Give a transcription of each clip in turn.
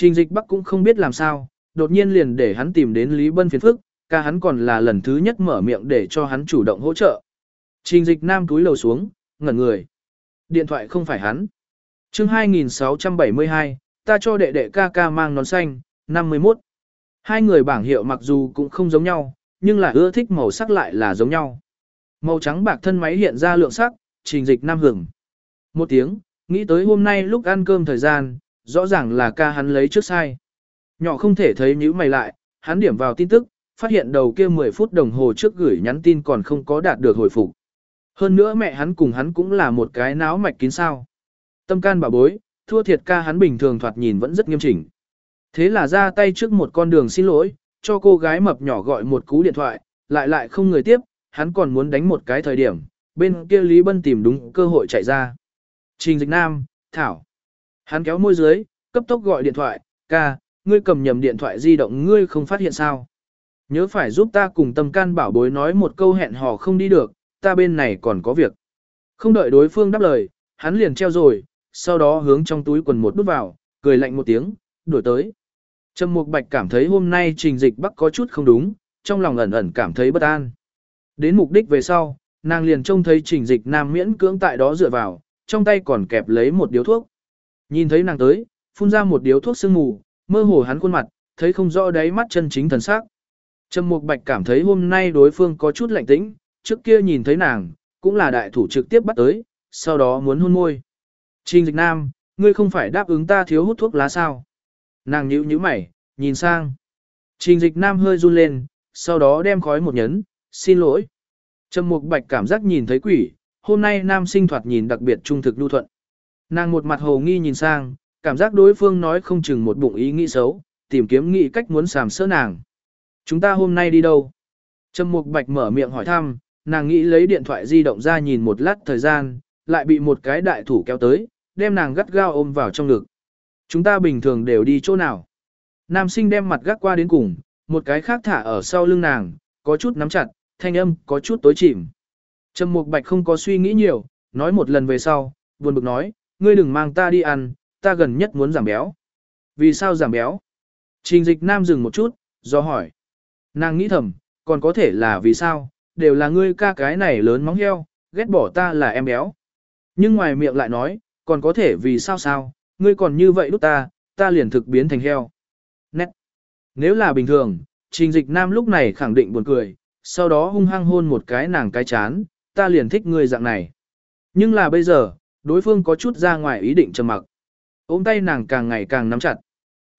Trình dịch bắc cũng không biết làm sao, đột nhiên liền để hắn tìm đến Lý Bân phiền phức, ca hắn còn là lần thứ nhất mở miệng để cho hắn chủ động hỗ trợ. Trình dịch nam túi lầu xuống, ngẩn người. Điện thoại không phải hắn. chương 2672, ta cho đệ đệ ca ca mang nón xanh, 51. Hai người bảng hiệu mặc dù cũng không giống nhau, nhưng là ưa thích màu sắc lại là giống nhau. Màu trắng bạc thân máy hiện ra lượng sắc, trình dịch nam hưởng. Một tiếng, nghĩ tới hôm nay lúc ăn cơm thời gian, rõ ràng là ca hắn lấy trước sai. Nhỏ không thể thấy nhữ mày lại, hắn điểm vào tin tức, phát hiện đầu kia 10 phút đồng hồ trước gửi nhắn tin còn không có đạt được hồi phục. Hơn nữa mẹ hắn cùng hắn cũng là một cái náo mạch kín sao. Tâm can bà bối, thua thiệt ca hắn bình thường thoạt nhìn vẫn rất nghiêm chỉnh. Thế là ra tay trước một con đường xin lỗi, cho cô gái mập nhỏ gọi một cú điện thoại, lại lại không người tiếp, hắn còn muốn đánh một cái thời điểm, bên kia Lý Bân tìm đúng cơ hội chạy ra. Trình dịch nam, Thảo. Hắn kéo môi dưới, cấp tốc gọi điện thoại, ca, ngươi cầm nhầm điện thoại di động ngươi không phát hiện sao. Nhớ phải giúp ta cùng tâm can bảo bối nói một câu hẹn hò không đi được, ta bên này còn có việc. Không đợi đối phương đáp lời, hắn liền treo rồi, sau đó hướng trong túi quần một đút vào, cười lạnh một tiếng, đuổi tới. Trầm Mục Bạch cảm thấy hôm nay trình dịch bắc có chút không đúng, trong lòng ẩn ẩn cảm thấy bất an. Đến mục đích về sau, nàng liền trông thấy trình dịch nam miễn cưỡng tại đó dựa vào, trong tay còn kẹp lấy một điếu thuốc. Nhìn thấy nàng tới, phun ra một điếu thuốc sương mù, mơ hồ hắn khuôn mặt, thấy không rõ đáy mắt chân chính thần sắc. Trầm Mục Bạch cảm thấy hôm nay đối phương có chút lạnh tĩnh, trước kia nhìn thấy nàng, cũng là đại thủ trực tiếp bắt tới, sau đó muốn hôn môi. Trình dịch nam, ngươi không phải đáp ứng ta thiếu hút thuốc lá sao? Nàng nhíu nhíu mày, nhìn sang. Trình dịch nam hơi run lên, sau đó đem khói một nhấn, xin lỗi. Trầm mục bạch cảm giác nhìn thấy quỷ, hôm nay nam sinh thoạt nhìn đặc biệt trung thực nhu thuận. Nàng một mặt hồ nghi nhìn sang, cảm giác đối phương nói không chừng một bụng ý nghĩ xấu, tìm kiếm nghĩ cách muốn sàm sỡ nàng. Chúng ta hôm nay đi đâu? Trầm mục bạch mở miệng hỏi thăm, nàng nghĩ lấy điện thoại di động ra nhìn một lát thời gian, lại bị một cái đại thủ kéo tới, đem nàng gắt gao ôm vào trong ngực. Chúng ta bình thường đều đi chỗ nào? Nam sinh đem mặt gác qua đến cùng, một cái khác thả ở sau lưng nàng, có chút nắm chặt, thanh âm có chút tối chìm. Trầm Mục Bạch không có suy nghĩ nhiều, nói một lần về sau, buồn bực nói, ngươi đừng mang ta đi ăn, ta gần nhất muốn giảm béo. Vì sao giảm béo? Trình dịch nam dừng một chút, do hỏi. Nàng nghĩ thầm, còn có thể là vì sao, đều là ngươi ca cái này lớn móng heo, ghét bỏ ta là em béo. Nhưng ngoài miệng lại nói, còn có thể vì sao sao, ngươi còn như vậy đút ta, ta liền thực biến thành heo. Nét. Nếu là bình thường, trình dịch nam lúc này khẳng định buồn cười, sau đó hung hăng hôn một cái nàng cái chán, ta liền thích ngươi dạng này. Nhưng là bây giờ, đối phương có chút ra ngoài ý định trầm mặc. Ôm tay nàng càng ngày càng nắm chặt.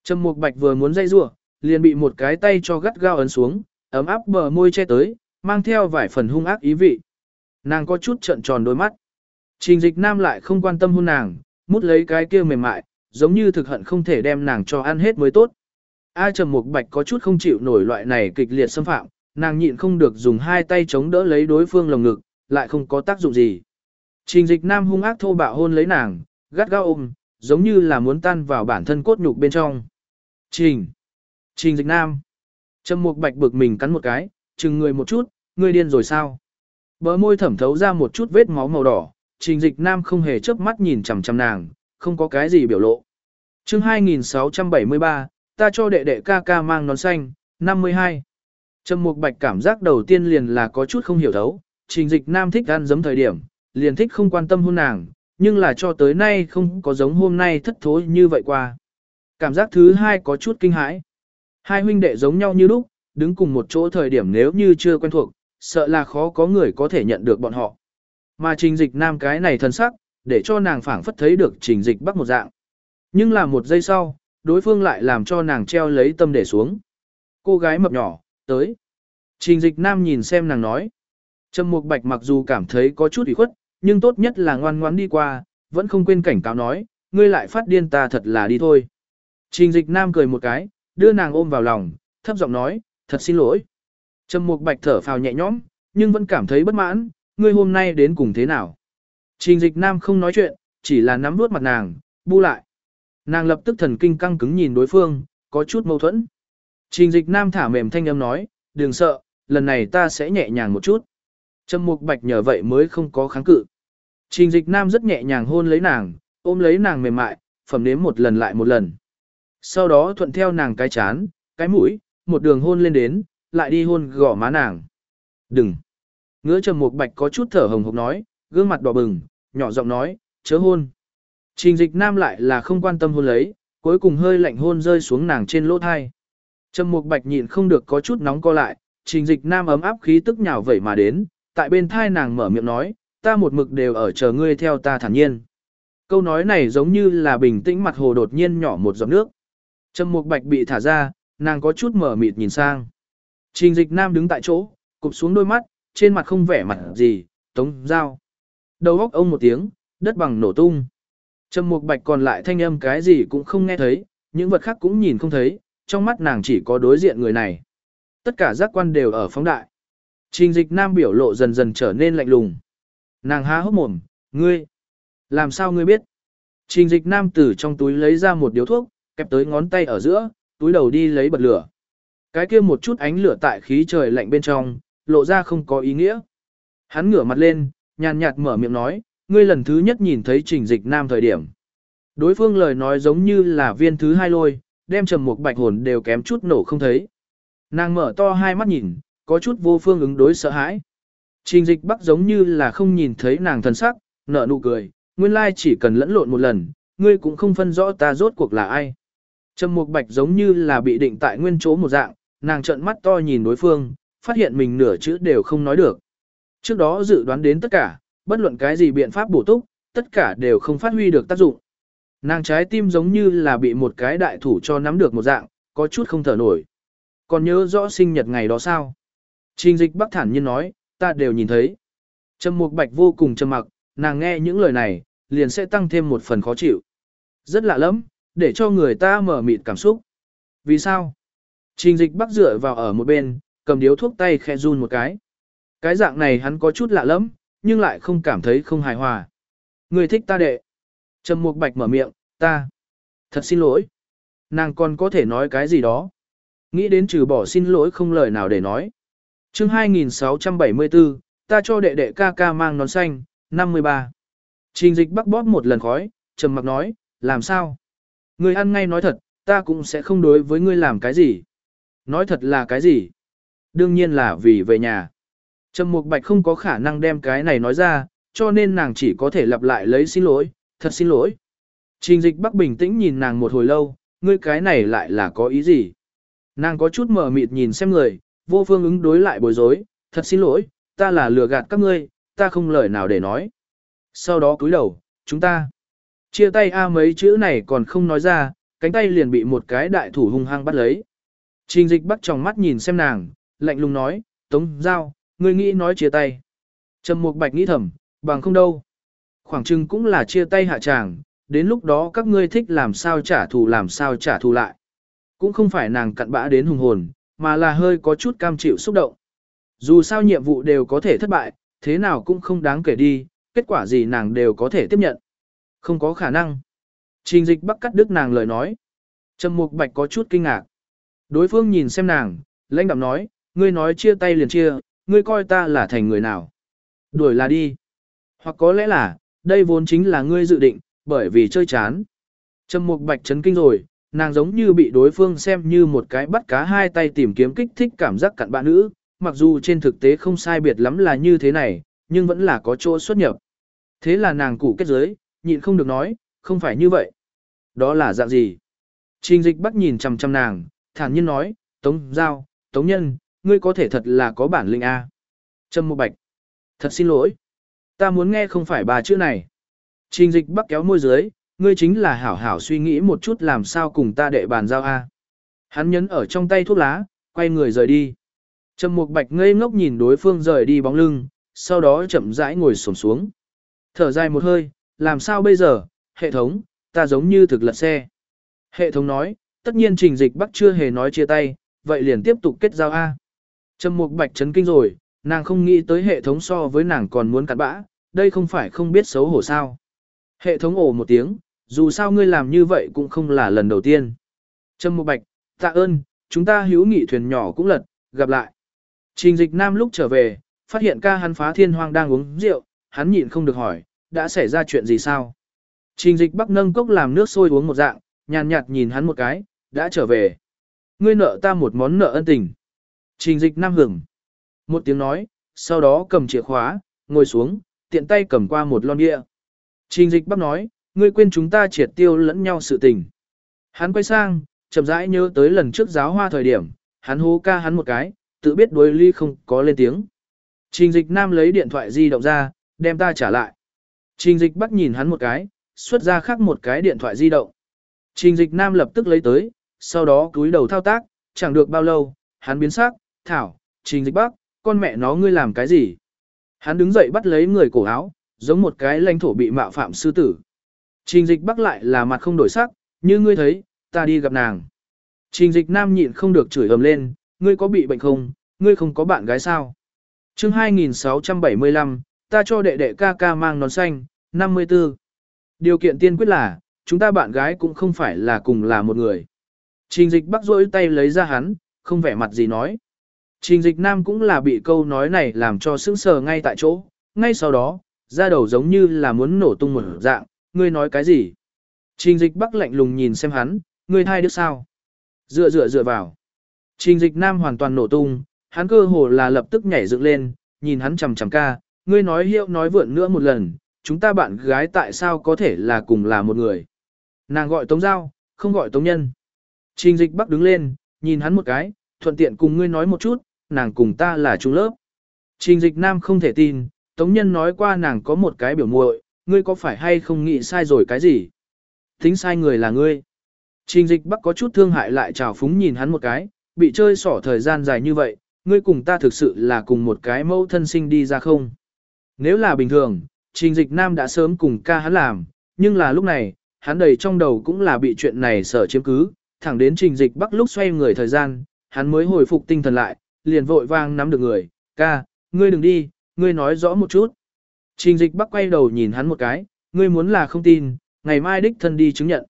Trầm Mục Bạch vừa muốn dây rủa, liền bị một cái tay cho gắt gao ấn xuống, ấm áp bờ môi che tới, mang theo vài phần hung ác ý vị. Nàng có chút trợn tròn đôi mắt. Trình Dịch Nam lại không quan tâm hôn nàng, mút lấy cái kia mềm mại, giống như thực hận không thể đem nàng cho ăn hết mới tốt. A Trầm Mục Bạch có chút không chịu nổi loại này kịch liệt xâm phạm, nàng nhịn không được dùng hai tay chống đỡ lấy đối phương lồng ngực, lại không có tác dụng gì. Trình Dịch Nam hung ác thô bạo hôn lấy nàng, gắt gao ôm, giống như là muốn tan vào bản thân cốt nhục bên trong. Trình! Trình Dịch Nam! Trầm Mục Bạch bực mình cắn một cái, chừng người một chút, người điên rồi sao? Bờ môi thẩm thấu ra một chút vết máu màu đỏ, Trình Dịch Nam không hề chớp mắt nhìn chằm chằm nàng, không có cái gì biểu lộ. Chương 2673, ta cho đệ đệ ca ca mang nón xanh, 52. Trầm Mục Bạch cảm giác đầu tiên liền là có chút không hiểu thấu, Trình Dịch Nam thích ăn giấm thời điểm, liền thích không quan tâm hôn nàng, nhưng là cho tới nay không có giống hôm nay thất thối như vậy qua. Cảm giác thứ hai có chút kinh hãi. Hai huynh đệ giống nhau như lúc, đứng cùng một chỗ thời điểm nếu như chưa quen thuộc, sợ là khó có người có thể nhận được bọn họ. Mà trình dịch nam cái này thân sắc, để cho nàng phảng phất thấy được trình dịch bắc một dạng. Nhưng là một giây sau, đối phương lại làm cho nàng treo lấy tâm để xuống. Cô gái mập nhỏ, tới. Trình dịch nam nhìn xem nàng nói. Trầm mục bạch mặc dù cảm thấy có chút ủy khuất, nhưng tốt nhất là ngoan ngoãn đi qua, vẫn không quên cảnh cáo nói, ngươi lại phát điên ta thật là đi thôi. Trình dịch nam cười một cái, đưa nàng ôm vào lòng, thấp giọng nói, thật xin lỗi. Trầm mục bạch thở phào nhẹ nhõm, nhưng vẫn cảm thấy bất mãn, ngươi hôm nay đến cùng thế nào. Trình dịch nam không nói chuyện, chỉ là nắm vuốt mặt nàng, bu lại. Nàng lập tức thần kinh căng cứng nhìn đối phương, có chút mâu thuẫn. Trình dịch nam thả mềm thanh âm nói, đừng sợ, lần này ta sẽ nhẹ nhàng một chút. Trầm mục bạch nhờ vậy mới không có kháng cự. Trình dịch nam rất nhẹ nhàng hôn lấy nàng, ôm lấy nàng mềm mại, phẩm nếm một lần lại một lần. Sau đó thuận theo nàng cái chán, cái mũi, một đường hôn lên đến, lại đi hôn gỏ má nàng. Đừng! Ngứa trầm một bạch có chút thở hồng hộc nói, gương mặt đỏ bừng, nhỏ giọng nói, chớ hôn. Trình dịch nam lại là không quan tâm hôn lấy, cuối cùng hơi lạnh hôn rơi xuống nàng trên lỗ thai. Trầm mục bạch nhịn không được có chút nóng co lại, trình dịch nam ấm áp khí tức nhào vẩy mà đến, tại bên thai nàng mở miệng nói, ta một mực đều ở chờ ngươi theo ta thản nhiên. Câu nói này giống như là bình tĩnh mặt hồ đột nhiên nhỏ một giọt nước. Trầm mục bạch bị thả ra, nàng có chút mở mịt nhìn sang. Trình dịch nam đứng tại chỗ, cụp xuống đôi mắt, trên mặt không vẻ mặt gì, tống dao. Đầu góc ông một tiếng, đất bằng nổ tung. Trầm mục bạch còn lại thanh âm cái gì cũng không nghe thấy, những vật khác cũng nhìn không thấy, trong mắt nàng chỉ có đối diện người này. Tất cả giác quan đều ở phóng đại. Trình dịch nam biểu lộ dần dần trở nên lạnh lùng. Nàng há hốc mồm, ngươi, làm sao ngươi biết? Trình dịch nam từ trong túi lấy ra một điếu thuốc, kẹp tới ngón tay ở giữa, túi đầu đi lấy bật lửa. Cái kia một chút ánh lửa tại khí trời lạnh bên trong, lộ ra không có ý nghĩa. Hắn ngửa mặt lên, nhàn nhạt mở miệng nói, ngươi lần thứ nhất nhìn thấy trình dịch nam thời điểm. Đối phương lời nói giống như là viên thứ hai lôi, đem trầm một bạch hồn đều kém chút nổ không thấy. Nàng mở to hai mắt nhìn, có chút vô phương ứng đối sợ hãi. Trình dịch bắc giống như là không nhìn thấy nàng thần sắc, nở nụ cười, nguyên lai chỉ cần lẫn lộn một lần, ngươi cũng không phân rõ ta rốt cuộc là ai. Trầm Mục Bạch giống như là bị định tại nguyên chỗ một dạng, nàng trợn mắt to nhìn đối phương, phát hiện mình nửa chữ đều không nói được. Trước đó dự đoán đến tất cả, bất luận cái gì biện pháp bổ túc, tất cả đều không phát huy được tác dụng. Nàng trái tim giống như là bị một cái đại thủ cho nắm được một dạng, có chút không thở nổi. Còn nhớ rõ sinh nhật ngày đó sao? Trình dịch bắc thản nhiên nói, ta đều nhìn thấy. Trầm Mục Bạch vô cùng trầm mặc, nàng nghe những lời này, liền sẽ tăng thêm một phần khó chịu. Rất lạ lắm, để cho người ta mở mịt cảm xúc. Vì sao? Trình dịch bắc dựa vào ở một bên, cầm điếu thuốc tay khẽ run một cái. Cái dạng này hắn có chút lạ lắm, nhưng lại không cảm thấy không hài hòa. Người thích ta đệ. Trầm Mục Bạch mở miệng, ta. Thật xin lỗi. Nàng còn có thể nói cái gì đó. Nghĩ đến trừ bỏ xin lỗi không lời nào để nói chương 2674, ta cho đệ đệ ca ca mang nón xanh, 53. Trình dịch bắc bóp một lần khói, trầm mặc nói, làm sao? Người ăn ngay nói thật, ta cũng sẽ không đối với ngươi làm cái gì. Nói thật là cái gì? Đương nhiên là vì về nhà. Trầm Mục Bạch không có khả năng đem cái này nói ra, cho nên nàng chỉ có thể lặp lại lấy xin lỗi, thật xin lỗi. Trình dịch bắc bình tĩnh nhìn nàng một hồi lâu, ngươi cái này lại là có ý gì? Nàng có chút mờ mịt nhìn xem người, vô phương ứng đối lại bối rối, thật xin lỗi, ta là lừa gạt các ngươi, ta không lời nào để nói. Sau đó cúi đầu, chúng ta chia tay a mấy chữ này còn không nói ra, cánh tay liền bị một cái đại thủ hung hăng bắt lấy. Trình dịch bắt trong mắt nhìn xem nàng, lạnh lùng nói, Tống Giao, ngươi nghĩ nói chia tay. Trầm Mục Bạch nghĩ thầm, bằng không đâu. Khoảng chừng cũng là chia tay hạ tràng, đến lúc đó các ngươi thích làm sao trả thù làm sao trả thù lại. Cũng không phải nàng cặn bã đến hùng hồn, mà là hơi có chút cam chịu xúc động. Dù sao nhiệm vụ đều có thể thất bại, thế nào cũng không đáng kể đi, kết quả gì nàng đều có thể tiếp nhận. Không có khả năng. Trình dịch bắc cắt đứt nàng lời nói. Trầm Mục Bạch có chút kinh ngạc. Đối phương nhìn xem nàng, lãnh đạm nói, ngươi nói chia tay liền chia, ngươi coi ta là thành người nào. Đuổi là đi. Hoặc có lẽ là, đây vốn chính là ngươi dự định, bởi vì chơi chán. Trầm Mục Bạch chấn kinh rồi, nàng giống như bị đối phương xem như một cái bắt cá hai tay tìm kiếm kích thích cảm giác cặn bã nữ, mặc dù trên thực tế không sai biệt lắm là như thế này, nhưng vẫn là có chỗ xuất nhập. Thế là nàng cụ kết giới, nhịn không được nói, không phải như vậy. Đó là dạng gì? Trình dịch bắt nhìn chằm chằm nàng, thản nhiên nói, Tống Giao, Tống Nhân, ngươi có thể thật là có bản lĩnh A. Trâm Mộ Bạch. Thật xin lỗi. Ta muốn nghe không phải bà chữ này. Trình dịch bắt kéo môi dưới, ngươi chính là hảo hảo suy nghĩ một chút làm sao cùng ta đệ bàn giao A. Hắn nhấn ở trong tay thuốc lá, quay người rời đi. Trầm Mục Bạch ngây ngốc nhìn đối phương rời đi bóng lưng, sau đó chậm rãi ngồi xổm xuống. Thở dài một hơi, làm sao bây giờ, hệ thống, ta giống như thực lật xe. Hệ thống nói, tất nhiên trình dịch bắc chưa hề nói chia tay, vậy liền tiếp tục kết giao A. Trầm Mục Bạch chấn kinh rồi, nàng không nghĩ tới hệ thống so với nàng còn muốn cặn bã, đây không phải không biết xấu hổ sao. Hệ thống ồ một tiếng, dù sao ngươi làm như vậy cũng không là lần đầu tiên. Trâm Mục Bạch, tạ ơn, chúng ta hữu nghị thuyền nhỏ cũng lật, gặp lại. Trình dịch nam lúc trở về, phát hiện ca hắn phá thiên hoang đang uống rượu, hắn nhịn không được hỏi, đã xảy ra chuyện gì sao? Trình dịch bắc nâng cốc làm nước sôi uống một dạng, nhàn nhạt nhìn hắn một cái, đã trở về. Ngươi nợ ta một món nợ ân tình. Trình dịch nam hưởng. Một tiếng nói, sau đó cầm chìa khóa, ngồi xuống, tiện tay cầm qua một lon bia. Trình dịch bắc nói, ngươi quên chúng ta triệt tiêu lẫn nhau sự tình. Hắn quay sang, chậm rãi nhớ tới lần trước giáo hoa thời điểm, hắn hô ca hắn một cái, tự biết đối ly không có lên tiếng. Trình dịch nam lấy điện thoại di động ra, đem ta trả lại. Trình dịch bắc nhìn hắn một cái, xuất ra khác một cái điện thoại di động. Trình dịch nam lập tức lấy tới, sau đó cúi đầu thao tác, chẳng được bao lâu, hắn biến sắc, thảo, trình dịch bắc, con mẹ nó ngươi làm cái gì? Hắn đứng dậy bắt lấy người cổ áo, giống một cái lãnh thổ bị mạo phạm sư tử. Trình dịch bắc lại là mặt không đổi sắc, như ngươi thấy, ta đi gặp nàng. Trình dịch nam nhịn không được chửi ầm lên, ngươi có bị bệnh không, ngươi không có bạn gái sao? chương 2675, ta cho đệ đệ ca ca mang nón xanh, 54. Điều kiện tiên quyết là, chúng ta bạn gái cũng không phải là cùng là một người. Trình dịch bắc rỗi tay lấy ra hắn, không vẻ mặt gì nói. Trình dịch nam cũng là bị câu nói này làm cho sững sờ ngay tại chỗ, ngay sau đó, ra đầu giống như là muốn nổ tung một dạng, ngươi nói cái gì? Trình dịch bắc lạnh lùng nhìn xem hắn, ngươi thai đứa sao? Dựa dựa dựa vào. Trình dịch nam hoàn toàn nổ tung, hắn cơ hồ là lập tức nhảy dựng lên, nhìn hắn chằm chằm ca, ngươi nói hiệu nói vượn nữa một lần, chúng ta bạn gái tại sao có thể là cùng là một người. Nàng gọi Tống Giao, không gọi Tống Nhân. Trình dịch bắc đứng lên, nhìn hắn một cái, thuận tiện cùng ngươi nói một chút, nàng cùng ta là chung lớp. Trình dịch nam không thể tin, Tống Nhân nói qua nàng có một cái biểu muội, ngươi có phải hay không nghĩ sai rồi cái gì? Tính sai người là ngươi. Trình dịch bắc có chút thương hại lại trào phúng nhìn hắn một cái, bị chơi xỏ thời gian dài như vậy, ngươi cùng ta thực sự là cùng một cái mẫu thân sinh đi ra không? Nếu là bình thường, trình dịch nam đã sớm cùng ca hắn làm, nhưng là lúc này, hắn đầy trong đầu cũng là bị chuyện này sở chiếm cứ, thẳng đến trình dịch bắc lúc xoay người thời gian, hắn mới hồi phục tinh thần lại, liền vội vang nắm được người, ca, ngươi đừng đi, ngươi nói rõ một chút. Trình dịch bắc quay đầu nhìn hắn một cái, ngươi muốn là không tin, ngày mai đích thân đi chứng nhận.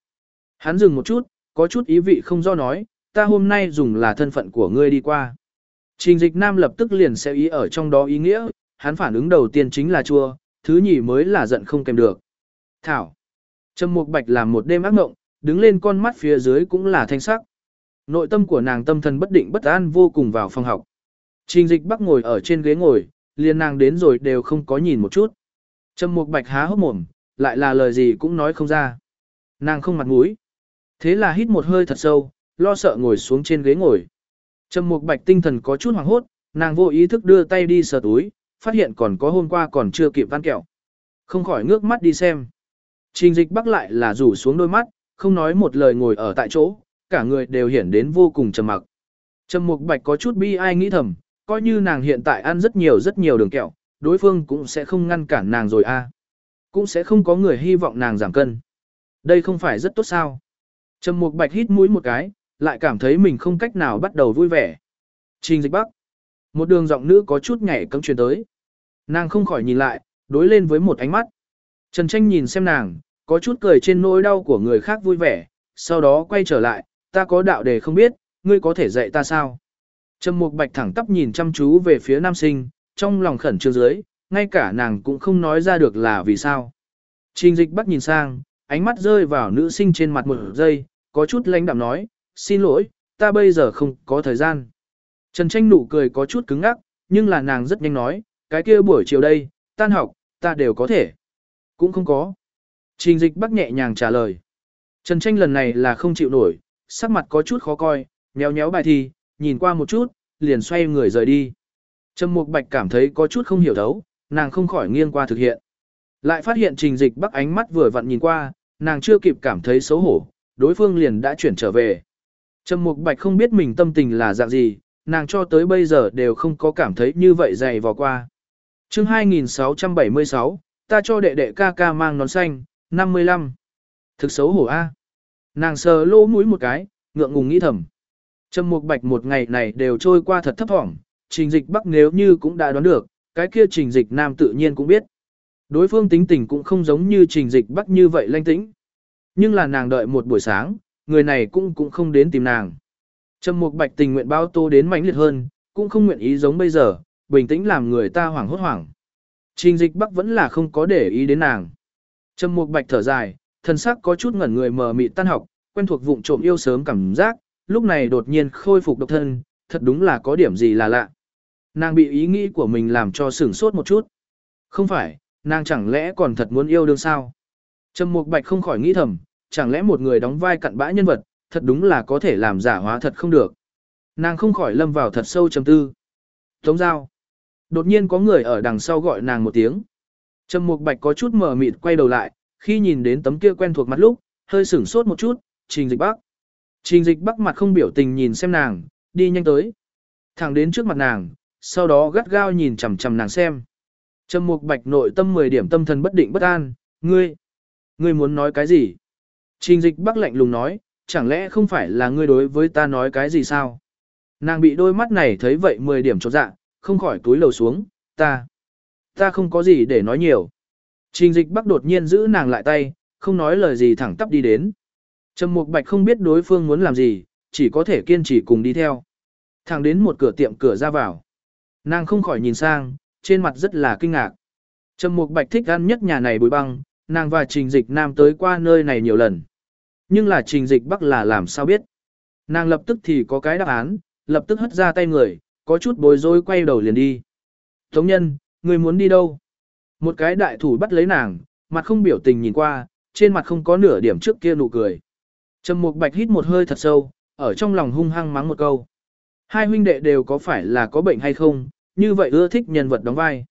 Hắn dừng một chút, có chút ý vị không do nói, ta hôm nay dùng là thân phận của ngươi đi qua. Trình dịch nam lập tức liền sẽ ý ở trong đó ý nghĩa, hắn phản ứng đầu tiên chính là chua, thứ nhì mới là giận không kèm được. Thảo. Trầm Mục Bạch làm một đêm ác mộng, đứng lên con mắt phía dưới cũng là thanh sắc. Nội tâm của nàng tâm thần bất định bất an vô cùng vào phòng học. Trình dịch bắc ngồi ở trên ghế ngồi, liền nàng đến rồi đều không có nhìn một chút. Trầm Mục Bạch há hốc mồm, lại là lời gì cũng nói không ra. Nàng không mặt mũi. Thế là hít một hơi thật sâu, lo sợ ngồi xuống trên ghế ngồi. Trầm Mục Bạch tinh thần có chút hoảng hốt, nàng vô ý thức đưa tay đi sờ túi, phát hiện còn có hôm qua còn chưa kịp ăn kẹo. Không khỏi ngước mắt đi xem. Trình dịch bắc lại là rủ xuống đôi mắt, không nói một lời ngồi ở tại chỗ, cả người đều hiển đến vô cùng trầm mặc. Trầm Mục Bạch có chút bi ai nghĩ thầm, coi như nàng hiện tại ăn rất nhiều rất nhiều đường kẹo, đối phương cũng sẽ không ngăn cản nàng rồi a. Cũng sẽ không có người hy vọng nàng giảm cân. Đây không phải rất tốt sao? Trầm Mục Bạch hít mũi một cái, lại cảm thấy mình không cách nào bắt đầu vui vẻ. Trình Dịch Bắc. Một đường giọng nữ có chút nhảy cấm truyền tới. Nàng không khỏi nhìn lại, đối lên với một ánh mắt. Trần Tranh nhìn xem nàng, có chút cười trên nỗi đau của người khác vui vẻ, sau đó quay trở lại, ta có đạo đề không biết, ngươi có thể dạy ta sao? Trầm Mục Bạch thẳng tắp nhìn chăm chú về phía nam sinh, trong lòng khẩn trương dưới, ngay cả nàng cũng không nói ra được là vì sao. Trình dịch bắc nhìn sang, ánh mắt rơi vào nữ sinh trên mặt một giây, có chút lãnh đạm nói, xin lỗi, ta bây giờ không có thời gian. Trần tranh nụ cười có chút cứng ngắc, nhưng là nàng rất nhanh nói, cái kia buổi chiều đây, tan học, ta đều có thể. Cũng không có. Trình dịch bắc nhẹ nhàng trả lời. Trần tranh lần này là không chịu nổi, sắc mặt có chút khó coi, nhéo nhéo bài thi, nhìn qua một chút, liền xoay người rời đi. Trầm Mục Bạch cảm thấy có chút không hiểu thấu, nàng không khỏi nghiêng qua thực hiện. Lại phát hiện trình dịch bắc ánh mắt vừa vặn nhìn qua, nàng chưa kịp cảm thấy xấu hổ, đối phương liền đã chuyển trở về. Trầm Mục Bạch không biết mình tâm tình là dạng gì, nàng cho tới bây giờ đều không có cảm thấy như vậy dày vò qua. chương 2676, ta cho đệ đệ ca ca mang nón xanh, 55. Thực xấu hổ A. Nàng sờ lỗ mũi một cái, ngượng ngùng nghĩ thầm. Trầm Mục Bạch một ngày này đều trôi qua thật thấp thỏm, trình dịch bắc nếu như cũng đã đoán được, cái kia trình dịch nam tự nhiên cũng biết. Đối phương tính tình cũng không giống như trình dịch bắc như vậy lanh tĩnh. Nhưng là nàng đợi một buổi sáng, người này cũng cũng không đến tìm nàng. Trầm Mục Bạch tình nguyện bao tô đến mãnh liệt hơn, cũng không nguyện ý giống bây giờ, bình tĩnh làm người ta hoảng hốt hoảng. Trình dịch bắc vẫn là không có để ý đến nàng. Trầm Mục Bạch thở dài, thân sắc có chút ngẩn người mờ mịt tan học, quen thuộc vụng trộm yêu sớm cảm giác, lúc này đột nhiên khôi phục độc thân, thật đúng là có điểm gì là lạ. Nàng bị ý nghĩ của mình làm cho sửng sốt một chút. Không phải, nàng chẳng lẽ còn thật muốn yêu đương sao? Trầm Mục Bạch không khỏi nghĩ thầm, chẳng lẽ một người đóng vai cặn bã nhân vật, thật đúng là có thể làm giả hóa thật không được. Nàng không khỏi lâm vào thật sâu trầm tư. Tống giao. Đột nhiên có người ở đằng sau gọi nàng một tiếng. Trầm Mục Bạch có chút mờ mịt quay đầu lại, khi nhìn đến tấm kia quen thuộc mặt lúc, hơi sửng sốt một chút, Trình Dịch Bắc. Trình Dịch Bắc mặt không biểu tình nhìn xem nàng, đi nhanh tới. Thẳng đến trước mặt nàng, sau đó gắt gao nhìn chằm chằm nàng xem. Trầm Mục Bạch nội tâm 10 điểm tâm thần bất định bất an, "Ngươi, ngươi muốn nói cái gì?" Trình Dịch Bắc lạnh lùng nói, "Chẳng lẽ không phải là ngươi đối với ta nói cái gì sao?" Nàng bị đôi mắt này thấy vậy 10 điểm chột dạ, không khỏi túi lầu xuống, "Ta, ta không có gì để nói nhiều." Trình Dịch Bắc đột nhiên giữ nàng lại tay, không nói lời gì thẳng tắp đi đến. Trầm Mục Bạch không biết đối phương muốn làm gì, chỉ có thể kiên trì cùng đi theo. Thẳng đến một cửa tiệm cửa ra vào. Nàng không khỏi nhìn sang, trên mặt rất là kinh ngạc. Trầm Mục Bạch thích ăn nhất nhà này bùi băng, nàng và Trình Dịch Nam tới qua nơi này nhiều lần. Nhưng là Trình Dịch Bắc là làm sao biết. Nàng lập tức thì có cái đáp án, lập tức hất ra tay người, có chút bối rối quay đầu liền đi. Tống nhân, người muốn đi đâu? Một cái đại thủ bắt lấy nàng, mặt không biểu tình nhìn qua, trên mặt không có nửa điểm trước kia nụ cười. Trầm Mục Bạch hít một hơi thật sâu, ở trong lòng hung hăng mắng một câu. Hai huynh đệ đều có phải là có bệnh hay không, như vậy ưa thích nhân vật đóng vai.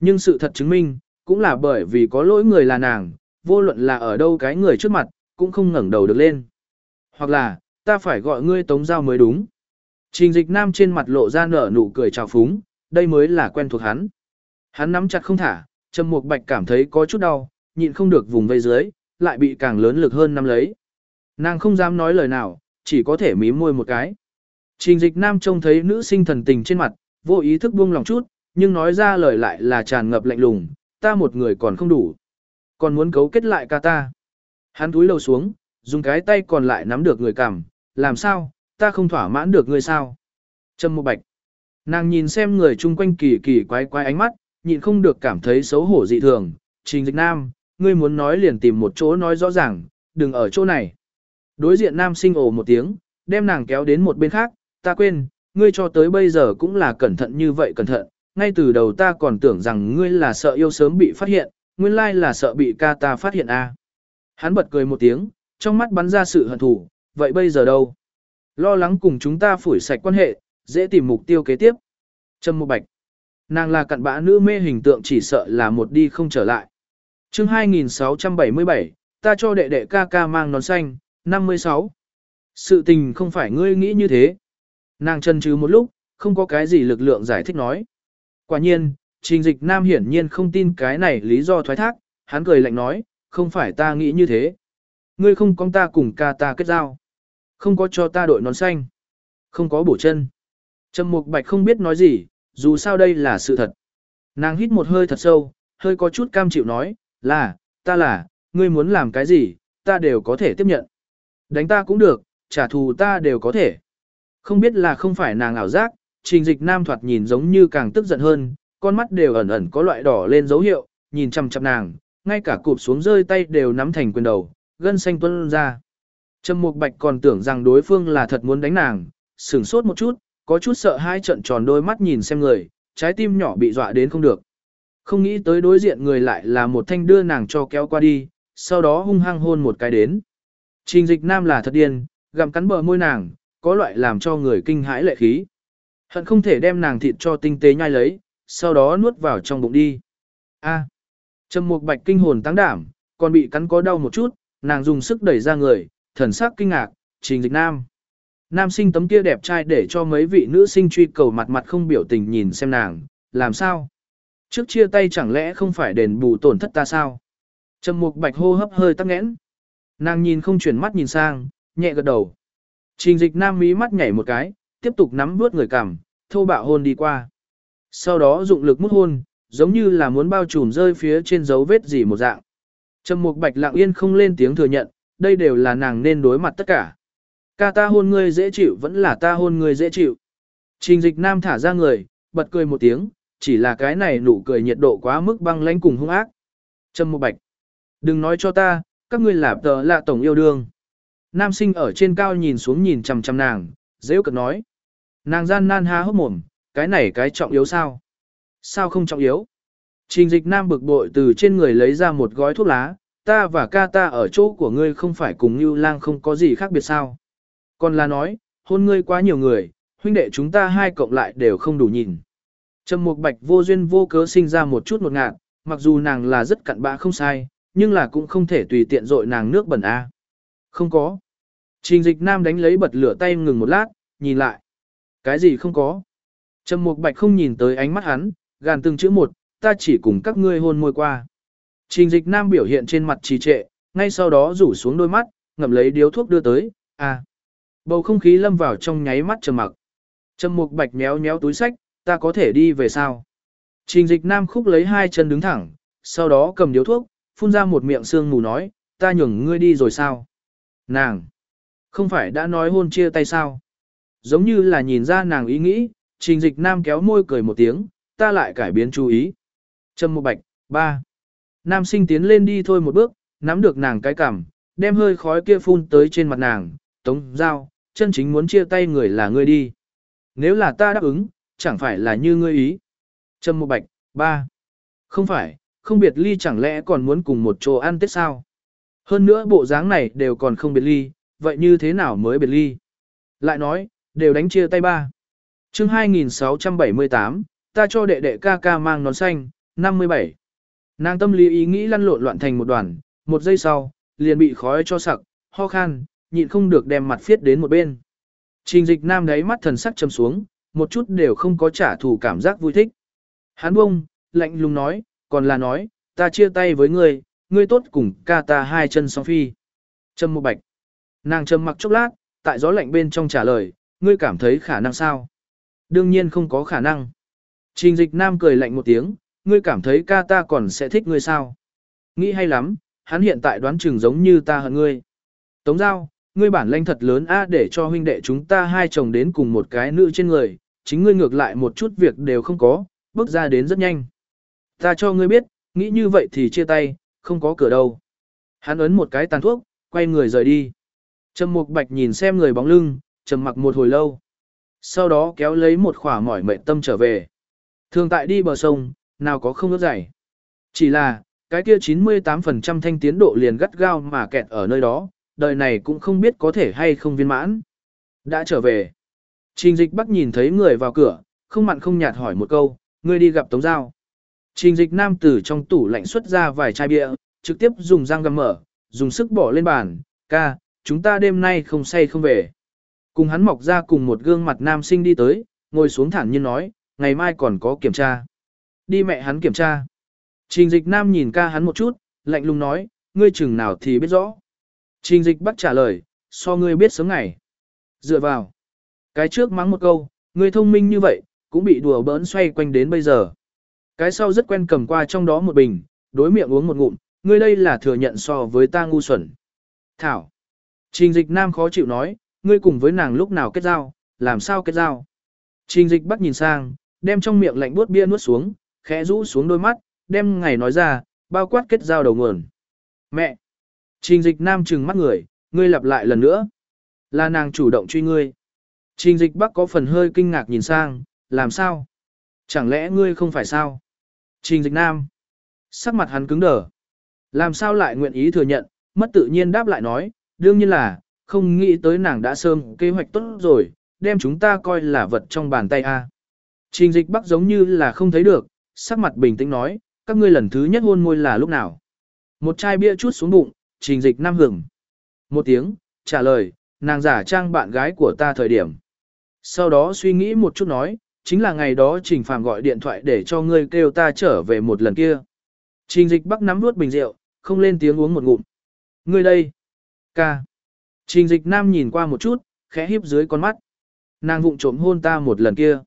Nhưng sự thật chứng minh, cũng là bởi vì có lỗi người là nàng, vô luận là ở đâu cái người trước mặt, cũng không ngẩng đầu được lên. Hoặc là, ta phải gọi ngươi tống giao mới đúng. Trình dịch nam trên mặt lộ ra nở nụ cười trào phúng, đây mới là quen thuộc hắn. Hắn nắm chặt không thả, Trầm Mục Bạch cảm thấy có chút đau, nhịn không được vùng vây dưới, lại bị càng lớn lực hơn nắm lấy. Nàng không dám nói lời nào, chỉ có thể mím môi một cái. Trình dịch nam trông thấy nữ sinh thần tình trên mặt, vô ý thức buông lòng chút, nhưng nói ra lời lại là tràn ngập lạnh lùng, ta một người còn không đủ. Còn muốn cấu kết lại ca ta. Hắn túi lầu xuống, dùng cái tay còn lại nắm được người cằm, làm sao, ta không thỏa mãn được người sao. Trâm một bạch. Nàng nhìn xem người chung quanh kỳ kỳ quái quái ánh mắt, nhịn không được cảm thấy xấu hổ dị thường. Trình dịch nam, ngươi muốn nói liền tìm một chỗ nói rõ ràng, đừng ở chỗ này. Đối diện nam sinh ồ một tiếng, đem nàng kéo đến một bên khác, ta quên, ngươi cho tới bây giờ cũng là cẩn thận như vậy cẩn thận, ngay từ đầu ta còn tưởng rằng ngươi là sợ yêu sớm bị phát hiện, nguyên lai là sợ bị ca ta phát hiện a. À. Hắn bật cười một tiếng, trong mắt bắn ra sự hận thù, vậy bây giờ đâu? Lo lắng cùng chúng ta phủi sạch quan hệ, dễ tìm mục tiêu kế tiếp. Trâm Mộ Bạch. Nàng là cặn bã nữ mê hình tượng chỉ sợ là một đi không trở lại. chương 2677, ta cho đệ đệ ca ca mang nón xanh, 56. Sự tình không phải ngươi nghĩ như thế. Nàng chân trừ một lúc, không có cái gì lực lượng giải thích nói. Quả nhiên, trình dịch nam hiển nhiên không tin cái này lý do thoái thác, hắn cười lạnh nói, không phải ta nghĩ như thế. Ngươi không có ta cùng ca ta kết giao. Không có cho ta đội nón xanh. Không có bổ chân. Trầm mục bạch không biết nói gì, dù sao đây là sự thật. Nàng hít một hơi thật sâu, hơi có chút cam chịu nói, là, ta là, ngươi muốn làm cái gì, ta đều có thể tiếp nhận. Đánh ta cũng được, trả thù ta đều có thể. Không biết là không phải nàng ảo giác, trình dịch nam thoạt nhìn giống như càng tức giận hơn, con mắt đều ẩn ẩn có loại đỏ lên dấu hiệu, nhìn chằm chằm nàng, ngay cả cụp xuống rơi tay đều nắm thành quyền đầu, gân xanh tuôn ra. Trầm Mục Bạch còn tưởng rằng đối phương là thật muốn đánh nàng, sửng sốt một chút, có chút sợ hai trận tròn đôi mắt nhìn xem người, trái tim nhỏ bị dọa đến không được. Không nghĩ tới đối diện người lại là một thanh đưa nàng cho kéo qua đi, sau đó hung hăng hôn một cái đến. Trình dịch nam là thật điên, gặm cắn bờ môi nàng, có loại làm cho người kinh hãi lệ khí. Hận không thể đem nàng thịt cho tinh tế nhai lấy, sau đó nuốt vào trong bụng đi. A. Trầm Mục Bạch kinh hồn tăng đảm, còn bị cắn có đau một chút, nàng dùng sức đẩy ra người, thần sắc kinh ngạc, Trình Dịch Nam. Nam sinh tấm kia đẹp trai để cho mấy vị nữ sinh truy cầu mặt mặt không biểu tình nhìn xem nàng, làm sao? Trước chia tay chẳng lẽ không phải đền bù tổn thất ta sao? Trầm Mục Bạch hô hấp hơi tắc nghẽn. Nàng nhìn không chuyển mắt nhìn sang, nhẹ gật đầu. Trình dịch nam mí mắt nhảy một cái, tiếp tục nắm bước người cằm, thô bạo hôn đi qua. Sau đó dụng lực mút hôn, giống như là muốn bao trùm rơi phía trên dấu vết gì một dạng. Trầm Mục Bạch lặng yên không lên tiếng thừa nhận, đây đều là nàng nên đối mặt tất cả. Ca ta hôn ngươi dễ chịu vẫn là ta hôn ngươi dễ chịu. Trình dịch nam thả ra người, bật cười một tiếng, chỉ là cái này nụ cười nhiệt độ quá mức băng lãnh cùng hung ác. Trầm Mục Bạch, đừng nói cho ta, các ngươi là tờ lạ tổng yêu đương. Nam sinh ở trên cao nhìn xuống nhìn chằm chằm nàng, dễ cực nói. Nàng gian nan há hốc mồm, cái này cái trọng yếu sao? Sao không trọng yếu? Trình dịch nam bực bội từ trên người lấy ra một gói thuốc lá, ta và ca ta ở chỗ của ngươi không phải cùng như lang không có gì khác biệt sao? Còn là nói, hôn ngươi quá nhiều người, huynh đệ chúng ta hai cộng lại đều không đủ nhìn. Trầm Mục Bạch vô duyên vô cớ sinh ra một chút một ngạt, mặc dù nàng là rất cặn bã không sai, nhưng là cũng không thể tùy tiện dội nàng nước bẩn a. Không có. Trình Dịch Nam đánh lấy bật lửa tay ngừng một lát, nhìn lại. Cái gì không có? Trầm Mục Bạch không nhìn tới ánh mắt hắn, gàn từng chữ một, ta chỉ cùng các ngươi hôn môi qua. Trình Dịch Nam biểu hiện trên mặt trì trệ, ngay sau đó rủ xuống đôi mắt, ngậm lấy điếu thuốc đưa tới, a. Bầu không khí lâm vào trong nháy mắt trầm mặc. Trầm Mục Bạch méo méo túi sách, ta có thể đi về sao? Trình dịch nam khúc lấy hai chân đứng thẳng, sau đó cầm điếu thuốc, phun ra một miệng sương mù nói, ta nhường ngươi đi rồi sao? Nàng! Không phải đã nói hôn chia tay sao? Giống như là nhìn ra nàng ý nghĩ, trình dịch nam kéo môi cười một tiếng, ta lại cải biến chú ý. Trầm một Bạch, ba. Nam sinh tiến lên đi thôi một bước, nắm được nàng cái cằm, đem hơi khói kia phun tới trên mặt nàng, tống giao, chân chính muốn chia tay người là ngươi đi. Nếu là ta đáp ứng, chẳng phải là như ngươi ý. Trâm Mộ Bạch, ba. Không phải, không biệt ly chẳng lẽ còn muốn cùng một chỗ ăn tết sao? Hơn nữa bộ dáng này đều còn không biệt ly, vậy như thế nào mới biệt ly? Lại nói, đều đánh chia tay ba. chương 2678, ta cho đệ đệ ca ca mang nón xanh, 57. Nàng tâm lý ý nghĩ lăn lộn loạn thành một đoàn, một giây sau, liền bị khói cho sặc, ho khan, nhịn không được đem mặt phiết đến một bên. Trình dịch nam đáy mắt thần sắc châm xuống, một chút đều không có trả thù cảm giác vui thích. Hắn bông, lạnh lùng nói, còn là nói, ta chia tay với ngươi, ngươi tốt cùng ca ta hai chân song phi. Trâm một bạch. Nàng trầm mặc chốc lát, tại gió lạnh bên trong trả lời, ngươi cảm thấy khả năng sao? Đương nhiên không có khả năng. Trình dịch nam cười lạnh một tiếng, ngươi cảm thấy ca ta còn sẽ thích ngươi sao? Nghĩ hay lắm, hắn hiện tại đoán chừng giống như ta hận ngươi. Tống giao, ngươi bản lanh thật lớn a để cho huynh đệ chúng ta hai chồng đến cùng một cái nữ trên người, chính ngươi ngược lại một chút việc đều không có, bước ra đến rất nhanh. Ta cho ngươi biết, nghĩ như vậy thì chia tay, không có cửa đâu. Hắn ấn một cái tàn thuốc, quay người rời đi. Trầm Mục Bạch nhìn xem người bóng lưng, trầm mặc một hồi lâu. Sau đó kéo lấy một khỏa mỏi mệt tâm trở về. Thường tại đi bờ sông, nào có không ướt dày. Chỉ là, cái kia 98% thanh tiến độ liền gắt gao mà kẹt ở nơi đó, đời này cũng không biết có thể hay không viên mãn. Đã trở về. Trình dịch bắc nhìn thấy người vào cửa, không mặn không nhạt hỏi một câu, ngươi đi gặp Tống Giao. Trình dịch nam tử trong tủ lạnh xuất ra vài chai bia, trực tiếp dùng răng găm mở, dùng sức bỏ lên bàn, ca, chúng ta đêm nay không say không về. Cùng hắn mọc ra cùng một gương mặt nam sinh đi tới, ngồi xuống thẳng nhiên nói, ngày mai còn có kiểm tra. Đi mẹ hắn kiểm tra. Trình dịch nam nhìn ca hắn một chút, lạnh lùng nói, ngươi chừng nào thì biết rõ. Trình dịch bắt trả lời, so ngươi biết sớm ngày. Dựa vào. Cái trước mắng một câu, ngươi thông minh như vậy, cũng bị đùa bỡn xoay quanh đến bây giờ. Cái sau rất quen cầm qua trong đó một bình, đối miệng uống một ngụm, ngươi đây là thừa nhận so với ta ngu xuẩn. Thảo. Trình dịch nam khó chịu nói, ngươi cùng với nàng lúc nào kết giao, làm sao kết giao. Trình dịch bắt nhìn sang, đem trong miệng lạnh buốt bia nuốt xuống, khẽ rũ xuống đôi mắt, đem ngày nói ra, bao quát kết giao đầu nguồn. Mẹ! Trình dịch nam trừng mắt người, ngươi lặp lại lần nữa. Là nàng chủ động truy ngươi. Trình dịch bắc có phần hơi kinh ngạc nhìn sang, làm sao? Chẳng lẽ ngươi không phải sao? Trình dịch nam. Sắc mặt hắn cứng đờ. Làm sao lại nguyện ý thừa nhận, mất tự nhiên đáp lại nói, đương nhiên là, không nghĩ tới nàng đã sớm kế hoạch tốt rồi, đem chúng ta coi là vật trong bàn tay a. Trình dịch bắc giống như là không thấy được, sắc mặt bình tĩnh nói, các ngươi lần thứ nhất hôn môi là lúc nào? Một chai bia chút xuống bụng, trình dịch nam hưởng. Một tiếng, trả lời, nàng giả trang bạn gái của ta thời điểm. Sau đó suy nghĩ một chút nói, chính là ngày đó Trình Phạm gọi điện thoại để cho ngươi kêu ta trở về một lần kia. Trình dịch bắc nắm nuốt bình rượu, không lên tiếng uống một ngụm. Ngươi đây. Ca. Trình dịch nam nhìn qua một chút, khẽ híp dưới con mắt. Nàng vụng trộm hôn ta một lần kia.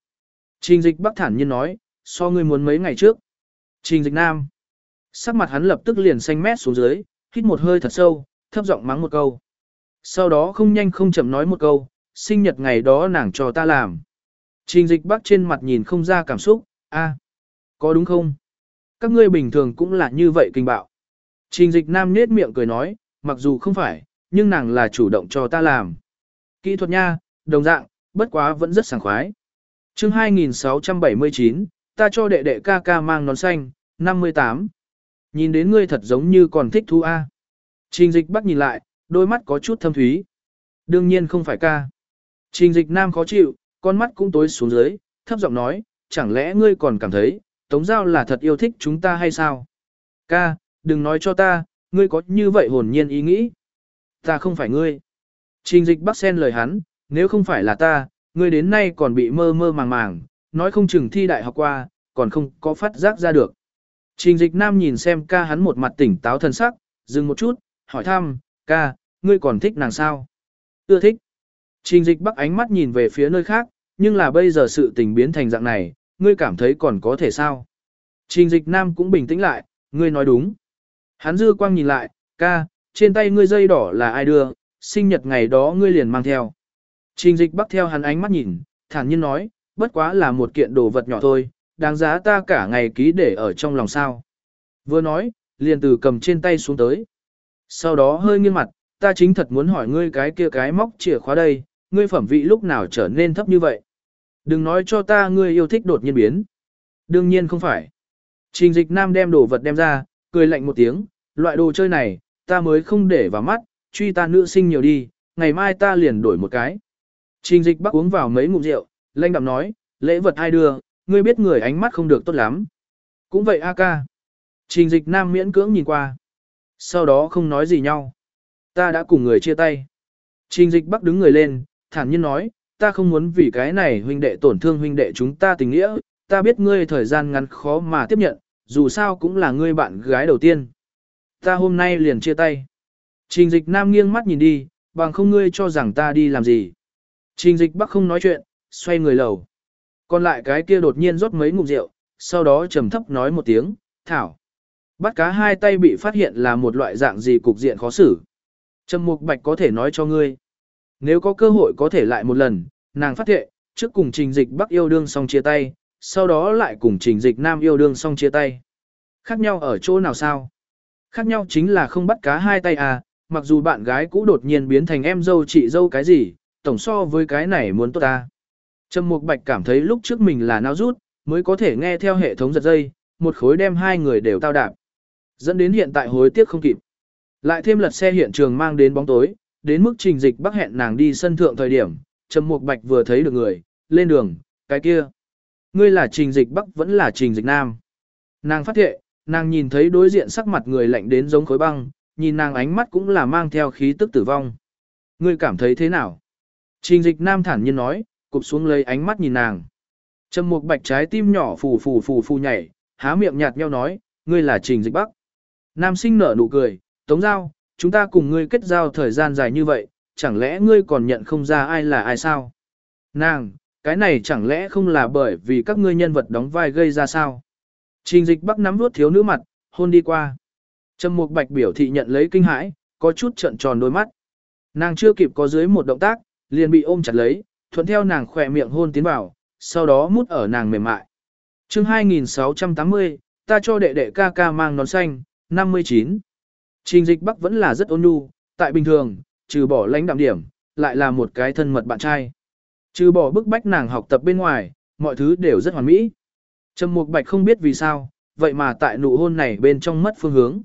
Trình dịch bắc thản nhiên nói, so ngươi muốn mấy ngày trước. Trình dịch nam. Sắc mặt hắn lập tức liền xanh mét xuống dưới, hít một hơi thật sâu, thấp giọng mắng một câu. Sau đó không nhanh không chậm nói một câu, sinh nhật ngày đó nàng cho ta làm. Trình dịch bắc trên mặt nhìn không ra cảm xúc, a, có đúng không? Các ngươi bình thường cũng là như vậy kinh bạo. Trình dịch nam nết miệng cười nói, mặc dù không phải, nhưng nàng là chủ động cho ta làm. Kỹ thuật nha, đồng dạng, bất quá vẫn rất sảng khoái. chương 2679, ta cho đệ đệ ca ca mang nón xanh, 58. Nhìn đến ngươi thật giống như còn thích thu A. Trình dịch bắt nhìn lại, đôi mắt có chút thâm thúy. Đương nhiên không phải ca. Trình dịch nam khó chịu, con mắt cũng tối xuống dưới, thấp giọng nói, chẳng lẽ ngươi còn cảm thấy, Tống Giao là thật yêu thích chúng ta hay sao? Ca, đừng nói cho ta, ngươi có như vậy hồn nhiên ý nghĩ. Ta không phải ngươi. Trình dịch bắc sen lời hắn, nếu không phải là ta, ngươi đến nay còn bị mơ mơ màng màng, nói không chừng thi đại học qua, còn không có phát giác ra được. Trình dịch nam nhìn xem ca hắn một mặt tỉnh táo thần sắc, dừng một chút, hỏi thăm, ca, ngươi còn thích nàng sao? Ưa thích. Trình dịch bắc ánh mắt nhìn về phía nơi khác, nhưng là bây giờ sự tình biến thành dạng này, ngươi cảm thấy còn có thể sao? Trình dịch nam cũng bình tĩnh lại, ngươi nói đúng. Hắn dư quang nhìn lại, ca, trên tay ngươi dây đỏ là ai đưa, sinh nhật ngày đó ngươi liền mang theo. Trình dịch bắt theo hắn ánh mắt nhìn, thản nhiên nói, bất quá là một kiện đồ vật nhỏ thôi, đáng giá ta cả ngày ký để ở trong lòng sao. Vừa nói, liền từ cầm trên tay xuống tới. Sau đó hơi nghiêng mặt, ta chính thật muốn hỏi ngươi cái kia cái móc chìa khóa đây, ngươi phẩm vị lúc nào trở nên thấp như vậy. Đừng nói cho ta ngươi yêu thích đột nhiên biến. Đương nhiên không phải. Trình dịch nam đem đồ vật đem ra, cười lạnh một tiếng, loại đồ chơi này, ta mới không để vào mắt, truy ta nữ sinh nhiều đi, ngày mai ta liền đổi một cái. Trình dịch bắc uống vào mấy ngụm rượu, lanh đạm nói, lễ vật ai đưa, ngươi biết người ánh mắt không được tốt lắm. Cũng vậy a ca. Trình dịch nam miễn cưỡng nhìn qua. Sau đó không nói gì nhau. Ta đã cùng người chia tay. Trình dịch bắc đứng người lên, thản nhiên nói, ta không muốn vì cái này huynh đệ tổn thương huynh đệ chúng ta tình nghĩa, ta biết ngươi thời gian ngắn khó mà tiếp nhận, dù sao cũng là ngươi bạn gái đầu tiên. Ta hôm nay liền chia tay. Trình dịch nam nghiêng mắt nhìn đi, bằng không ngươi cho rằng ta đi làm gì. Trình dịch bắc không nói chuyện, xoay người lầu. Còn lại cái kia đột nhiên rót mấy ngụm rượu, sau đó trầm thấp nói một tiếng, thảo. Bắt cá hai tay bị phát hiện là một loại dạng gì cục diện khó xử. Trầm mục bạch có thể nói cho ngươi. Nếu có cơ hội có thể lại một lần, nàng phát thệ, trước cùng trình dịch bắc yêu đương xong chia tay, sau đó lại cùng trình dịch nam yêu đương xong chia tay. Khác nhau ở chỗ nào sao? Khác nhau chính là không bắt cá hai tay à, mặc dù bạn gái cũ đột nhiên biến thành em dâu chị dâu cái gì, tổng so với cái này muốn tốt ta. Trầm Mục Bạch cảm thấy lúc trước mình là nao rút, mới có thể nghe theo hệ thống giật dây, một khối đem hai người đều tao đạp. Dẫn đến hiện tại hối tiếc không kịp. Lại thêm lật xe hiện trường mang đến bóng tối, đến mức trình dịch bắc hẹn nàng đi sân thượng thời điểm, Trầm Mục Bạch vừa thấy được người, lên đường, cái kia. Ngươi là trình dịch bắc vẫn là trình dịch nam. Nàng phát hiện, nàng nhìn thấy đối diện sắc mặt người lạnh đến giống khối băng, nhìn nàng ánh mắt cũng là mang theo khí tức tử vong. Ngươi cảm thấy thế nào? Trình dịch nam thản nhiên nói, cụp xuống lấy ánh mắt nhìn nàng. Trầm Mục Bạch trái tim nhỏ phù phù phù phù nhảy, há miệng nhạt nhau nói, ngươi là Trình Dịch Bắc. Nam sinh nở nụ cười, Tống Giao, chúng ta cùng ngươi kết giao thời gian dài như vậy, chẳng lẽ ngươi còn nhận không ra ai là ai sao? Nàng, cái này chẳng lẽ không là bởi vì các ngươi nhân vật đóng vai gây ra sao? Trình Dịch Bắc nắm vuốt thiếu nữ mặt, hôn đi qua. Trầm Mục Bạch biểu thị nhận lấy kinh hãi, có chút trận tròn đôi mắt. Nàng chưa kịp có dưới một động tác, liền bị ôm chặt lấy, thuận theo nàng khỏe miệng hôn tiến vào, sau đó mút ở nàng mềm mại. chương 2680, ta cho đệ đệ ca ca mang nón xanh, 59. Trình dịch bắc vẫn là rất ôn nhu, tại bình thường, trừ bỏ lãnh đạm điểm, lại là một cái thân mật bạn trai. Trừ bỏ bức bách nàng học tập bên ngoài, mọi thứ đều rất hoàn mỹ. Trầm Mục Bạch không biết vì sao, vậy mà tại nụ hôn này bên trong mất phương hướng.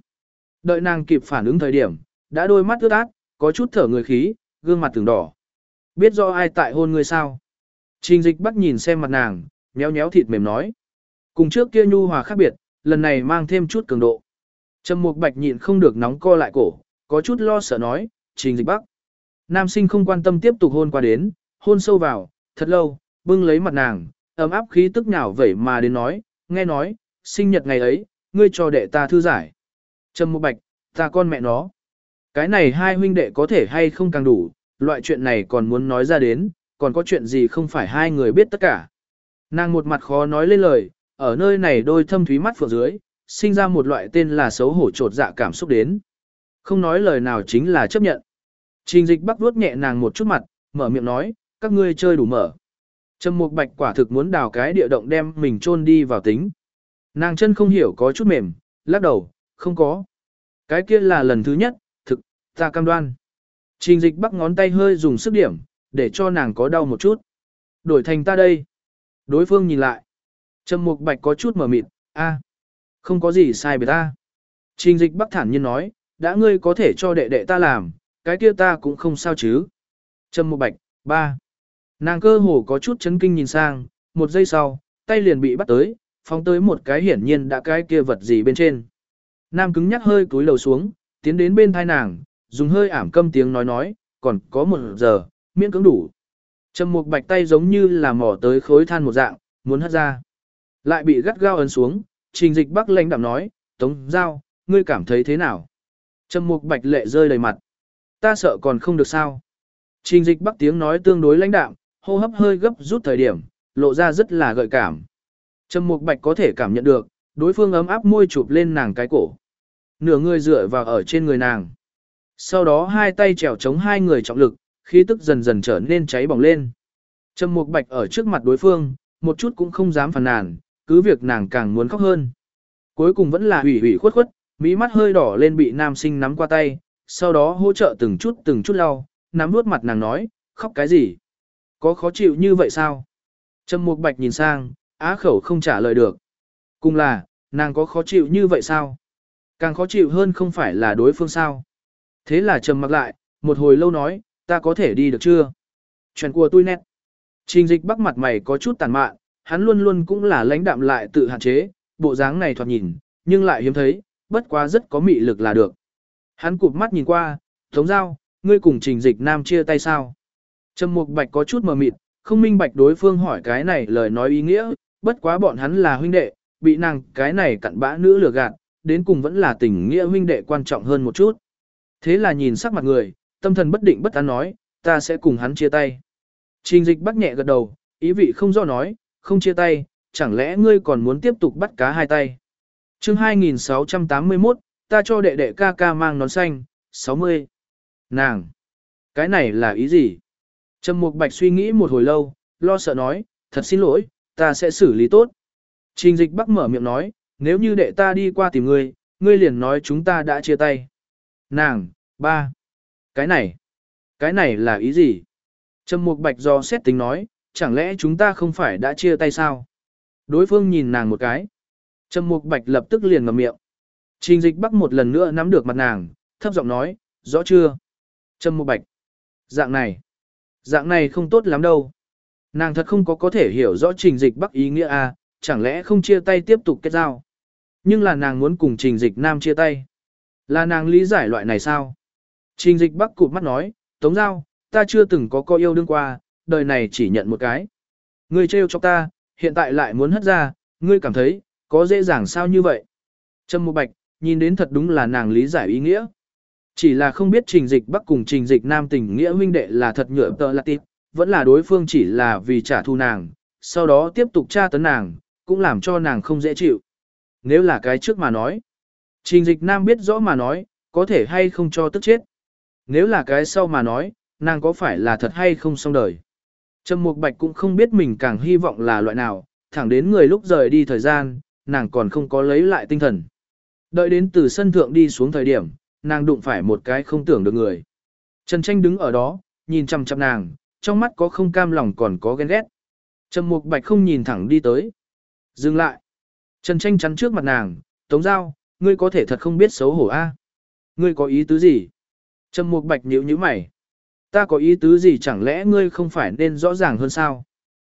Đợi nàng kịp phản ứng thời điểm, đã đôi mắt ướt át, có chút thở người khí, gương mặt từng đỏ. Biết do ai tại hôn ngươi sao? Trình dịch bắt nhìn xem mặt nàng, nhéo nhéo thịt mềm nói. Cùng trước kia nhu hòa khác biệt, lần này mang thêm chút cường độ. Trầm mục bạch nhịn không được nóng co lại cổ, có chút lo sợ nói, trình dịch bắc. Nam sinh không quan tâm tiếp tục hôn qua đến, hôn sâu vào, thật lâu, bưng lấy mặt nàng, ấm áp khí tức nhào vẩy mà đến nói, nghe nói, sinh nhật ngày ấy, ngươi cho đệ ta thư giải. Trầm mục bạch, ta con mẹ nó. Cái này hai huynh đệ có thể hay không càng đủ, loại chuyện này còn muốn nói ra đến, còn có chuyện gì không phải hai người biết tất cả. Nàng một mặt khó nói lên lời, ở nơi này đôi thâm thúy mắt phượng dưới, sinh ra một loại tên là xấu hổ trột dạ cảm xúc đến. Không nói lời nào chính là chấp nhận. Trình dịch bắc vuốt nhẹ nàng một chút mặt, mở miệng nói, các ngươi chơi đủ mở. Trầm mục bạch quả thực muốn đào cái địa động đem mình chôn đi vào tính. Nàng chân không hiểu có chút mềm, lắc đầu, không có. Cái kia là lần thứ nhất, thực, ta cam đoan. Trình dịch bắt ngón tay hơi dùng sức điểm, để cho nàng có đau một chút. Đổi thành ta đây. Đối phương nhìn lại. Trầm mục bạch có chút mở mịt, a, không có gì sai biệt ta. Trình dịch bắc thản nhiên nói, đã ngươi có thể cho đệ đệ ta làm, cái kia ta cũng không sao chứ. Trầm mục bạch, ba. Nàng cơ hồ có chút chấn kinh nhìn sang, một giây sau, tay liền bị bắt tới, phóng tới một cái hiển nhiên đã cái kia vật gì bên trên. Nam cứng nhắc hơi cúi đầu xuống, tiến đến bên thai nàng, dùng hơi ảm câm tiếng nói nói, còn có một giờ, miễn cưỡng đủ. Trầm mục bạch tay giống như là mỏ tới khối than một dạng, muốn hất ra. Lại bị gắt gao ấn xuống, trình dịch bắc lãnh đạm nói, tống giao, ngươi cảm thấy thế nào? Trầm mục bạch lệ rơi đầy mặt. Ta sợ còn không được sao. Trình dịch bắc tiếng nói tương đối lãnh đạm, hô hấp hơi gấp rút thời điểm, lộ ra rất là gợi cảm. Trầm mục bạch có thể cảm nhận được, đối phương ấm áp môi chụp lên nàng cái cổ. Nửa người dựa vào ở trên người nàng. Sau đó hai tay trèo chống hai người trọng lực, khí tức dần dần trở nên cháy bỏng lên. Trầm mục bạch ở trước mặt đối phương, một chút cũng không dám phàn nàn, cứ việc nàng càng muốn khóc hơn. Cuối cùng vẫn là hủy hủy khuất khuất, mỹ mắt hơi đỏ lên bị nam sinh nắm qua tay, sau đó hỗ trợ từng chút từng chút lau, nắm nuốt mặt nàng nói, khóc cái gì? Có khó chịu như vậy sao? Trầm mục bạch nhìn sang, á khẩu không trả lời được. Cùng là, nàng có khó chịu như vậy sao? Càng khó chịu hơn không phải là đối phương sao? Thế là trầm mặc lại, một hồi lâu nói, ta có thể đi được chưa? Chuyện của tôi nét. Trình dịch bắc mặt mày có chút tàn mạn, hắn luôn luôn cũng là lãnh đạm lại tự hạn chế, bộ dáng này thoạt nhìn, nhưng lại hiếm thấy, bất quá rất có mị lực là được. Hắn cụp mắt nhìn qua, Tống Giao, ngươi cùng trình dịch nam chia tay sao? Trầm Mục Bạch có chút mờ mịt, không minh bạch đối phương hỏi cái này lời nói ý nghĩa, bất quá bọn hắn là huynh đệ, bị nàng cái này cặn bã nữ lừa gạt, đến cùng vẫn là tình nghĩa huynh đệ quan trọng hơn một chút. Thế là nhìn sắc mặt người, tâm thần bất định bất an nói, ta sẽ cùng hắn chia tay. Trình dịch bắt nhẹ gật đầu, ý vị không do nói, không chia tay, chẳng lẽ ngươi còn muốn tiếp tục bắt cá hai tay. chương 2681, ta cho đệ đệ ca ca mang nón xanh, 60. Nàng! Cái này là ý gì? Trầm Mục Bạch suy nghĩ một hồi lâu, lo sợ nói, thật xin lỗi, ta sẽ xử lý tốt. Trình dịch bắc mở miệng nói, nếu như đệ ta đi qua tìm ngươi, ngươi liền nói chúng ta đã chia tay. Nàng, ba. Cái này, cái này là ý gì? Trầm Mục Bạch do xét tính nói, chẳng lẽ chúng ta không phải đã chia tay sao? Đối phương nhìn nàng một cái. Trầm Mục Bạch lập tức liền ngậm miệng. Trình dịch bắc một lần nữa nắm được mặt nàng, thấp giọng nói, rõ chưa? Trầm Mục Bạch. Dạng này. Dạng này không tốt lắm đâu. Nàng thật không có có thể hiểu rõ trình dịch bắc ý nghĩa à chẳng lẽ không chia tay tiếp tục kết giao. Nhưng là nàng muốn cùng trình dịch nam chia tay. Là nàng lý giải loại này sao? Trình dịch bắc cụt mắt nói, tống giao, ta chưa từng có co yêu đương qua, đời này chỉ nhận một cái. Ngươi trêu cho ta, hiện tại lại muốn hất ra, ngươi cảm thấy, có dễ dàng sao như vậy? Trâm Mộ Bạch, nhìn đến thật đúng là nàng lý giải ý nghĩa. Chỉ là không biết trình dịch bắc cùng trình dịch nam tình nghĩa huynh đệ là thật nhựa tờ là tịp, vẫn là đối phương chỉ là vì trả thù nàng, sau đó tiếp tục tra tấn nàng, cũng làm cho nàng không dễ chịu. Nếu là cái trước mà nói, trình dịch nam biết rõ mà nói, có thể hay không cho tức chết. Nếu là cái sau mà nói, nàng có phải là thật hay không xong đời. Trầm Mục Bạch cũng không biết mình càng hy vọng là loại nào, thẳng đến người lúc rời đi thời gian, nàng còn không có lấy lại tinh thần. Đợi đến từ sân thượng đi xuống thời điểm, nàng đụng phải một cái không tưởng được người. Trần Tranh đứng ở đó, nhìn chăm chăm nàng, trong mắt có không cam lòng còn có ghen ghét. Trầm Mục Bạch không nhìn thẳng đi tới. Dừng lại. Trần Tranh chắn trước mặt nàng, Tống Giao, ngươi có thể thật không biết xấu hổ a? Ngươi có ý tứ gì? Trầm Mục Bạch nhíu nhíu mày. Ta có ý tứ gì chẳng lẽ ngươi không phải nên rõ ràng hơn sao?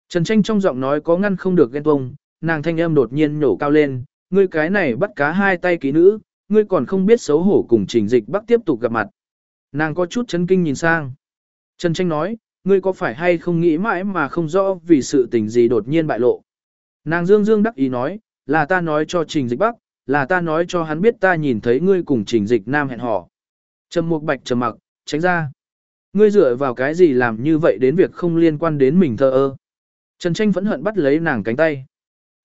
Trần Tranh trong giọng nói có ngăn không được ghen tuông, nàng thanh âm đột nhiên nổ cao lên, ngươi cái này bắt cá hai tay ký nữ, ngươi còn không biết xấu hổ cùng trình dịch bắc tiếp tục gặp mặt. Nàng có chút chấn kinh nhìn sang. Trần Tranh nói, ngươi có phải hay không nghĩ mãi mà không rõ vì sự tình gì đột nhiên bại lộ. Nàng dương dương đắc ý nói, là ta nói cho trình dịch bắc, là ta nói cho hắn biết ta nhìn thấy ngươi cùng trình dịch nam hẹn hò. Trầm mục bạch trầm mặc, tránh ra. Ngươi dựa vào cái gì làm như vậy đến việc không liên quan đến mình thơ ơ. Trần Tranh phẫn hận bắt lấy nàng cánh tay.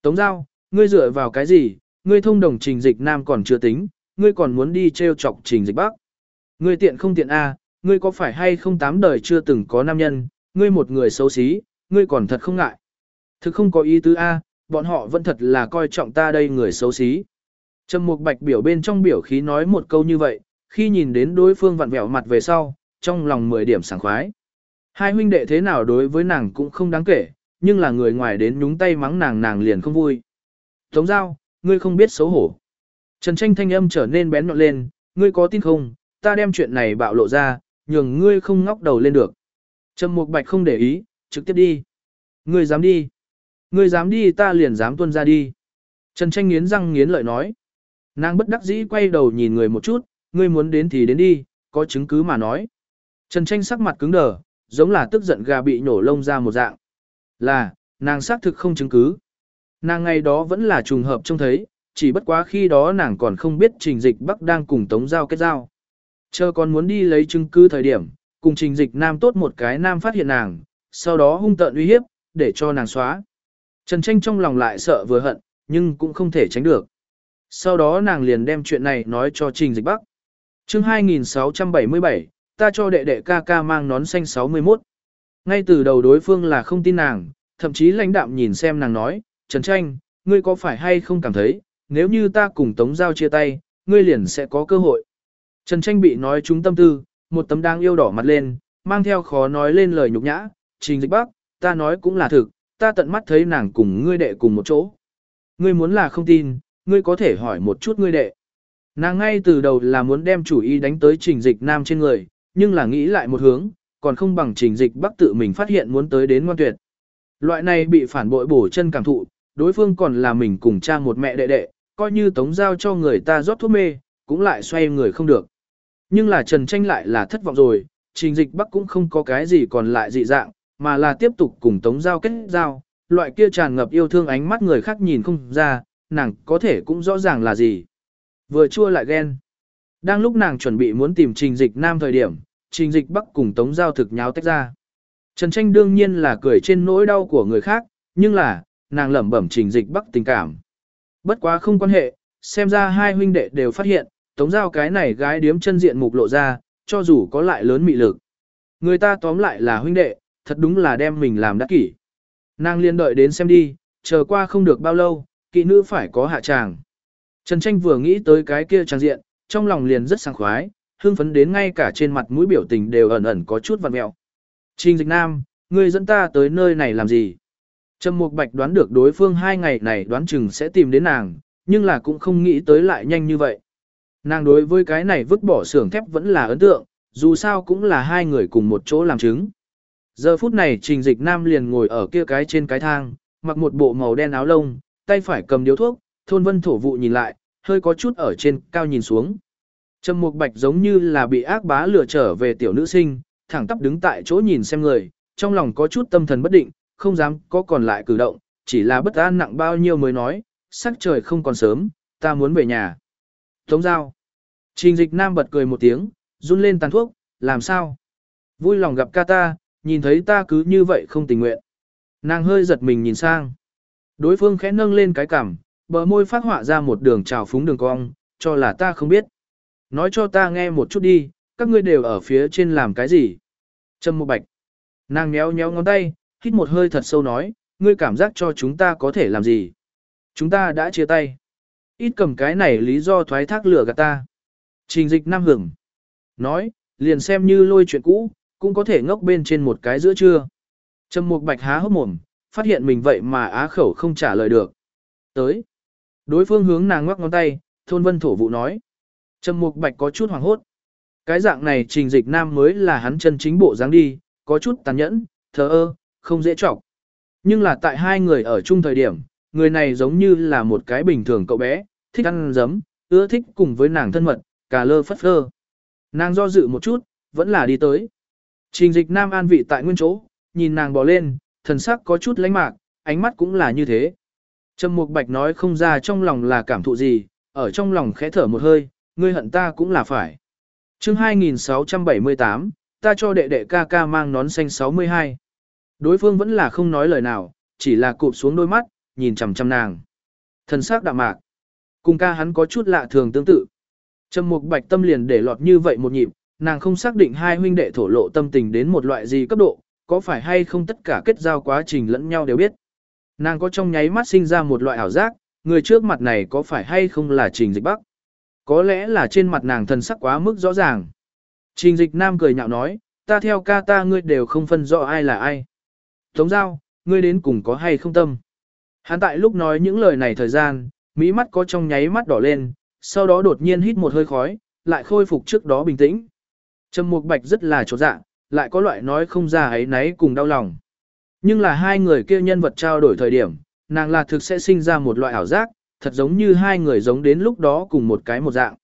Tống giao, ngươi dựa vào cái gì, ngươi thông đồng trình dịch nam còn chưa tính, ngươi còn muốn đi treo chọc trình dịch bắc. Ngươi tiện không tiện a, ngươi có phải hay không tám đời chưa từng có nam nhân, ngươi một người xấu xí, ngươi còn thật không ngại. Thực không có ý tứ a, bọn họ vẫn thật là coi trọng ta đây người xấu xí. Trầm Mục Bạch biểu bên trong biểu khí nói một câu như vậy, khi nhìn đến đối phương vặn vẹo mặt về sau, trong lòng 10 điểm sảng khoái. Hai huynh đệ thế nào đối với nàng cũng không đáng kể, nhưng là người ngoài đến nhúng tay mắng nàng nàng liền không vui. Tống giao, ngươi không biết xấu hổ. Trần tranh thanh âm trở nên bén nhọn lên, ngươi có tin không, ta đem chuyện này bạo lộ ra, nhường ngươi không ngóc đầu lên được. Trầm Mục Bạch không để ý, trực tiếp đi. Ngươi dám đi. Ngươi dám đi ta liền dám tuân ra đi. Trần tranh nghiến răng nghiến lợi nói. Nàng bất đắc dĩ quay đầu nhìn người một chút, ngươi muốn đến thì đến đi, có chứng cứ mà nói. Trần tranh sắc mặt cứng đờ, giống là tức giận gà bị nổ lông ra một dạng. Là, nàng xác thực không chứng cứ. Nàng ngày đó vẫn là trùng hợp trông thấy, chỉ bất quá khi đó nàng còn không biết trình dịch Bắc đang cùng Tống Giao kết giao. Chờ còn muốn đi lấy chứng cứ thời điểm, cùng trình dịch Nam tốt một cái Nam phát hiện nàng, sau đó hung tợn uy hiếp, để cho nàng xóa. Trần Tranh trong lòng lại sợ vừa hận, nhưng cũng không thể tránh được. Sau đó nàng liền đem chuyện này nói cho trình dịch Bắc. chương 2677, ta cho đệ đệ ca ca mang nón xanh 61. Ngay từ đầu đối phương là không tin nàng, thậm chí lãnh đạm nhìn xem nàng nói, Trần Tranh, ngươi có phải hay không cảm thấy, nếu như ta cùng Tống Giao chia tay, ngươi liền sẽ có cơ hội. Trần Tranh bị nói trúng tâm tư, một tấm đang yêu đỏ mặt lên, mang theo khó nói lên lời nhục nhã, trình dịch bác, ta nói cũng là thực, ta tận mắt thấy nàng cùng ngươi đệ cùng một chỗ. Ngươi muốn là không tin, ngươi có thể hỏi một chút ngươi đệ. Nàng ngay từ đầu là muốn đem chủ ý đánh tới trình dịch nam trên người, nhưng là nghĩ lại một hướng, còn không bằng trình dịch bắc tự mình phát hiện muốn tới đến ngoan tuyệt. Loại này bị phản bội bổ chân cảm thụ, đối phương còn là mình cùng cha một mẹ đệ đệ, coi như tống giao cho người ta rót thuốc mê, cũng lại xoay người không được. Nhưng là Trần Tranh lại là thất vọng rồi, trình dịch bắc cũng không có cái gì còn lại dị dạng, mà là tiếp tục cùng tống giao kết giao, loại kia tràn ngập yêu thương ánh mắt người khác nhìn không ra, nàng có thể cũng rõ ràng là gì. Vừa chua lại ghen. Đang lúc nàng chuẩn bị muốn tìm trình dịch nam thời điểm, trình dịch bắc cùng tống giao thực nháo tách ra. Trần Tranh đương nhiên là cười trên nỗi đau của người khác, nhưng là, nàng lẩm bẩm trình dịch bắc tình cảm. Bất quá không quan hệ, xem ra hai huynh đệ đều phát hiện, tống giao cái này gái điếm chân diện mục lộ ra, cho dù có lại lớn mị lực. Người ta tóm lại là huynh đệ, thật đúng là đem mình làm đắc kỷ. Nàng liên đợi đến xem đi, chờ qua không được bao lâu, kỵ nữ phải có hạ tràng. Trần Tranh vừa nghĩ tới cái kia trang diện, trong lòng liền rất sảng khoái, hưng phấn đến ngay cả trên mặt mũi biểu tình đều ẩn ẩn có chút vặn mẹo. Trình dịch nam, ngươi dẫn ta tới nơi này làm gì? Trầm Mục Bạch đoán được đối phương hai ngày này đoán chừng sẽ tìm đến nàng, nhưng là cũng không nghĩ tới lại nhanh như vậy. Nàng đối với cái này vứt bỏ xưởng thép vẫn là ấn tượng, dù sao cũng là hai người cùng một chỗ làm chứng. Giờ phút này Trình Dịch Nam liền ngồi ở kia cái trên cái thang, mặc một bộ màu đen áo lông, tay phải cầm điếu thuốc, thôn vân thổ vụ nhìn lại, hơi có chút ở trên cao nhìn xuống. Trầm Mục Bạch giống như là bị ác bá lừa trở về tiểu nữ sinh, thẳng tắp đứng tại chỗ nhìn xem người, trong lòng có chút tâm thần bất định, không dám có còn lại cử động, chỉ là bất an nặng bao nhiêu mới nói, sắc trời không còn sớm, ta muốn về nhà. Tống giao. Trình dịch nam bật cười một tiếng, run lên tàn thuốc, làm sao? Vui lòng gặp ca ta, nhìn thấy ta cứ như vậy không tình nguyện. Nàng hơi giật mình nhìn sang. Đối phương khẽ nâng lên cái cằm, bờ môi phát họa ra một đường trào phúng đường cong, cho là ta không biết. Nói cho ta nghe một chút đi, các ngươi đều ở phía trên làm cái gì? Trâm một bạch. Nàng nhéo nhéo ngón tay, hít một hơi thật sâu nói, ngươi cảm giác cho chúng ta có thể làm gì? Chúng ta đã chia tay. Ít cầm cái này lý do thoái thác lửa gạt ta. Trình dịch nam hưởng. Nói, liền xem như lôi chuyện cũ, cũng có thể ngốc bên trên một cái giữa trưa. Trầm Mục Bạch há hốc mồm, phát hiện mình vậy mà á khẩu không trả lời được. Tới. Đối phương hướng nàng ngoắc ngón tay, thôn vân thổ vụ nói. Trầm Mục Bạch có chút hoảng hốt. Cái dạng này trình dịch nam mới là hắn chân chính bộ dáng đi, có chút tàn nhẫn, thờ ơ, không dễ chọc. Nhưng là tại hai người ở chung thời điểm, người này giống như là một cái bình thường cậu bé, thích ăn giấm, ưa thích cùng với nàng thân mật, cà lơ phất phơ. Nàng do dự một chút, vẫn là đi tới. Trình dịch nam an vị tại nguyên chỗ, nhìn nàng bò lên, thần sắc có chút lánh mạc, ánh mắt cũng là như thế. Trầm Mục Bạch nói không ra trong lòng là cảm thụ gì, ở trong lòng khẽ thở một hơi, ngươi hận ta cũng là phải. chương 2678, ta cho đệ đệ ca ca mang nón xanh 62. Đối phương vẫn là không nói lời nào, chỉ là cụp xuống đôi mắt, nhìn chằm chằm nàng. Thần sắc đạm mạc. Cùng ca hắn có chút lạ thường tương tự. Trầm Mục Bạch tâm liền để lọt như vậy một nhịp, nàng không xác định hai huynh đệ thổ lộ tâm tình đến một loại gì cấp độ, có phải hay không tất cả kết giao quá trình lẫn nhau đều biết. Nàng có trong nháy mắt sinh ra một loại ảo giác, người trước mặt này có phải hay không là Trình Dịch Bắc. Có lẽ là trên mặt nàng thần sắc quá mức rõ ràng. Trình dịch nam cười nhạo nói, ta theo ca ta ngươi đều không phân rõ ai là ai. Tống giao, ngươi đến cùng có hay không tâm. Hắn tại lúc nói những lời này thời gian, mỹ mắt có trong nháy mắt đỏ lên, sau đó đột nhiên hít một hơi khói, lại khôi phục trước đó bình tĩnh. Trầm Mục Bạch rất là chột dạ, lại có loại nói không ra ấy nấy cùng đau lòng. Nhưng là hai người kia nhân vật trao đổi thời điểm, nàng là thực sẽ sinh ra một loại ảo giác, thật giống như hai người giống đến lúc đó cùng một cái một dạng.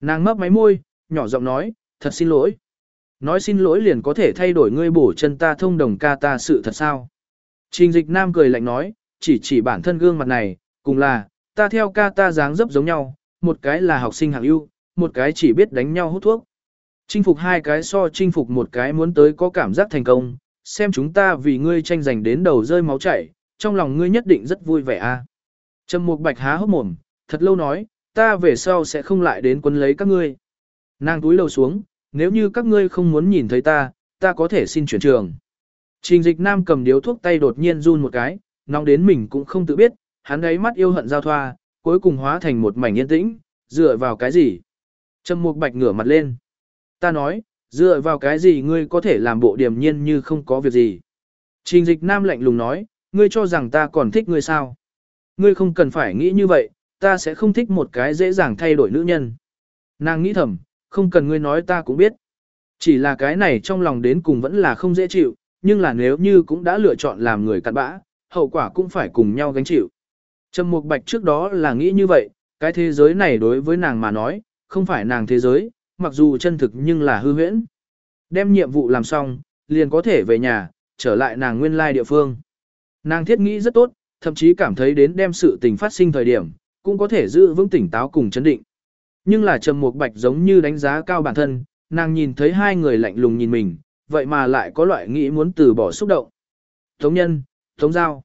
Nàng mấp máy môi, nhỏ giọng nói, thật xin lỗi. Nói xin lỗi liền có thể thay đổi ngươi bổ chân ta thông đồng ca ta sự thật sao. Trình dịch nam cười lạnh nói, chỉ chỉ bản thân gương mặt này, cùng là, ta theo ca ta dáng dấp giống nhau, một cái là học sinh hạng ưu, một cái chỉ biết đánh nhau hút thuốc. Chinh phục hai cái so chinh phục một cái muốn tới có cảm giác thành công, xem chúng ta vì ngươi tranh giành đến đầu rơi máu chảy, trong lòng ngươi nhất định rất vui vẻ a. Trầm Mục Bạch há hốc mồm, thật lâu nói, ta về sau sẽ không lại đến quân lấy các ngươi. Nàng túi lầu xuống, nếu như các ngươi không muốn nhìn thấy ta, ta có thể xin chuyển trường. Trình dịch nam cầm điếu thuốc tay đột nhiên run một cái, nóng đến mình cũng không tự biết, hắn ấy mắt yêu hận giao thoa, cuối cùng hóa thành một mảnh yên tĩnh, dựa vào cái gì? Trầm Mục Bạch ngửa mặt lên. Ta nói, dựa vào cái gì ngươi có thể làm bộ điềm nhiên như không có việc gì? Trình dịch nam lạnh lùng nói, ngươi cho rằng ta còn thích ngươi sao? Ngươi không cần phải nghĩ như vậy, ta sẽ không thích một cái dễ dàng thay đổi nữ nhân. Nàng nghĩ thầm, không cần ngươi nói ta cũng biết. Chỉ là cái này trong lòng đến cùng vẫn là không dễ chịu, nhưng là nếu như cũng đã lựa chọn làm người cặn bã, hậu quả cũng phải cùng nhau gánh chịu. Trầm Mục Bạch trước đó là nghĩ như vậy, cái thế giới này đối với nàng mà nói, không phải nàng thế giới, mặc dù chân thực nhưng là hư huyễn. Đem nhiệm vụ làm xong, liền có thể về nhà, trở lại nàng nguyên lai địa phương. Nàng thiết nghĩ rất tốt, thậm chí cảm thấy đến đem sự tình phát sinh thời điểm, cũng có thể giữ vững tỉnh táo cùng chấn định. Nhưng là Trầm Mục Bạch giống như đánh giá cao bản thân, nàng nhìn thấy hai người lạnh lùng nhìn mình, vậy mà lại có loại nghĩ muốn từ bỏ xúc động. Tống nhân, Tống Giao.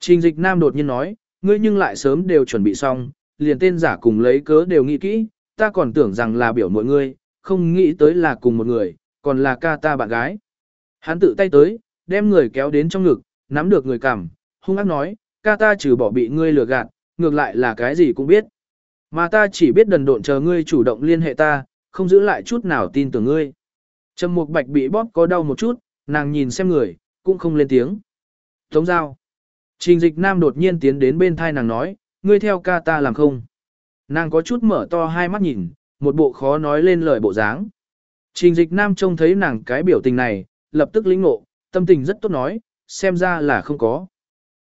Trình dịch nam đột nhiên nói, ngươi nhưng lại sớm đều chuẩn bị xong, liền tên giả cùng lấy cớ đều nghĩ kỹ, ta còn tưởng rằng là biểu mọi ngươi, không nghĩ tới là cùng một người, còn là ca ta bạn gái. Hắn tự tay tới, đem người kéo đến trong ngực, nắm được người cảm, hung ác nói, ca ta trừ bỏ bị ngươi lừa gạt, ngược lại là cái gì cũng biết. Mà ta chỉ biết đần độn chờ ngươi chủ động liên hệ ta, không giữ lại chút nào tin tưởng ngươi. Trầm Mục Bạch bị bóp có đau một chút, nàng nhìn xem người, cũng không lên tiếng. Tống giao. Trình dịch nam đột nhiên tiến đến bên thai nàng nói, ngươi theo ca ta làm không. Nàng có chút mở to hai mắt nhìn, một bộ khó nói lên lời bộ dáng. Trình dịch nam trông thấy nàng cái biểu tình này, lập tức lĩnh ngộ, tâm tình rất tốt nói, xem ra là không có.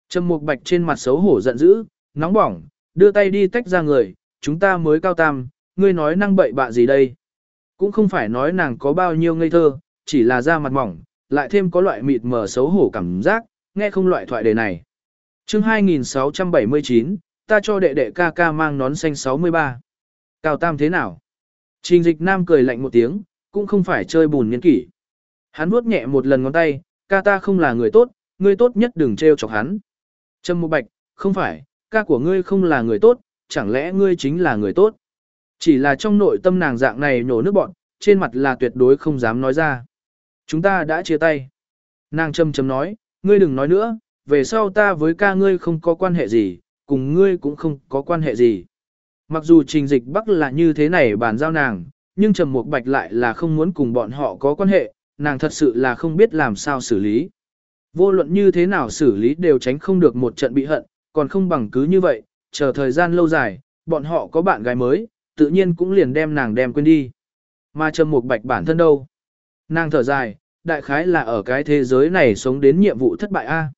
Trầm Mục Bạch trên mặt xấu hổ giận dữ, nóng bỏng, đưa tay đi tách ra người, chúng ta mới cao tam, ngươi nói năng bậy bạ gì đây? Cũng không phải nói nàng có bao nhiêu ngây thơ, chỉ là da mặt mỏng, lại thêm có loại mịt mờ xấu hổ cảm giác, nghe không loại thoại đề này. chương 2679, ta cho đệ đệ ca ca mang nón xanh 63. Cao tam thế nào? Trình dịch nam cười lạnh một tiếng, cũng không phải chơi bùn nhân kỷ. Hắn vuốt nhẹ một lần ngón tay, ca ta không là người tốt, ngươi tốt nhất đừng trêu chọc hắn. Trâm Mộ Bạch, không phải, ca của ngươi không là người tốt, chẳng lẽ ngươi chính là người tốt? Chỉ là trong nội tâm nàng dạng này nhổ nước bọn, trên mặt là tuyệt đối không dám nói ra. Chúng ta đã chia tay. Nàng châm châm nói, ngươi đừng nói nữa, về sau ta với ca ngươi không có quan hệ gì, cùng ngươi cũng không có quan hệ gì. Mặc dù trình dịch bắc là như thế này bàn giao nàng, nhưng Trầm Mục Bạch lại là không muốn cùng bọn họ có quan hệ, nàng thật sự là không biết làm sao xử lý. Vô luận như thế nào xử lý đều tránh không được một trận bị hận, còn không bằng cứ như vậy, chờ thời gian lâu dài, bọn họ có bạn gái mới, tự nhiên cũng liền đem nàng đem quên đi. Mà Trầm Mục Bạch bản thân đâu? Nàng thở dài, đại khái là ở cái thế giới này sống đến nhiệm vụ thất bại a.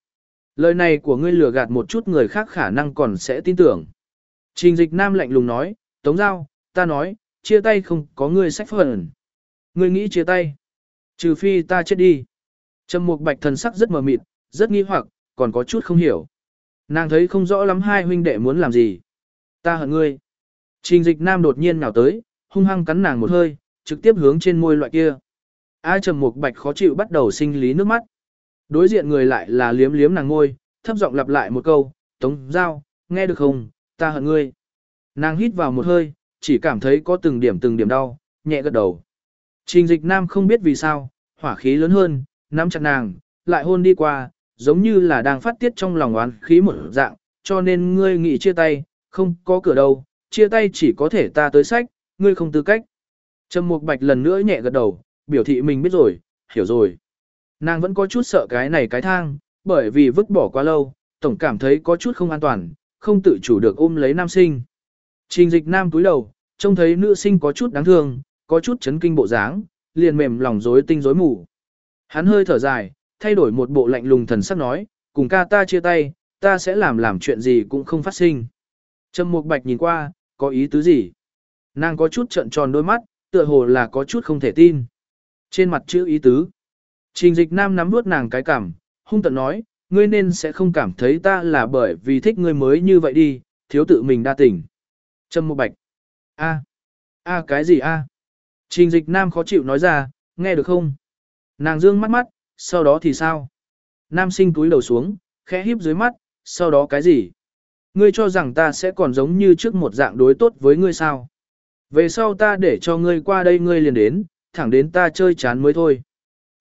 Lời này của ngươi lừa gạt một chút người khác khả năng còn sẽ tin tưởng. Trình dịch nam lạnh lùng nói, Tống Giao, ta nói, chia tay không có ngươi sách phần. Ngươi nghĩ chia tay. Trừ phi ta chết đi. Trầm mục bạch thần sắc rất mờ mịt, rất nghi hoặc, còn có chút không hiểu. Nàng thấy không rõ lắm hai huynh đệ muốn làm gì. Ta hận ngươi. Trình dịch nam đột nhiên nào tới, hung hăng cắn nàng một hơi, trực tiếp hướng trên môi loại kia. A trầm mục bạch khó chịu bắt đầu sinh lý nước mắt. Đối diện người lại là liếm liếm nàng ngôi, thấp giọng lặp lại một câu, Tống Giao, nghe được không, ta hận ngươi. Nàng hít vào một hơi, chỉ cảm thấy có từng điểm từng điểm đau, nhẹ gật đầu. Trình dịch nam không biết vì sao, hỏa khí lớn hơn, nắm chặt nàng, lại hôn đi qua, giống như là đang phát tiết trong lòng oán khí một dạng, cho nên ngươi nghĩ chia tay, không có cửa đâu, chia tay chỉ có thể ta tới sách, ngươi không tư cách. Trầm Mục Bạch lần nữa nhẹ gật đầu, biểu thị mình biết rồi, hiểu rồi. Nàng vẫn có chút sợ cái này cái thang, bởi vì vứt bỏ quá lâu, tổng cảm thấy có chút không an toàn, không tự chủ được ôm lấy nam sinh. Trình dịch nam túi đầu, trông thấy nữ sinh có chút đáng thương, có chút chấn kinh bộ dáng, liền mềm lòng rối tinh rối mù. Hắn hơi thở dài, thay đổi một bộ lạnh lùng thần sắc nói, cùng ca ta chia tay, ta sẽ làm làm chuyện gì cũng không phát sinh. Trầm Mục Bạch nhìn qua, có ý tứ gì? Nàng có chút trợn tròn đôi mắt, tựa hồ là có chút không thể tin. Trên mặt chữ ý tứ. Trình dịch nam nắm nuốt nàng cái cảm, hung tận nói, ngươi nên sẽ không cảm thấy ta là bởi vì thích ngươi mới như vậy đi, thiếu tự mình đa tình. Trầm Mục Bạch. A. A cái gì a? Trình dịch nam khó chịu nói ra, nghe được không? Nàng dương mắt mắt, sau đó thì sao? Nam sinh túi đầu xuống, khẽ híp dưới mắt, sau đó cái gì? Ngươi cho rằng ta sẽ còn giống như trước một dạng đối tốt với ngươi sao? Về sau ta để cho ngươi qua đây ngươi liền đến, thẳng đến ta chơi chán mới thôi.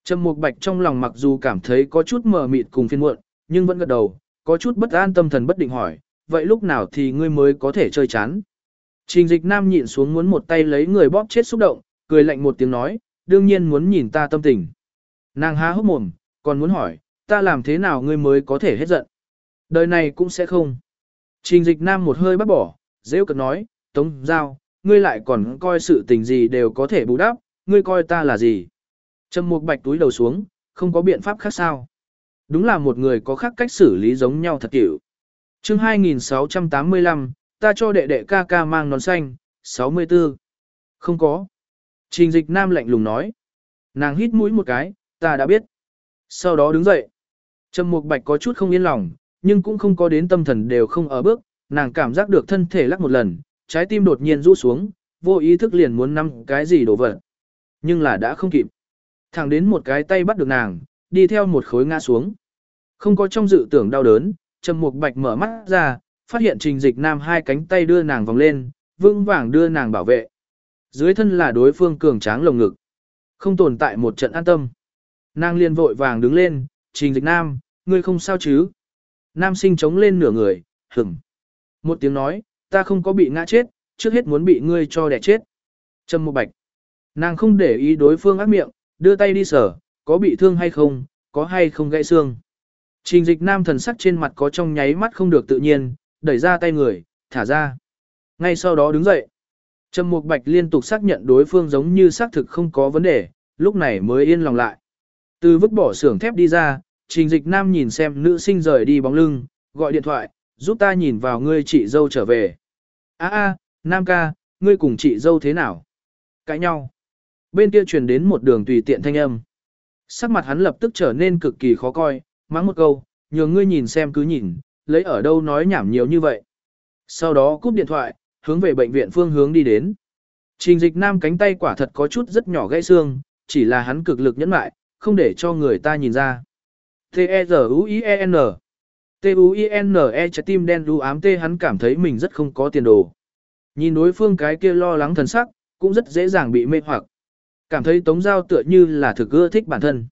Trầm Mục Bạch trong lòng mặc dù cảm thấy có chút mờ mịt cùng phiền muộn, nhưng vẫn gật đầu, có chút bất an tâm thần bất định hỏi, vậy lúc nào thì ngươi mới có thể chơi chán? Trình dịch nam nhịn xuống muốn một tay lấy người bóp chết xúc động, cười lạnh một tiếng nói, đương nhiên muốn nhìn ta tâm tình. Nàng há hốc mồm, còn muốn hỏi, ta làm thế nào ngươi mới có thể hết giận. Đời này cũng sẽ không. Trình dịch nam một hơi bắt bỏ, dễ cực nói, Tống Giao, ngươi lại còn coi sự tình gì đều có thể bù đắp, ngươi coi ta là gì. Trầm một bạch túi đầu xuống, không có biện pháp khác sao. Đúng là một người có khác cách xử lý giống nhau thật kiểu. chương 2685, ta cho đệ đệ ca ca mang nón xanh, 64. Không có. Trình dịch nam lạnh lùng nói. Nàng hít mũi một cái, ta đã biết. Sau đó đứng dậy. Trầm Mục Bạch có chút không yên lòng, nhưng cũng không có đến tâm thần đều không ở bước, nàng cảm giác được thân thể lắc một lần, trái tim đột nhiên rũ xuống, vô ý thức liền muốn nắm cái gì đổ vật. Nhưng là đã không kịp. Thẳng đến một cái tay bắt được nàng, đi theo một khối ngã xuống. Không có trong dự tưởng đau đớn, Trầm Mục Bạch mở mắt ra, phát hiện Trình Dịch Nam hai cánh tay đưa nàng vòng lên, vững vàng đưa nàng bảo vệ. Dưới thân là đối phương cường tráng lồng ngực. Không tồn tại một trận an tâm. Nàng liền vội vàng đứng lên, Trình Dịch Nam, ngươi không sao chứ? Nam sinh chống lên nửa người, hửng. Một tiếng nói, ta không có bị ngã chết, trước hết muốn bị ngươi cho đẻ chết. Trầm một bạch. Nàng không để ý đối phương ác miệng, đưa tay đi sở, có bị thương hay không, có hay không gãy xương. Trình dịch nam thần sắc trên mặt có trong nháy mắt không được tự nhiên, đẩy ra tay người, thả ra. Ngay sau đó đứng dậy. Trầm Mục Bạch liên tục xác nhận đối phương giống như xác thực không có vấn đề, lúc này mới yên lòng lại. Từ vứt bỏ xưởng thép đi ra, Trình Dịch Nam nhìn xem nữ sinh rời đi bóng lưng, gọi điện thoại, giúp ta nhìn vào ngươi chị dâu trở về. A a, Nam ca, ngươi cùng chị dâu thế nào? Cãi nhau. Bên kia truyền đến một đường tùy tiện thanh âm. Sắc mặt hắn lập tức trở nên cực kỳ khó coi, mắng một câu, nhường ngươi nhìn xem cứ nhìn, lấy ở đâu nói nhảm nhiều như vậy. Sau đó cúp điện thoại, hướng về bệnh viện phương hướng đi đến. Trình dịch nam cánh tay quả thật có chút rất nhỏ gãy xương, chỉ là hắn cực lực nhẫn lại, không để cho người ta nhìn ra. T-E-Z-U-I-E-N T-U-I-N-E trái tim đen đu ám tê hắn cảm thấy mình rất không có tiền đồ. Nhìn đối phương cái kia lo lắng thần sắc, cũng rất dễ dàng bị mê hoặc. Cảm thấy tống giao tựa như là thực ưa thích bản thân.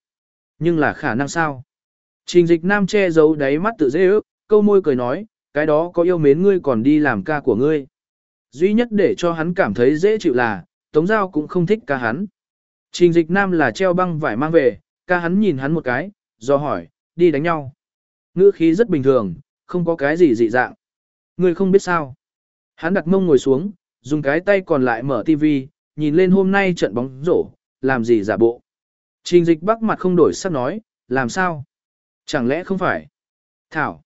Nhưng là khả năng sao? Trình dịch nam che giấu đáy mắt tự dễ ước, câu môi cười nói, cái đó có yêu mến ngươi còn đi làm ca của ngươi. Duy nhất để cho hắn cảm thấy dễ chịu là, tống giao cũng không thích ca hắn. Trình dịch nam là treo băng vải mang về, ca hắn nhìn hắn một cái, do hỏi, đi đánh nhau. Ngữ khí rất bình thường, không có cái gì dị dạng. Người không biết sao. Hắn đặt mông ngồi xuống, dùng cái tay còn lại mở tivi, nhìn lên hôm nay trận bóng rổ, làm gì giả bộ. Trình dịch bắc mặt không đổi sắc nói, làm sao? Chẳng lẽ không phải? Thảo.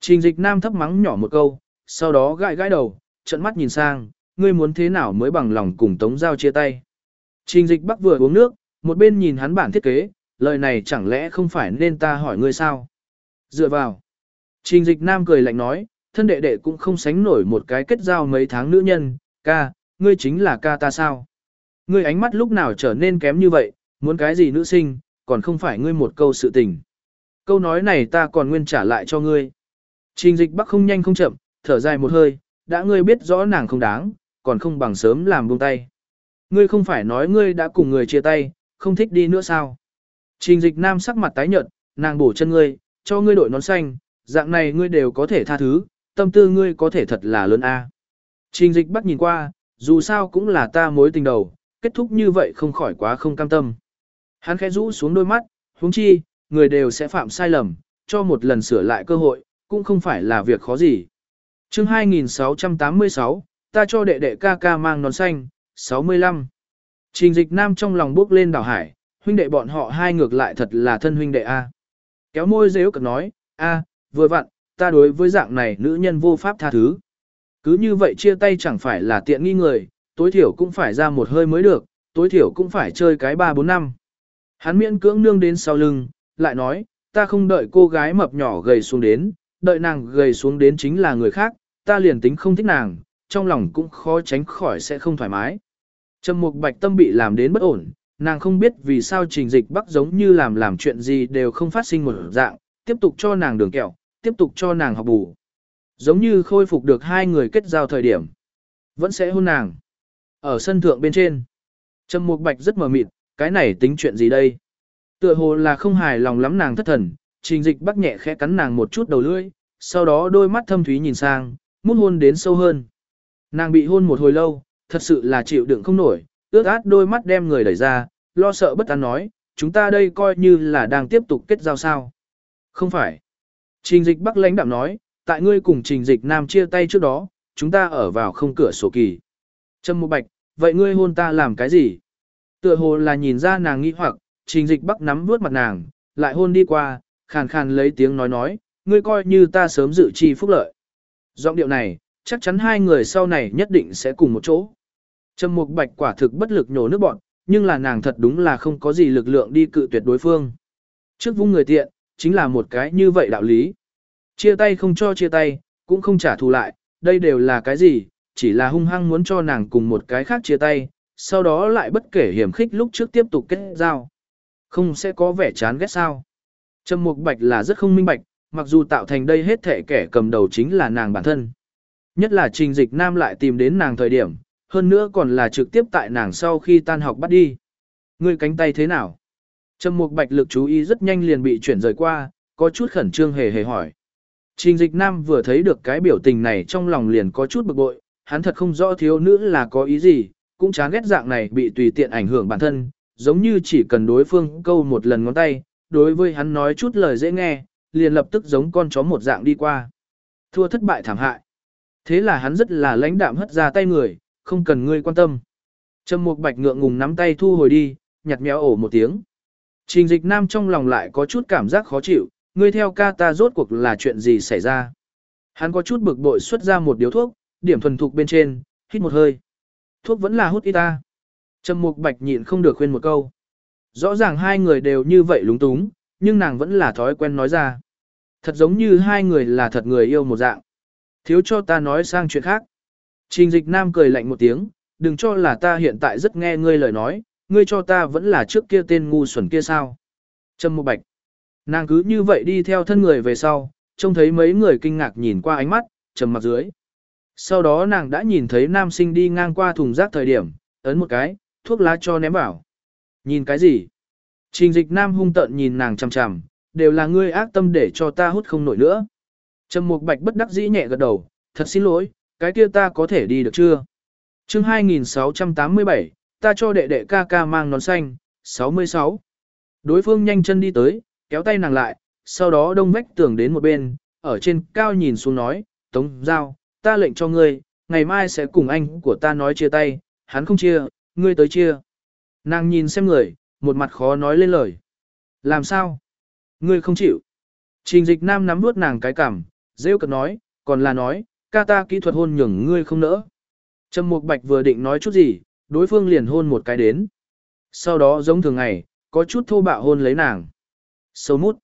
Trình dịch nam thấp mắng nhỏ một câu, sau đó gãi gãi đầu, trận mắt nhìn sang, ngươi muốn thế nào mới bằng lòng cùng Tống Giao chia tay. Trình dịch bắc vừa uống nước, một bên nhìn hắn bản thiết kế, lời này chẳng lẽ không phải nên ta hỏi ngươi sao? Dựa vào. Trình dịch nam cười lạnh nói, thân đệ đệ cũng không sánh nổi một cái kết giao mấy tháng nữ nhân, ca, ngươi chính là ca ta sao? Ngươi ánh mắt lúc nào trở nên kém như vậy, muốn cái gì nữ sinh, còn không phải ngươi một câu sự tình. Câu nói này ta còn nguyên trả lại cho ngươi. Trình dịch bắc không nhanh không chậm, thở dài một hơi, đã ngươi biết rõ nàng không đáng, còn không bằng sớm làm buông tay. Ngươi không phải nói ngươi đã cùng người chia tay, không thích đi nữa sao? Trình dịch nam sắc mặt tái nhợt, nàng bổ chân ngươi, cho ngươi đội nón xanh, dạng này ngươi đều có thể tha thứ, tâm tư ngươi có thể thật là lớn a. Trình dịch bắt nhìn qua, dù sao cũng là ta mối tình đầu, kết thúc như vậy không khỏi quá không cam tâm. Hắn khẽ rũ xuống đôi mắt, huống chi, người đều sẽ phạm sai lầm, cho một lần sửa lại cơ hội, cũng không phải là việc khó gì. chương 2686, ta cho đệ đệ ca ca mang nón xanh, 65. Trình dịch nam trong lòng bước lên đảo hải, huynh đệ bọn họ hai ngược lại thật là thân huynh đệ A. Kéo môi dễ cực nói, A, vừa vặn, ta đối với dạng này nữ nhân vô pháp tha thứ. Cứ như vậy chia tay chẳng phải là tiện nghi người, tối thiểu cũng phải ra một hơi mới được, tối thiểu cũng phải chơi cái 3-4 năm. Hắn miễn cưỡng nương đến sau lưng, lại nói, ta không đợi cô gái mập nhỏ gầy xuống đến, đợi nàng gầy xuống đến chính là người khác, ta liền tính không thích nàng, trong lòng cũng khó tránh khỏi sẽ không thoải mái. Trầm mục bạch tâm bị làm đến bất ổn, nàng không biết vì sao trình dịch bắc giống như làm làm chuyện gì đều không phát sinh một dạng, tiếp tục cho nàng đường kẹo, tiếp tục cho nàng học bù. Giống như khôi phục được hai người kết giao thời điểm. Vẫn sẽ hôn nàng. Ở sân thượng bên trên. Trầm mục bạch rất mờ mịt, cái này tính chuyện gì đây? Tựa hồ là không hài lòng lắm nàng thất thần, trình dịch bắc nhẹ khẽ cắn nàng một chút đầu lưỡi, sau đó đôi mắt thâm thúy nhìn sang, muốn hôn đến sâu hơn. Nàng bị hôn một hồi lâu, thật sự là chịu đựng không nổi, ướt át đôi mắt đem người đẩy ra, lo sợ bất an nói, chúng ta đây coi như là đang tiếp tục kết giao sao. Không phải. Trình dịch bắc lãnh đạm nói, tại ngươi cùng trình dịch nam chia tay trước đó, chúng ta ở vào không cửa sổ kỳ. Trâm Mộ Bạch, vậy ngươi hôn ta làm cái gì? Tựa hồ là nhìn ra nàng nghi hoặc, trình dịch bắc nắm vuốt mặt nàng, lại hôn đi qua, khàn khàn lấy tiếng nói nói, ngươi coi như ta sớm dự chi phúc lợi. Giọng điệu này, chắc chắn hai người sau này nhất định sẽ cùng một chỗ. Trầm Mục Bạch quả thực bất lực nhổ nước bọn, nhưng là nàng thật đúng là không có gì lực lượng đi cự tuyệt đối phương. Trước vung người tiện, chính là một cái như vậy đạo lý. Chia tay không cho chia tay, cũng không trả thù lại, đây đều là cái gì, chỉ là hung hăng muốn cho nàng cùng một cái khác chia tay, sau đó lại bất kể hiểm khích lúc trước tiếp tục kết giao. Không sẽ có vẻ chán ghét sao. Trầm Mục Bạch là rất không minh bạch, mặc dù tạo thành đây hết thể kẻ cầm đầu chính là nàng bản thân. Nhất là trình dịch nam lại tìm đến nàng thời điểm, hơn nữa còn là trực tiếp tại nàng sau khi tan học bắt đi. Ngươi cánh tay thế nào? Trầm Mục Bạch lực chú ý rất nhanh liền bị chuyển rời qua, có chút khẩn trương hề hề hỏi. Trình dịch nam vừa thấy được cái biểu tình này trong lòng liền có chút bực bội, hắn thật không rõ thiếu nữ là có ý gì, cũng chán ghét dạng này bị tùy tiện ảnh hưởng bản thân, giống như chỉ cần đối phương câu một lần ngón tay, đối với hắn nói chút lời dễ nghe, liền lập tức giống con chó một dạng đi qua. Thua thất bại thảm hại. Thế là hắn rất là lãnh đạm hất ra tay người, không cần ngươi quan tâm. Trầm Mục Bạch ngượng ngùng nắm tay thu hồi đi, nhặt méo ổ một tiếng. Trình Dịch Nam trong lòng lại có chút cảm giác khó chịu, ngươi theo ca ta rốt cuộc là chuyện gì xảy ra. Hắn có chút bực bội xuất ra một điếu thuốc, điểm thuần thục bên trên, hít một hơi. Thuốc vẫn là hút y ta. Trầm Mục Bạch nhịn không được khuyên một câu. Rõ ràng hai người đều như vậy lúng túng, nhưng nàng vẫn là thói quen nói ra. Thật giống như hai người là thật người yêu một dạng. Thiếu cho ta nói sang chuyện khác. Trình dịch nam cười lạnh một tiếng, đừng cho là ta hiện tại rất nghe ngươi lời nói, ngươi cho ta vẫn là trước kia tên ngu xuẩn kia sao. Trâm Mộ Bạch. Nàng cứ như vậy đi theo thân người về sau, trông thấy mấy người kinh ngạc nhìn qua ánh mắt, trầm mặt dưới. Sau đó nàng đã nhìn thấy nam sinh đi ngang qua thùng rác thời điểm, ấn một cái, thuốc lá cho ném vào. Nhìn cái gì? Trình dịch nam hung tợn nhìn nàng chằm chằm, đều là ngươi ác tâm để cho ta hút không nổi nữa. Trầm Mục Bạch bất đắc dĩ nhẹ gật đầu, thật xin lỗi, cái kia ta có thể đi được chưa? chương 2687, ta cho đệ đệ ca ca mang nón xanh, 66. Đối phương nhanh chân đi tới, kéo tay nàng lại, sau đó đông vách tường đến một bên, ở trên cao nhìn xuống nói, Tống Giao, ta lệnh cho ngươi, ngày mai sẽ cùng anh của ta nói chia tay, hắn không chia, ngươi tới chia. Nàng nhìn xem người, một mặt khó nói lên lời. Làm sao? Ngươi không chịu. Trình dịch nam nắm bước nàng cái cằm, rêu cực nói, còn là nói, ca ta kỹ thuật hôn nhường ngươi không nỡ. Trầm Mục Bạch vừa định nói chút gì, đối phương liền hôn một cái đến. Sau đó giống thường ngày, có chút thô bạo hôn lấy nàng. Sâu mút.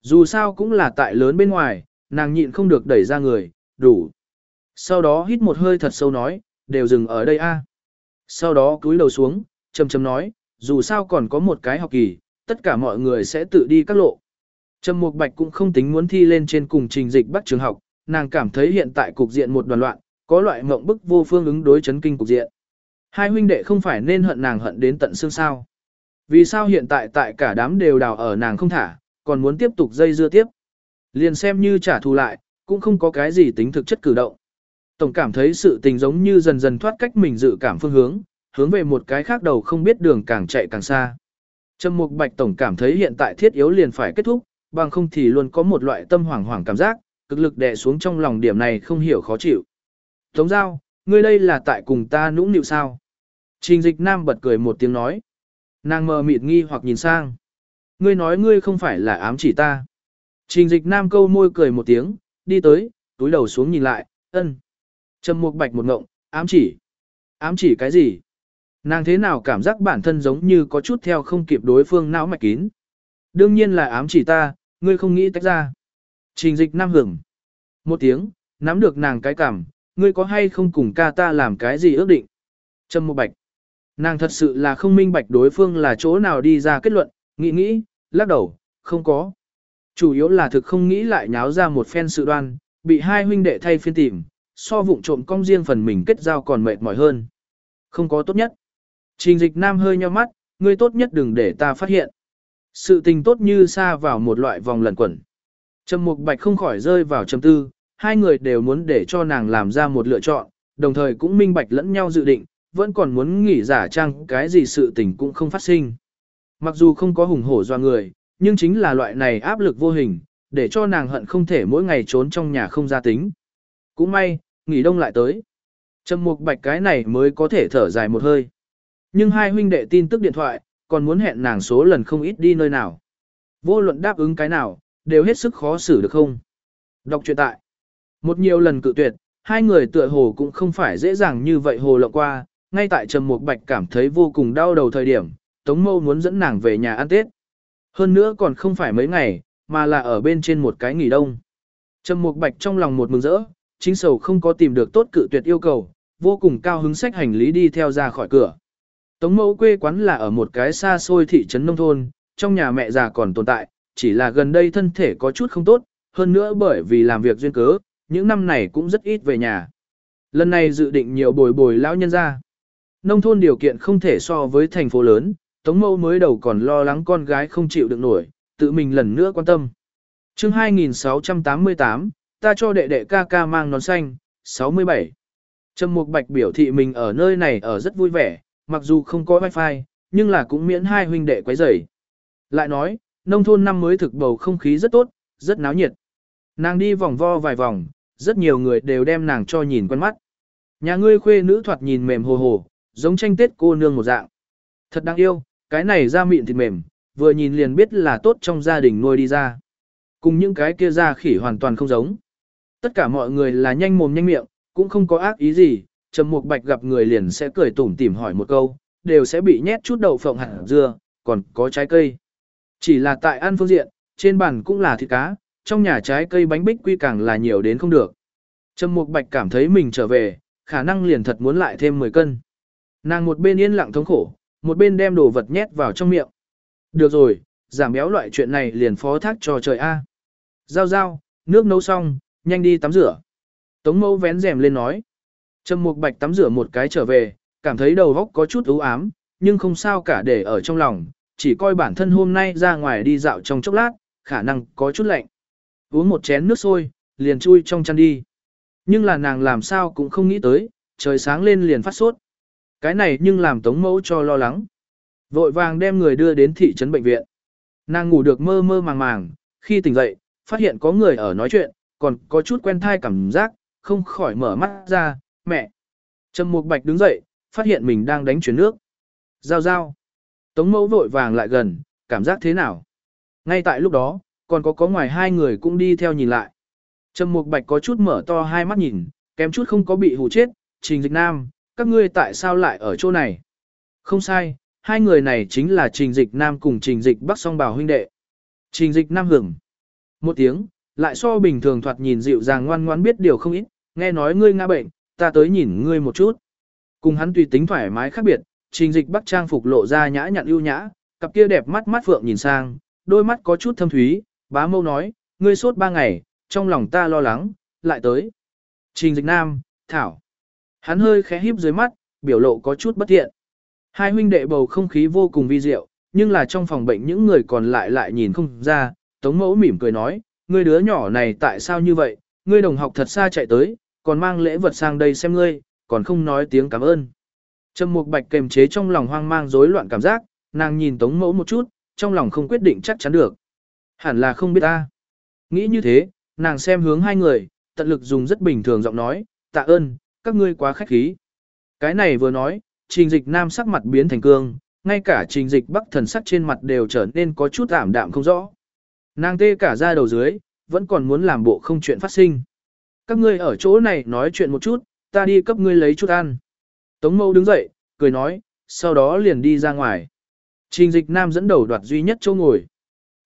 Dù sao cũng là tại lớn bên ngoài, nàng nhịn không được đẩy ra người, đủ. Sau đó hít một hơi thật sâu nói, đều dừng ở đây a. Sau đó cúi đầu xuống, chầm chầm nói, dù sao còn có một cái học kỳ, tất cả mọi người sẽ tự đi các lộ. Trầm Mục Bạch cũng không tính muốn thi lên trên cùng trình dịch bắt trường học, nàng cảm thấy hiện tại cục diện một đoàn loạn, có loại mộng bức vô phương ứng đối chấn kinh cục diện. Hai huynh đệ không phải nên hận nàng hận đến tận xương sao. Vì sao hiện tại tại cả đám đều đào ở nàng không thả, còn muốn tiếp tục dây dưa tiếp. Liền xem như trả thù lại, cũng không có cái gì tính thực chất cử động. Tổng cảm thấy sự tình giống như dần dần thoát cách mình dự cảm phương hướng, hướng về một cái khác đầu không biết đường càng chạy càng xa. Trầm Mục Bạch tổng cảm thấy hiện tại thiết yếu liền phải kết thúc, bằng không thì luôn có một loại tâm hoảng hoảng cảm giác, cực lực đè xuống trong lòng điểm này không hiểu khó chịu. Tống Giao, ngươi đây là tại cùng ta nũng nịu sao? Trình dịch nam bật cười một tiếng nói. Nàng mờ mịt nghi hoặc nhìn sang. Ngươi nói ngươi không phải là ám chỉ ta. Trình dịch nam câu môi cười một tiếng, đi tới, túi đầu xuống nhìn lại, ân. Trầm mục bạch một ngộng, ám chỉ. Ám chỉ cái gì? Nàng thế nào cảm giác bản thân giống như có chút theo không kịp đối phương não mạch kín. Đương nhiên là ám chỉ ta, ngươi không nghĩ tách ra. Trình dịch nam hưởng. Một tiếng, nắm được nàng cái cảm, ngươi có hay không cùng ca ta làm cái gì ước định. Trâm một bạch. Nàng thật sự là không minh bạch đối phương là chỗ nào đi ra kết luận, nghĩ nghĩ, lắc đầu, không có. Chủ yếu là thực không nghĩ lại nháo ra một phen sự đoan, bị hai huynh đệ thay phiên tìm, so vụng trộm cong riêng phần mình kết giao còn mệt mỏi hơn. Không có tốt nhất. Trình dịch nam hơi nheo mắt, ngươi tốt nhất đừng để ta phát hiện. Sự tình tốt như xa vào một loại vòng lẩn quẩn. Trầm mục bạch không khỏi rơi vào trầm tư, hai người đều muốn để cho nàng làm ra một lựa chọn, đồng thời cũng minh bạch lẫn nhau dự định, vẫn còn muốn nghỉ giả trang cái gì sự tình cũng không phát sinh. Mặc dù không có hùng hổ do người, nhưng chính là loại này áp lực vô hình, để cho nàng hận không thể mỗi ngày trốn trong nhà không ra tính. Cũng may, nghỉ đông lại tới. Trầm mục bạch cái này mới có thể thở dài một hơi. Nhưng hai huynh đệ tin tức điện thoại, còn muốn hẹn nàng số lần không ít đi nơi nào. Vô luận đáp ứng cái nào, đều hết sức khó xử được không. Đọc truyện tại. Một nhiều lần cự tuyệt, hai người tựa hồ cũng không phải dễ dàng như vậy hồ lộng qua, ngay tại Trầm Mục Bạch cảm thấy vô cùng đau đầu thời điểm, Tống Mâu muốn dẫn nàng về nhà ăn Tết. Hơn nữa còn không phải mấy ngày, mà là ở bên trên một cái nghỉ đông. Trầm Mục Bạch trong lòng một mừng rỡ, chính sầu không có tìm được tốt cự tuyệt yêu cầu, vô cùng cao hứng sách hành lý đi theo ra khỏi cửa. Tống mẫu quê quán là ở một cái xa xôi thị trấn nông thôn, trong nhà mẹ già còn tồn tại, chỉ là gần đây thân thể có chút không tốt, hơn nữa bởi vì làm việc duyên cớ, những năm này cũng rất ít về nhà. Lần này dự định nhiều bồi bồi lão nhân ra. Nông thôn điều kiện không thể so với thành phố lớn, Tống Mâu mới đầu còn lo lắng con gái không chịu được nổi, tự mình lần nữa quan tâm. chương 2688, ta cho đệ đệ ca ca mang nón xanh, 67. Trầm Mục Bạch biểu thị mình ở nơi này ở rất vui vẻ, mặc dù không có wifi, nhưng là cũng miễn hai huynh đệ quấy rầy. Lại nói, nông thôn năm mới thực bầu không khí rất tốt, rất náo nhiệt. Nàng đi vòng vo vài vòng, rất nhiều người đều đem nàng cho nhìn quen mắt. Nhà ngươi khuê nữ thoạt nhìn mềm hồ hồ, giống tranh tết cô nương một dạng. Thật đáng yêu, cái này da mịn thịt mềm, vừa nhìn liền biết là tốt trong gia đình nuôi đi ra. Cùng những cái kia da khỉ hoàn toàn không giống. Tất cả mọi người là nhanh mồm nhanh miệng, cũng không có ác ý gì, Trầm Mục Bạch gặp người liền sẽ cười tủm tỉm hỏi một câu, đều sẽ bị nhét chút đậu phộng hạt dưa, còn có trái cây. Chỉ là tại ăn phương diện, trên bàn cũng là thịt cá, trong nhà trái cây bánh bích quy càng là nhiều đến không được. Trầm Mục Bạch cảm thấy mình trở về, khả năng liền thật muốn lại thêm 10 cân. Nàng một bên yên lặng thống khổ, một bên đem đồ vật nhét vào trong miệng. Được rồi, giảm béo loại chuyện này liền phó thác cho trời A. Giao giao, nước nấu xong, nhanh đi tắm rửa. Tống mẫu vén rèm lên nói. Trầm Mục Bạch tắm rửa một cái trở về, cảm thấy đầu óc có chút u ám, nhưng không sao cả để ở trong lòng, chỉ coi bản thân hôm nay ra ngoài đi dạo trong chốc lát, khả năng có chút lạnh. Uống một chén nước sôi, liền chui trong chăn đi. Nhưng là nàng làm sao cũng không nghĩ tới, trời sáng lên liền phát sốt. Cái này nhưng làm tống mẫu cho lo lắng. Vội vàng đem người đưa đến thị trấn bệnh viện. Nàng ngủ được mơ mơ màng màng, khi tỉnh dậy, phát hiện có người ở nói chuyện, còn có chút quen thai cảm giác, không khỏi mở mắt ra, mẹ. Trầm Mục Bạch đứng dậy, phát hiện mình đang đánh chuyển nước. Giao giao. Tống mẫu vội vàng lại gần, cảm giác thế nào? Ngay tại lúc đó, còn có có ngoài hai người cũng đi theo nhìn lại. Trầm Mục Bạch có chút mở to hai mắt nhìn, kém chút không có bị hù chết, Trình Dịch Nam, các ngươi tại sao lại ở chỗ này? Không sai, hai người này chính là Trình Dịch Nam cùng Trình Dịch Bắc song bào huynh đệ. Trình Dịch Nam hưởng. Một tiếng, lại so bình thường thoạt nhìn dịu dàng ngoan ngoãn biết điều không ít, nghe nói ngươi ngã bệnh, ta tới nhìn ngươi một chút. Cùng hắn tùy tính thoải mái khác biệt, Trình Dịch Bắc trang phục lộ ra nhã nhặn ưu nhã, cặp kia đẹp mắt mắt phượng nhìn sang, đôi mắt có chút thâm thúy, bá mâu nói, ngươi sốt ba ngày, trong lòng ta lo lắng, lại tới. Trình Dịch Nam, Thảo. Hắn hơi khẽ híp dưới mắt, biểu lộ có chút bất thiện. Hai huynh đệ bầu không khí vô cùng vi diệu, nhưng là trong phòng bệnh những người còn lại lại nhìn không ra, Tống Mẫu mỉm cười nói, ngươi đứa nhỏ này tại sao như vậy, ngươi đồng học thật xa chạy tới, còn mang lễ vật sang đây xem ngươi, còn không nói tiếng cảm ơn. Trầm Mục Bạch kềm chế trong lòng hoang mang rối loạn cảm giác, nàng nhìn Tống Mẫu một chút, trong lòng không quyết định chắc chắn được. Hẳn là không biết ta. Nghĩ như thế, nàng xem hướng hai người, tận lực dùng rất bình thường giọng nói, tạ ơn, các ngươi quá khách khí. Cái này vừa nói, trình dịch nam sắc mặt biến thành cương, ngay cả trình dịch bắc thần sắc trên mặt đều trở nên có chút ảm đạm không rõ. Nàng tê cả ra đầu dưới, vẫn còn muốn làm bộ không chuyện phát sinh. Các ngươi ở chỗ này nói chuyện một chút, ta đi cấp ngươi lấy chút ăn. Tống mâu đứng dậy, cười nói, sau đó liền đi ra ngoài. Trình dịch nam dẫn đầu đoạt duy nhất chỗ ngồi.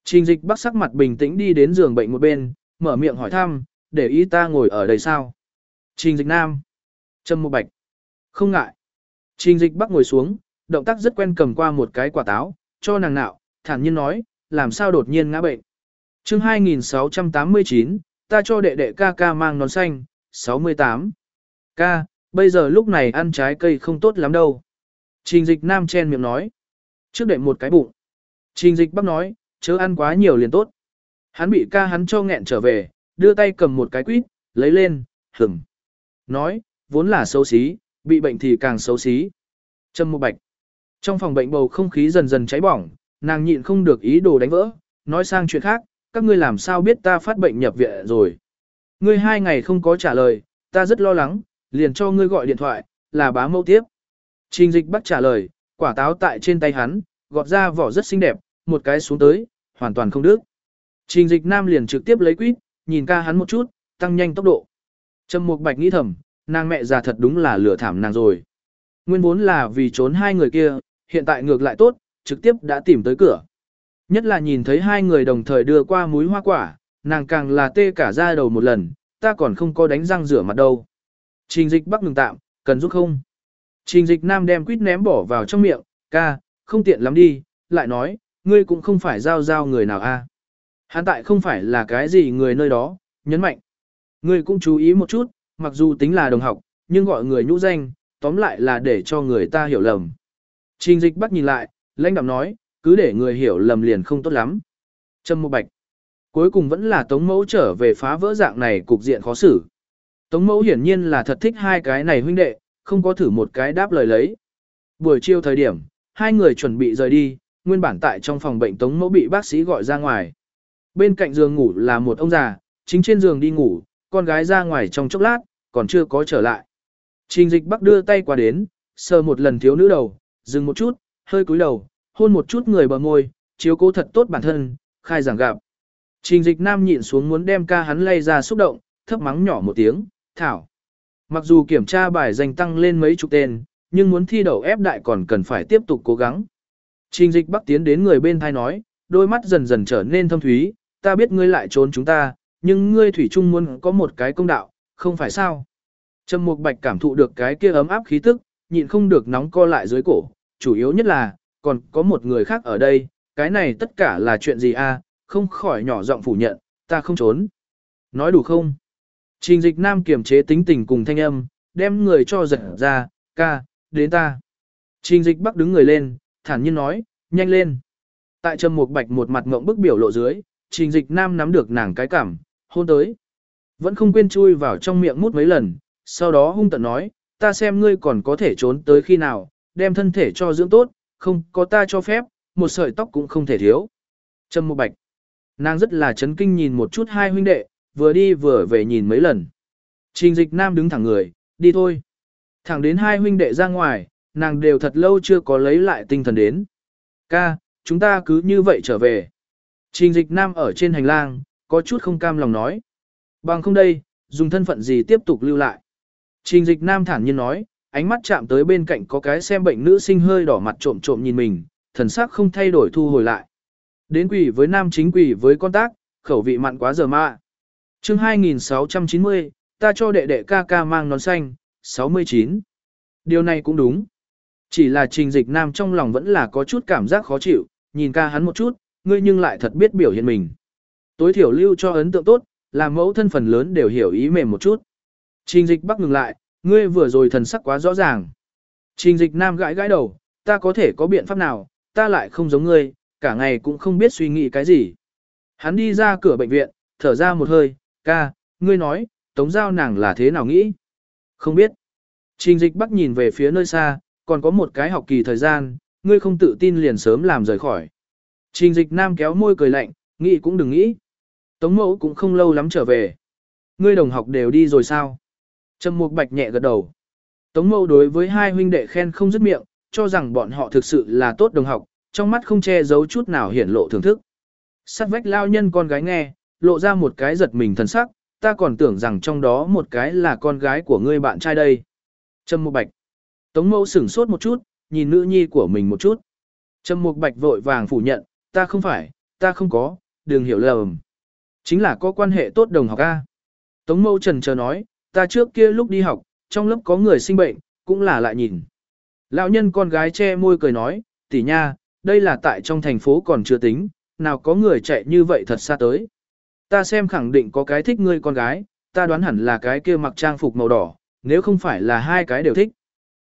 Trình dịch bắc sắc mặt bình tĩnh đi đến giường bệnh một bên, mở miệng hỏi thăm, để ý ta ngồi ở đây sao? Trình dịch nam. Trâm một bạch. Không ngại. Trình dịch bắc ngồi xuống, động tác rất quen cầm qua một cái quả táo, cho nàng nạo, thản nhiên nói, làm sao đột nhiên ngã bệnh. chương 2689, ta cho đệ đệ ca ca mang nón xanh, 68. Ca, bây giờ lúc này ăn trái cây không tốt lắm đâu. Trình dịch nam chen miệng nói. Trước đệ một cái bụng. Trình dịch bắp nói, chớ ăn quá nhiều liền tốt. Hắn bị ca hắn cho nghẹn trở về, đưa tay cầm một cái quýt, lấy lên, hửng. Nói, vốn là xấu xí, bị bệnh thì càng xấu xí. Trâm một bạch. Trong phòng bệnh bầu không khí dần dần cháy bỏng, nàng nhịn không được ý đồ đánh vỡ, nói sang chuyện khác, các ngươi làm sao biết ta phát bệnh nhập viện rồi. Ngươi hai ngày không có trả lời, ta rất lo lắng, liền cho ngươi gọi điện thoại, là bá mẫu tiếp. Trình dịch bắt trả lời, quả táo tại trên tay hắn, gọt ra vỏ rất xinh đẹp, một cái xuống tới, hoàn toàn không đứt. Trình dịch nam liền trực tiếp lấy quýt, nhìn ca hắn một chút, tăng nhanh tốc độ. Trầm Mục Bạch nghĩ thầm, nàng mẹ già thật đúng là lừa thảm nàng rồi. Nguyên vốn là vì trốn hai người kia, hiện tại ngược lại tốt, trực tiếp đã tìm tới cửa. Nhất là nhìn thấy hai người đồng thời đưa qua múi hoa quả, nàng càng là tê cả da đầu một lần, ta còn không có đánh răng rửa mặt đâu. Trình dịch bắc ngừng tạm, cần giúp không? Trình dịch nam đem quýt ném bỏ vào trong miệng, ca, không tiện lắm đi, lại nói, ngươi cũng không phải giao giao người nào a. Hắn tại không phải là cái gì người nơi đó, nhấn mạnh. Ngươi cũng chú ý một chút, mặc dù tính là đồng học, nhưng gọi người nhũ danh, tóm lại là để cho người ta hiểu lầm. Trình dịch bắt nhìn lại, lãnh đạm nói, cứ để người hiểu lầm liền không tốt lắm. Trâm một bạch. Cuối cùng vẫn là Tống Mẫu trở về phá vỡ dạng này cục diện khó xử. Tống Mẫu hiển nhiên là thật thích hai cái này huynh đệ, không có thử một cái đáp lời lấy. Buổi chiều thời điểm, hai người chuẩn bị rời đi, nguyên bản tại trong phòng bệnh Tống Mẫu bị bác sĩ gọi ra ngoài. Bên cạnh giường ngủ là một ông già, chính trên giường đi ngủ, con gái ra ngoài trong chốc lát, còn chưa có trở lại. Trình dịch bắc đưa tay qua đến, sờ một lần thiếu nữ đầu, dừng một chút, hơi cúi đầu, hôn một chút người bờ môi, chiếu cố thật tốt bản thân, khai giảng gặp. Trình dịch nam nhịn xuống muốn đem ca hắn lay ra xúc động, thấp mắng nhỏ một tiếng, thảo. Mặc dù kiểm tra bài danh tăng lên mấy chục tên, nhưng muốn thi đậu ép đại còn cần phải tiếp tục cố gắng. Trình dịch bắc tiến đến người bên thai nói, đôi mắt dần dần trở nên thâm thúy, ta biết ngươi lại trốn chúng ta, nhưng ngươi thủy chung muốn có một cái công đạo, không phải sao? Trầm Mục Bạch cảm thụ được cái kia ấm áp khí tức, nhịn không được nóng co lại dưới cổ, chủ yếu nhất là, còn có một người khác ở đây, cái này tất cả là chuyện gì a? không khỏi nhỏ giọng phủ nhận, ta không trốn. Nói đủ không? Trình dịch nam kiềm chế tính tình cùng thanh âm, đem người cho giật ra, ca, đến ta. Trình dịch bắc đứng người lên, thản nhiên nói, nhanh lên. Tại Trầm Mục Bạch một mặt ngộng bức biểu lộ dưới, Trình Dịch Nam nắm được nàng cái cảm, hôn tới. Vẫn không quên chui vào trong miệng mút mấy lần, sau đó hung tận nói, ta xem ngươi còn có thể trốn tới khi nào, đem thân thể cho dưỡng tốt, không có ta cho phép, một sợi tóc cũng không thể thiếu. Trầm Mục Bạch. Nàng rất là chấn kinh nhìn một chút hai huynh đệ, vừa đi vừa về nhìn mấy lần. Trình Dịch Nam đứng thẳng người, đi thôi. Thẳng đến hai huynh đệ ra ngoài, nàng đều thật lâu chưa có lấy lại tinh thần đến. Ca, chúng ta cứ như vậy trở về. Trình dịch nam ở trên hành lang, có chút không cam lòng nói. Bằng không đây, dùng thân phận gì tiếp tục lưu lại. Trình dịch nam thản nhiên nói, ánh mắt chạm tới bên cạnh có cái xem bệnh nữ sinh hơi đỏ mặt trộm trộm nhìn mình, thần sắc không thay đổi thu hồi lại. Đến quỷ với nam chính quỷ với con tác, khẩu vị mặn quá giờ mà chương 2690, ta cho đệ đệ ca ca mang nón xanh, 69. Điều này cũng đúng. Chỉ là trình dịch nam trong lòng vẫn là có chút cảm giác khó chịu, nhìn ca hắn một chút, ngươi nhưng lại thật biết biểu hiện mình. Tối thiểu lưu cho ấn tượng tốt, làm mẫu thân phần lớn đều hiểu ý mềm một chút. Trình dịch bắc ngừng lại, ngươi vừa rồi thần sắc quá rõ ràng. Trình dịch nam gãi gãi đầu, ta có thể có biện pháp nào, ta lại không giống ngươi, cả ngày cũng không biết suy nghĩ cái gì. Hắn đi ra cửa bệnh viện, thở ra một hơi, ca, ngươi nói, tống giao nàng là thế nào nghĩ? Không biết. Trình dịch bắc nhìn về phía nơi xa, còn có một cái học kỳ thời gian, ngươi không tự tin liền sớm làm rời khỏi. Trình dịch nam kéo môi cười lạnh, nghĩ cũng đừng nghĩ. Tống mẫu cũng không lâu lắm trở về. Ngươi đồng học đều đi rồi sao? Trầm mục bạch nhẹ gật đầu. Tống mẫu đối với hai huynh đệ khen không dứt miệng, cho rằng bọn họ thực sự là tốt đồng học, trong mắt không che giấu chút nào hiển lộ thưởng thức. Sát vách lao nhân con gái nghe, lộ ra một cái giật mình thần sắc, ta còn tưởng rằng trong đó một cái là con gái của ngươi bạn trai đây. Trâm Mục Bạch. Tống Mẫu sửng sốt một chút, nhìn nữ nhi của mình một chút. Trâm Mục Bạch vội vàng phủ nhận, ta không phải, ta không có, đừng hiểu lầm. Chính là có quan hệ tốt đồng học A. Tống Mẫu trần chờ nói, ta trước kia lúc đi học, trong lớp có người sinh bệnh, cũng là lại nhìn. Lão nhân con gái che môi cười nói, tỷ nha, đây là tại trong thành phố còn chưa tính, nào có người chạy như vậy thật xa tới. Ta xem khẳng định có cái thích ngươi con gái, ta đoán hẳn là cái kia mặc trang phục màu đỏ, nếu không phải là hai cái đều thích.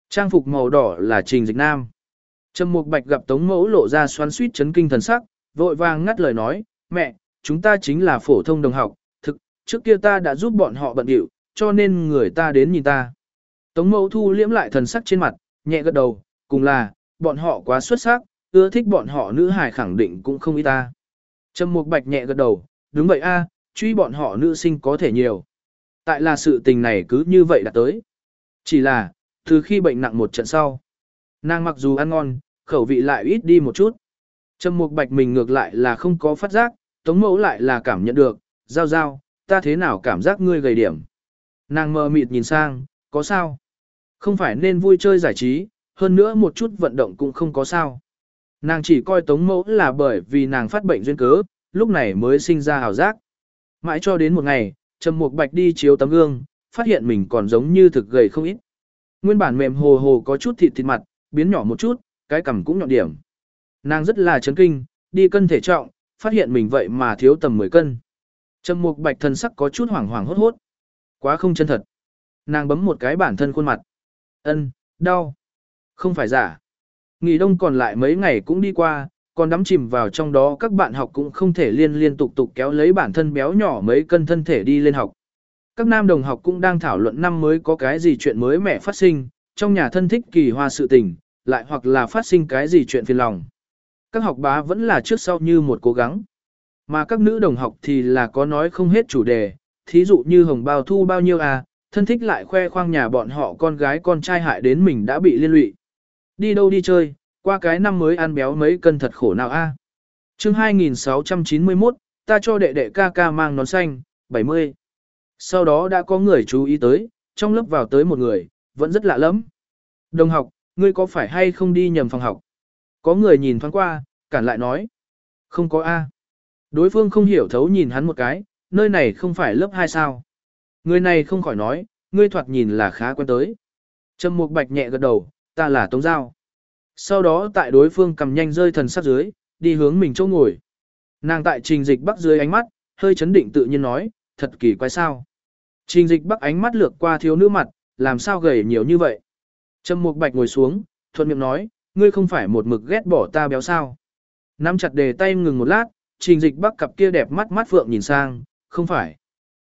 Trang phục màu đỏ là trình dịch nam. Trầm Mục Bạch gặp Tống Mẫu lộ ra xoắn suýt chấn kinh thần sắc, vội vàng ngắt lời nói, mẹ, chúng ta chính là phổ thông đồng học, thực, trước kia ta đã giúp bọn họ bận điệu, cho nên người ta đến nhìn ta. Tống Mẫu thu liễm lại thần sắc trên mặt, nhẹ gật đầu, cùng là, bọn họ quá xuất sắc, ưa thích bọn họ nữ hài khẳng định cũng không ý ta. Trầm Mục Bạch nhẹ gật đầu, đúng vậy a, truy bọn họ nữ sinh có thể nhiều. Tại là sự tình này cứ như vậy đã tới. Chỉ là, từ khi bệnh nặng một trận sau, nàng mặc dù ăn ngon, khẩu vị lại ít đi một chút. Trầm Mục Bạch mình ngược lại là không có phát giác, Tống Mẫu lại là cảm nhận được, giao giao, ta thế nào cảm giác ngươi gầy điểm. Nàng mờ mịt nhìn sang, có sao? Không phải nên vui chơi giải trí, hơn nữa một chút vận động cũng không có sao. Nàng chỉ coi Tống Mẫu là bởi vì nàng phát bệnh duyên cớ, lúc này mới sinh ra hào giác. Mãi cho đến một ngày, Trầm Mục Bạch đi chiếu tấm gương, phát hiện mình còn giống như thực gầy không ít. Nguyên bản mềm hồ hồ có chút thịt thịt mặt, biến nhỏ một chút, cái cằm cũng nhọn điểm. Nàng rất là chấn kinh, đi cân thể trọng, phát hiện mình vậy mà thiếu tầm 10 cân. Trầm Mục Bạch thần sắc có chút hoảng hoảng hốt hốt. Quá không chân thật. Nàng bấm một cái bản thân khuôn mặt. Ân, đau. Không phải giả. Nghỉ đông còn lại mấy ngày cũng đi qua, còn đắm chìm vào trong đó các bạn học cũng không thể liên liên tục tục kéo lấy bản thân béo nhỏ mấy cân thân thể đi lên học. Các nam đồng học cũng đang thảo luận năm mới có cái gì chuyện mới mẻ phát sinh, trong nhà thân thích kỳ hoa sự tình, lại hoặc là phát sinh cái gì chuyện phiền lòng. Các học bá vẫn là trước sau như một cố gắng. Mà các nữ đồng học thì là có nói không hết chủ đề, thí dụ như hồng bao thu bao nhiêu à, thân thích lại khoe khoang nhà bọn họ con gái con trai hại đến mình đã bị liên lụy. Đi đâu đi chơi, qua cái năm mới ăn béo mấy cân thật khổ nào a. À? Chương 2691, ta cho đệ đệ ca ca mang nón xanh, 70. Sau đó đã có người chú ý tới, trong lớp vào tới một người, vẫn rất lạ lắm. Đồng học, ngươi có phải hay không đi nhầm phòng học? Có người nhìn thoáng qua, cản lại nói. Không có A. Đối phương không hiểu thấu nhìn hắn một cái, nơi này không phải lớp 2 sao. Người này không khỏi nói, ngươi thoạt nhìn là khá quen tới. Trầm Mục Bạch nhẹ gật đầu, ta là Tống Giao. Sau đó tại đối phương cầm nhanh rơi thần sát dưới, đi hướng mình chỗ ngồi. Nàng tại trình dịch bắc dưới ánh mắt, hơi chấn định tự nhiên nói, thật kỳ quái sao. Trình dịch bắc ánh mắt lược qua thiếu nữ mặt, làm sao gầy nhiều như vậy. Trầm Mục Bạch ngồi xuống, thuận miệng nói, ngươi không phải một mực ghét bỏ ta béo sao. Nắm chặt đề tay ngừng một lát, trình dịch bắc cặp kia đẹp mắt mắt phượng nhìn sang, không phải.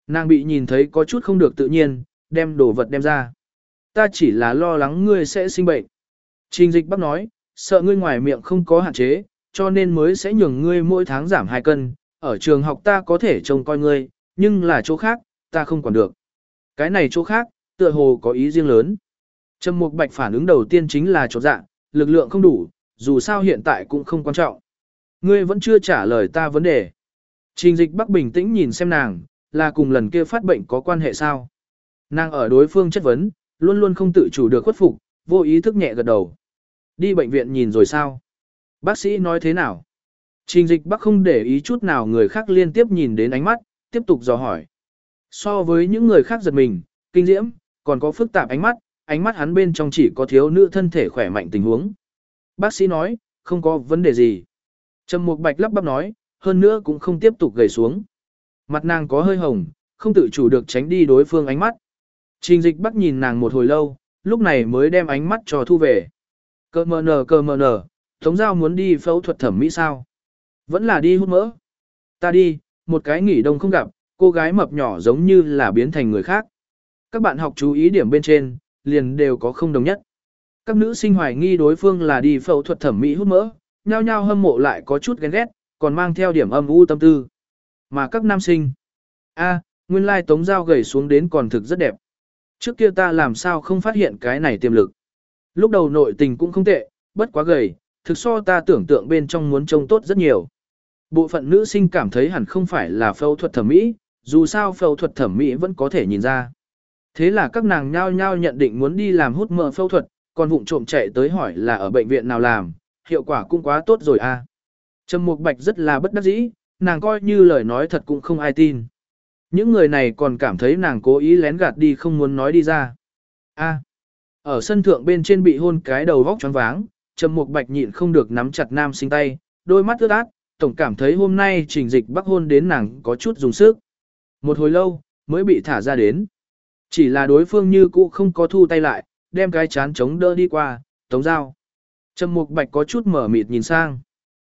Nàng bị nhìn thấy có chút không được tự nhiên, đem đồ vật đem ra. Ta chỉ là lo lắng ngươi sẽ sinh bệnh. Trình dịch bác nói, sợ ngươi ngoài miệng không có hạn chế, cho nên mới sẽ nhường ngươi mỗi tháng giảm 2 cân, ở trường học ta có thể trông coi ngươi, nhưng là chỗ khác, ta không quản được. Cái này chỗ khác, tựa hồ có ý riêng lớn. Trầm Mục Bạch phản ứng đầu tiên chính là chỗ dạ, lực lượng không đủ, dù sao hiện tại cũng không quan trọng. Ngươi vẫn chưa trả lời ta vấn đề. Trình dịch Bắc bình tĩnh nhìn xem nàng, là cùng lần kia phát bệnh có quan hệ sao? Nàng ở đối phương chất vấn, luôn luôn không tự chủ được khuất phục, vô ý thức nhẹ gật đầu. Đi bệnh viện nhìn rồi sao? Bác sĩ nói thế nào? Trình dịch Bác không để ý chút nào người khác liên tiếp nhìn đến ánh mắt, tiếp tục dò hỏi. So với những người khác giật mình, kinh diễm, còn có phức tạp ánh mắt, ánh mắt hắn bên trong chỉ có thiếu nữ thân thể khỏe mạnh tình huống. Bác sĩ nói, không có vấn đề gì. Trầm Mục Bạch lắp bắp nói, hơn nữa cũng không tiếp tục gầy xuống. Mặt nàng có hơi hồng, không tự chủ được tránh đi đối phương ánh mắt. Trình dịch bắc nhìn nàng một hồi lâu, lúc này mới đem ánh mắt cho thu về. Cơ mờ nờ cơ mờ nờ, Tống Giao muốn đi phẫu thuật thẩm mỹ sao? Vẫn là đi hút mỡ. Ta đi, một cái nghỉ đông không gặp, cô gái mập nhỏ giống như là biến thành người khác. Các bạn học chú ý điểm bên trên, liền đều có không đồng nhất. Các nữ sinh hoài nghi đối phương là đi phẫu thuật thẩm mỹ hút mỡ, nhao nhao hâm mộ lại có chút ghen ghét, còn mang theo điểm âm u tâm tư. Mà các nam sinh, a, nguyên lai tống dao gầy xuống đến còn thực rất đẹp. Trước kia ta làm sao không phát hiện cái này tiềm lực. Lúc đầu nội tình cũng không tệ, bất quá gầy, thực so ta tưởng tượng bên trong muốn trông tốt rất nhiều. Bộ phận nữ sinh cảm thấy hẳn không phải là phẫu thuật thẩm mỹ, dù sao phẫu thuật thẩm mỹ vẫn có thể nhìn ra. Thế là các nàng nhao nhao nhận định muốn đi làm hút mỡ phẫu thuật, còn vụng trộm chạy tới hỏi là ở bệnh viện nào làm, hiệu quả cũng quá tốt rồi. À. Trầm Mục Bạch rất là bất đắc dĩ, nàng coi như lời nói thật cũng không ai tin. Những người này còn cảm thấy nàng cố ý lén gạt đi không muốn nói đi ra. A. ở sân thượng bên trên bị hôn cái đầu vóc choáng váng, Trầm Mục Bạch nhịn không được nắm chặt nam sinh tay, đôi mắt ướt át, tổng cảm thấy hôm nay trình dịch bắc hôn đến nàng có chút dùng sức. Một hồi lâu, mới bị thả ra đến. Chỉ là đối phương như cũ không có thu tay lại, đem cái chán chống đỡ đi qua, tống dao. Trầm Mục Bạch có chút mở mịt nhìn sang.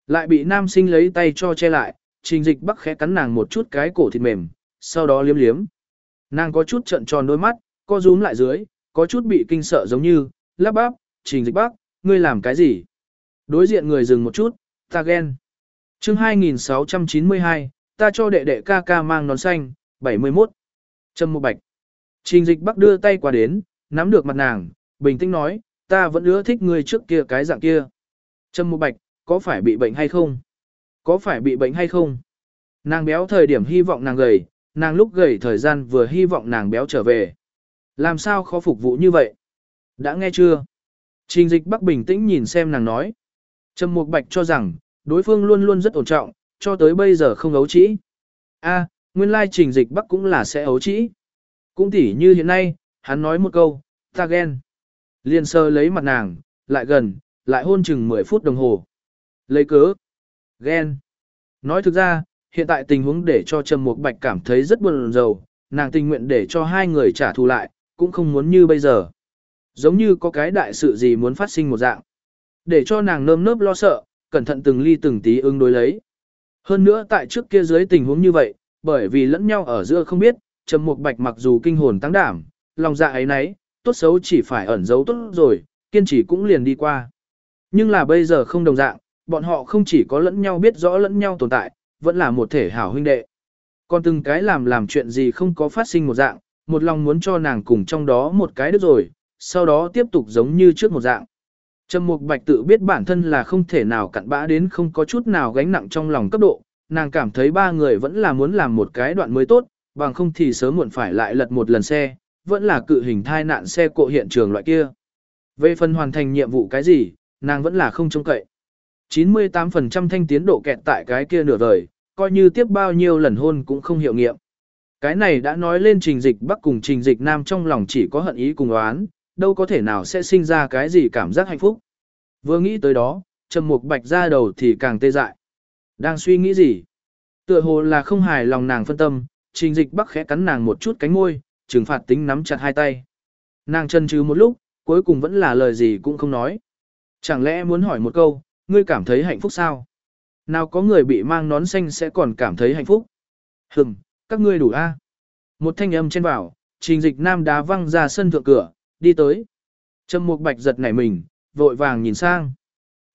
Lại bị nam sinh lấy tay cho che lại, trình dịch bắc khẽ cắn nàng một chút cái cổ thịt mềm, sau đó liếm liếm. Nàng có chút trận tròn đôi mắt, co rúm lại dưới, có chút bị kinh sợ giống như, lắp bắp, trình dịch bác ngươi làm cái gì? Đối diện người dừng một chút, ta ghen. chương 2692, ta cho đệ đệ ca ca mang nón xanh, 71. Trâm một Bạch. Trình dịch bác đưa tay qua đến, nắm được mặt nàng, bình tĩnh nói, ta vẫn ưa thích ngươi trước kia cái dạng kia. Trâm một Bạch, có phải bị bệnh hay không? Có phải bị bệnh hay không? Nàng béo thời điểm hy vọng nàng gầy, nàng lúc gầy thời gian vừa hy vọng nàng béo trở về. Làm sao khó phục vụ như vậy? Đã nghe chưa? Trình dịch bắc bình tĩnh nhìn xem nàng nói. Trầm Mục Bạch cho rằng, đối phương luôn luôn rất ổn trọng, cho tới bây giờ không ấu trĩ. A, nguyên lai trình dịch bắc cũng là sẽ ấu trĩ. Cũng tỉ như hiện nay, hắn nói một câu, ta ghen. Liên sơ lấy mặt nàng, lại gần, lại hôn chừng 10 phút đồng hồ. Lấy cớ. Ghen. Nói thực ra, hiện tại tình huống để cho Trầm Mục Bạch cảm thấy rất buồn rầu, nàng tình nguyện để cho hai người trả thù lại, cũng không muốn như bây giờ. Giống như có cái đại sự gì muốn phát sinh một dạng. Để cho nàng nơm nớp lo sợ, cẩn thận từng ly từng tí ứng đối lấy. Hơn nữa tại trước kia dưới tình huống như vậy, bởi vì lẫn nhau ở giữa không biết, Trầm Mục Bạch mặc dù kinh hồn tăng đảm, lòng dạ ấy nấy, tốt xấu chỉ phải ẩn giấu tốt rồi, kiên trì cũng liền đi qua. Nhưng là bây giờ không đồng dạng, bọn họ không chỉ có lẫn nhau biết rõ lẫn nhau tồn tại, vẫn là một thể hảo huynh đệ. Còn từng cái làm làm chuyện gì không có phát sinh một dạng, một lòng muốn cho nàng cùng trong đó một cái được rồi, sau đó tiếp tục giống như trước một dạng. Trầm Mục Bạch tự biết bản thân là không thể nào cặn bã đến không có chút nào gánh nặng trong lòng cấp độ, nàng cảm thấy ba người vẫn là muốn làm một cái đoạn mới tốt, bằng không thì sớm muộn phải lại lật một lần xe, vẫn là cự hình thai nạn xe cộ hiện trường loại kia. Về phần hoàn thành nhiệm vụ cái gì, nàng vẫn là không trông cậy. 98% thanh tiến độ kẹt tại cái kia nửa vời, coi như tiếp bao nhiêu lần hôn cũng không hiệu nghiệm. Cái này đã nói lên trình dịch bắc cùng trình dịch nam trong lòng chỉ có hận ý cùng oán, đâu có thể nào sẽ sinh ra cái gì cảm giác hạnh phúc. Vừa nghĩ tới đó, trầm mục bạch ra đầu thì càng tê dại. Đang suy nghĩ gì? Tựa hồ là không hài lòng nàng phân tâm, trình dịch bắc khẽ cắn nàng một chút cánh môi, trừng phạt tính nắm chặt hai tay. Nàng chân chứ một lúc, cuối cùng vẫn là lời gì cũng không nói. Chẳng lẽ muốn hỏi một câu, ngươi cảm thấy hạnh phúc sao? Nào có người bị mang nón xanh sẽ còn cảm thấy hạnh phúc? Hừm, các ngươi đủ a. Một thanh âm trên bảo, trình dịch nam đá văng ra sân thượng cửa, đi tới. Trầm mục bạch giật nảy mình, vội vàng nhìn sang.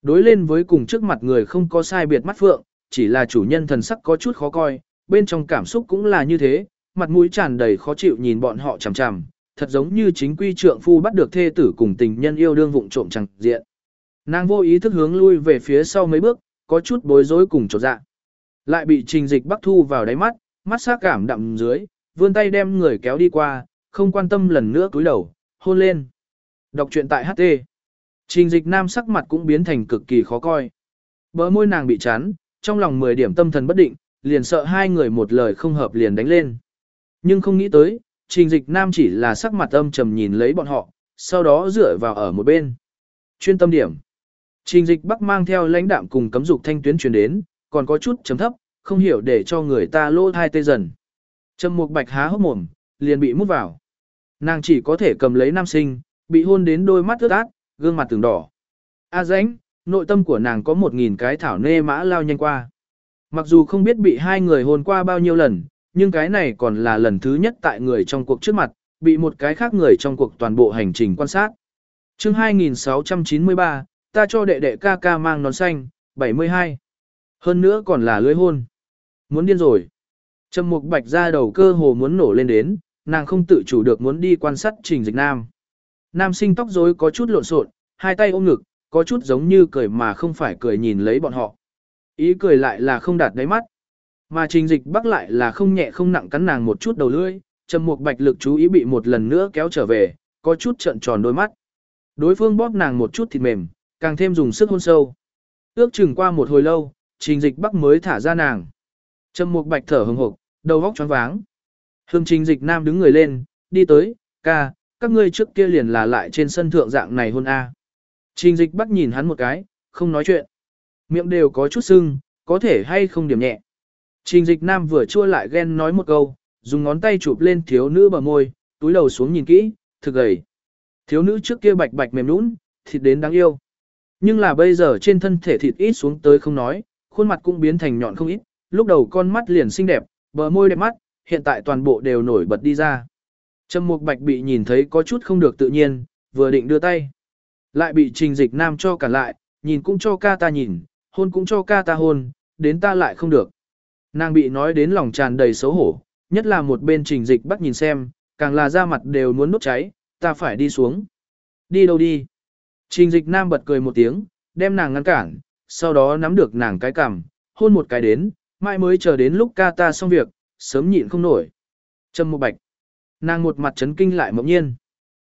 Đối lên với cùng trước mặt người không có sai biệt mắt phượng, chỉ là chủ nhân thần sắc có chút khó coi, bên trong cảm xúc cũng là như thế, mặt mũi tràn đầy khó chịu nhìn bọn họ chằm chằm, thật giống như chính quy trượng phu bắt được thê tử cùng tình nhân yêu đương vụng trộm chẳng diện. Nàng vô ý thức hướng lui về phía sau mấy bước, có chút bối rối cùng chột dạ. Lại bị trình dịch bắc thu vào đáy mắt, mắt sắc cảm đậm dưới, vươn tay đem người kéo đi qua, không quan tâm lần nữa cúi đầu, hôn lên. Đọc truyện tại HT. Trình dịch nam sắc mặt cũng biến thành cực kỳ khó coi. Bờ môi nàng bị chán, trong lòng 10 điểm tâm thần bất định, liền sợ hai người một lời không hợp liền đánh lên. Nhưng không nghĩ tới, trình dịch nam chỉ là sắc mặt âm trầm nhìn lấy bọn họ, sau đó dựa vào ở một bên. Chuyên tâm điểm. Trình dịch bắc mang theo lãnh đạm cùng cấm dục thanh tuyến truyền đến, còn có chút chấm thấp, không hiểu để cho người ta lô thai tê dần. Trầm mục bạch há hốc mồm, liền bị mút vào. Nàng chỉ có thể cầm lấy nam sinh, bị hôn đến đôi mắt ướt át, gương mặt từng đỏ. A à nội tâm của nàng có một nghìn cái thảo nê mã lao nhanh qua. Mặc dù không biết bị hai người hôn qua bao nhiêu lần, nhưng cái này còn là lần thứ nhất tại người trong cuộc trước mặt, bị một cái khác người trong cuộc toàn bộ hành trình quan sát. chương 2693, ta cho đệ đệ ca ca mang nón xanh, 72. Hơn nữa còn là lưới hôn. Muốn điên rồi. Trầm Mục Bạch ra đầu cơ hồ muốn nổ lên đến, nàng không tự chủ được muốn đi quan sát Trình Dịch Nam. Nam sinh tóc rối có chút lộn xộn, hai tay ôm ngực, có chút giống như cười mà không phải cười nhìn lấy bọn họ. Ý cười lại là không đạt đáy mắt. Mà Trình Dịch Bắc lại là không nhẹ không nặng cắn nàng một chút đầu lưỡi, Trầm Mục Bạch lực chú ý bị một lần nữa kéo trở về, có chút trợn tròn đôi mắt. Đối phương bóp nàng một chút thịt mềm, càng thêm dùng sức hôn sâu. Ước chừng qua một hồi lâu, Trình Dịch Bắc mới thả ra nàng. Trầm Mục Bạch thở hừng hộp, đầu óc choáng váng. Hương Trình Dịch Nam đứng người lên, đi tới, ca, các ngươi trước kia liền là lại trên sân thượng dạng này hôn a. Trình Dịch Bắc nhìn hắn một cái, không nói chuyện. Miệng đều có chút sưng, có thể hay không điểm nhẹ. Trình Dịch Nam vừa chua lại ghen nói một câu, dùng ngón tay chụp lên thiếu nữ bờ môi, túi đầu xuống nhìn kỹ, thực gầy. Thiếu nữ trước kia bạch bạch mềm nũng, thịt đến đáng yêu. Nhưng là bây giờ trên thân thể thịt ít xuống tới không nói, khuôn mặt cũng biến thành nhọn không ít, lúc đầu con mắt liền xinh đẹp, bờ môi đẹp mắt, hiện tại toàn bộ đều nổi bật đi ra. Trầm Mục Bạch bị nhìn thấy có chút không được tự nhiên, vừa định đưa tay. Lại bị Trình Dịch Nam cho cả lại, nhìn cũng cho ca ta nhìn, hôn cũng cho ca ta hôn, đến ta lại không được. Nàng bị nói đến lòng tràn đầy xấu hổ, nhất là một bên Trình Dịch bắt nhìn xem, càng là da mặt đều muốn nốt cháy, ta phải đi xuống. Đi đâu đi? Trình Dịch Nam bật cười một tiếng, đem nàng ngăn cản, sau đó nắm được nàng cái cằm, hôn một cái đến, mai mới chờ đến lúc ca ta xong việc, sớm nhịn không nổi. Trâm một bạch. Nàng một mặt chấn kinh lại mộng nhiên.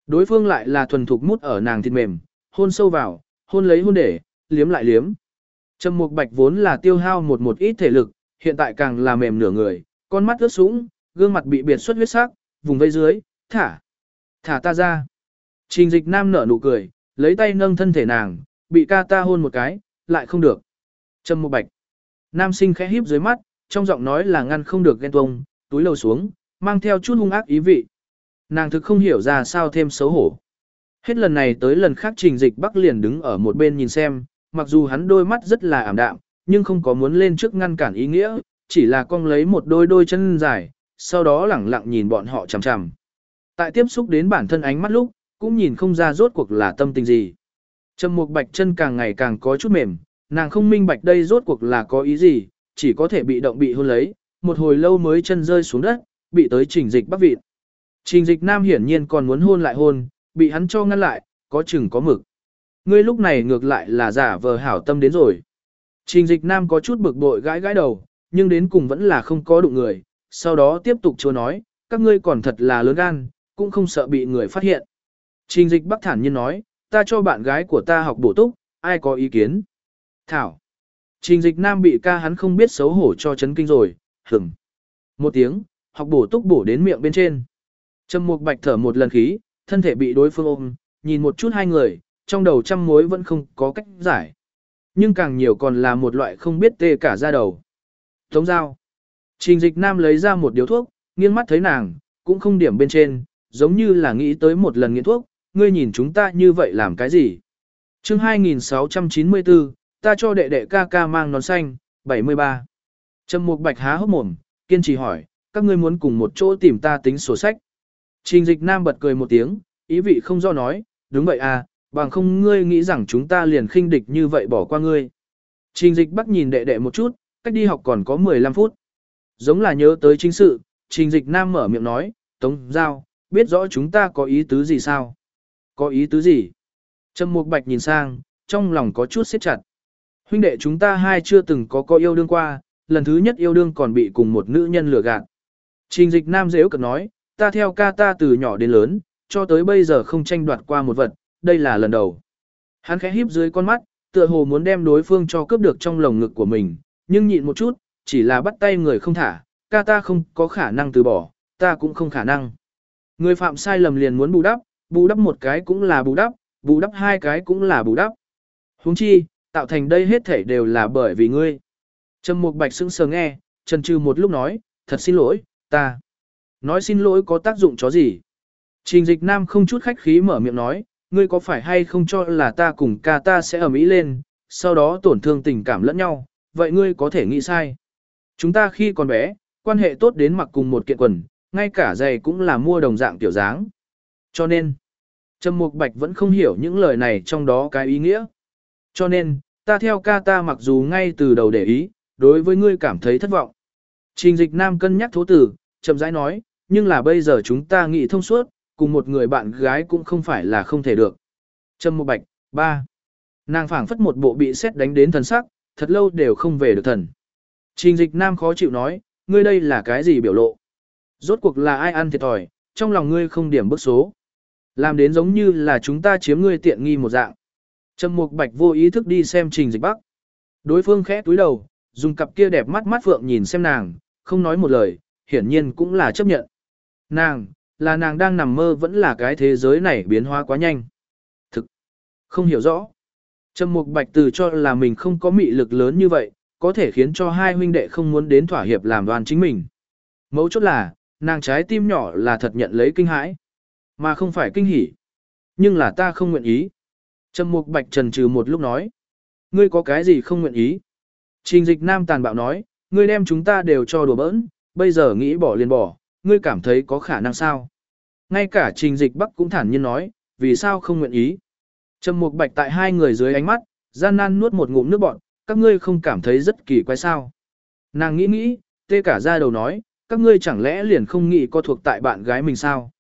Đối phương lại là thuần thục mút ở nàng thịt mềm, hôn sâu vào, hôn lấy hôn để, liếm lại liếm. Trầm Mục Bạch vốn là tiêu hao một một ít thể lực, hiện tại càng là mềm nửa người, con mắt ướt sũng, gương mặt bị biệt xuất huyết sắc, vùng vây dưới, thả, thả ta ra. Trình Dịch Nam nở nụ cười, lấy tay nâng thân thể nàng, bị ca ta hôn một cái, lại không được. Trầm một Bạch. Nam sinh khẽ híp dưới mắt, trong giọng nói là ngăn không được ghen tuông, túi lầu xuống, mang theo chút hung ác ý vị. Nàng thực không hiểu ra sao thêm xấu hổ. Hết lần này tới lần khác trình dịch bắc liền đứng ở một bên nhìn xem, mặc dù hắn đôi mắt rất là ảm đạm, nhưng không có muốn lên trước ngăn cản ý nghĩa, chỉ là cong lấy một đôi đôi chân dài, sau đó lẳng lặng nhìn bọn họ chằm chằm. Tại tiếp xúc đến bản thân ánh mắt lúc, cũng nhìn không ra rốt cuộc là tâm tình gì. Trầm Mục Bạch chân càng ngày càng có chút mềm, nàng không minh bạch đây rốt cuộc là có ý gì, chỉ có thể bị động bị hôn lấy, một hồi lâu mới chân rơi xuống đất, bị tới trình dịch bắc vị. Trình dịch nam hiển nhiên còn muốn hôn lại hôn, bị hắn cho ngăn lại, có chừng có mực. Ngươi lúc này ngược lại là giả vờ hảo tâm đến rồi. Trình dịch nam có chút bực bội gãi gãi đầu, nhưng đến cùng vẫn là không có đụng người, sau đó tiếp tục chua nói, các ngươi còn thật là lớn gan, cũng không sợ bị người phát hiện. Trình dịch bắc thản nhiên nói, ta cho bạn gái của ta học bổ túc, ai có ý kiến? Thảo. Trình dịch nam bị ca hắn không biết xấu hổ cho chấn kinh rồi, hửng. Một tiếng, học bổ túc bổ đến miệng bên trên. Trầm mục bạch thở một lần khí, thân thể bị đối phương ôm, nhìn một chút hai người, trong đầu trăm mối vẫn không có cách giải. Nhưng càng nhiều còn là một loại không biết tê cả ra đầu. Tống dao. Trình dịch nam lấy ra một điếu thuốc, nghiêng mắt thấy nàng, cũng không điểm bên trên, giống như là nghĩ tới một lần nghiện thuốc, ngươi nhìn chúng ta như vậy làm cái gì? chương 2694, ta cho đệ đệ ca ca mang nón xanh, 73. Trầm Mục Bạch há hốc mồm, kiên trì hỏi, các ngươi muốn cùng một chỗ tìm ta tính sổ sách. Trình dịch nam bật cười một tiếng, ý vị không do nói, đúng vậy à, bằng không ngươi nghĩ rằng chúng ta liền khinh địch như vậy bỏ qua ngươi. Trình dịch bắc nhìn đệ đệ một chút, cách đi học còn có 15 phút. Giống là nhớ tới chính sự, trình dịch nam mở miệng nói, Tống Giao, biết rõ chúng ta có ý tứ gì sao? Có ý tứ gì? Trầm Mục Bạch nhìn sang, trong lòng có chút siết chặt. Huynh đệ chúng ta hai chưa từng có có yêu đương qua, lần thứ nhất yêu đương còn bị cùng một nữ nhân lừa gạt. Trình dịch nam dễ cực nói, ta theo ca ta từ nhỏ đến lớn, cho tới bây giờ không tranh đoạt qua một vật, đây là lần đầu. Hắn khẽ híp dưới con mắt, tựa hồ muốn đem đối phương cho cướp được trong lồng ngực của mình, nhưng nhịn một chút, chỉ là bắt tay người không thả, ca ta không có khả năng từ bỏ, ta cũng không khả năng. Người phạm sai lầm liền muốn bù đắp, bù đắp một cái cũng là bù đắp, bù đắp hai cái cũng là bù đắp. Huống chi, tạo thành đây hết thể đều là bởi vì ngươi. Trầm Mục Bạch sững sờ nghe, trần trừ một lúc nói, thật xin lỗi, ta. Nói xin lỗi có tác dụng chó gì? Trình dịch nam không chút khách khí mở miệng nói, ngươi có phải hay không cho là ta cùng ca ta sẽ ở Mỹ lên, sau đó tổn thương tình cảm lẫn nhau, vậy ngươi có thể nghĩ sai. Chúng ta khi còn bé, quan hệ tốt đến mặc cùng một kiện quần, ngay cả giày cũng là mua đồng dạng tiểu dáng. Cho nên, Trầm Mục Bạch vẫn không hiểu những lời này trong đó cái ý nghĩa. Cho nên, ta theo ca ta mặc dù ngay từ đầu để ý, đối với ngươi cảm thấy thất vọng. Trình dịch nam cân nhắc thố tử, chậm rãi nói, nhưng là bây giờ chúng ta nghĩ thông suốt, cùng một người bạn gái cũng không phải là không thể được. Trầm Mục Bạch, ba. Nàng phảng phất một bộ bị xét đánh đến thần sắc, thật lâu đều không về được thần. Trình dịch nam khó chịu nói, ngươi đây là cái gì biểu lộ? Rốt cuộc là ai ăn thiệt thòi, trong lòng ngươi không điểm bức số. Làm đến giống như là chúng ta chiếm ngươi tiện nghi một dạng. Trầm Mục Bạch vô ý thức đi xem Trình Dịch Bắc. Đối phương khẽ túi đầu, dùng cặp kia đẹp mắt mắt phượng nhìn xem nàng, không nói một lời, hiển nhiên cũng là chấp nhận. Nàng, là nàng đang nằm mơ vẫn là cái thế giới này biến hóa quá nhanh. Thực, không hiểu rõ. Trầm Mục Bạch từ cho là mình không có mị lực lớn như vậy, có thể khiến cho hai huynh đệ không muốn đến thỏa hiệp làm đoàn chính mình. Mấu chốt là, nàng trái tim nhỏ là thật nhận lấy kinh hãi, mà không phải kinh hỉ. Nhưng là ta không nguyện ý. Trầm Mục Bạch trần trừ một lúc nói. Ngươi có cái gì không nguyện ý? Trình dịch nam tàn bạo nói, ngươi đem chúng ta đều cho đùa bỡn, bây giờ nghĩ bỏ liền bỏ, ngươi cảm thấy có khả năng sao? Ngay cả trình dịch bắc cũng thản nhiên nói, vì sao không nguyện ý? Trầm Mục Bạch tại hai người dưới ánh mắt, gian nan nuốt một ngụm nước bọt, các ngươi không cảm thấy rất kỳ quái sao? Nàng nghĩ nghĩ, tê cả ra đầu nói, các ngươi chẳng lẽ liền không nghĩ có thuộc tại bạn gái mình sao?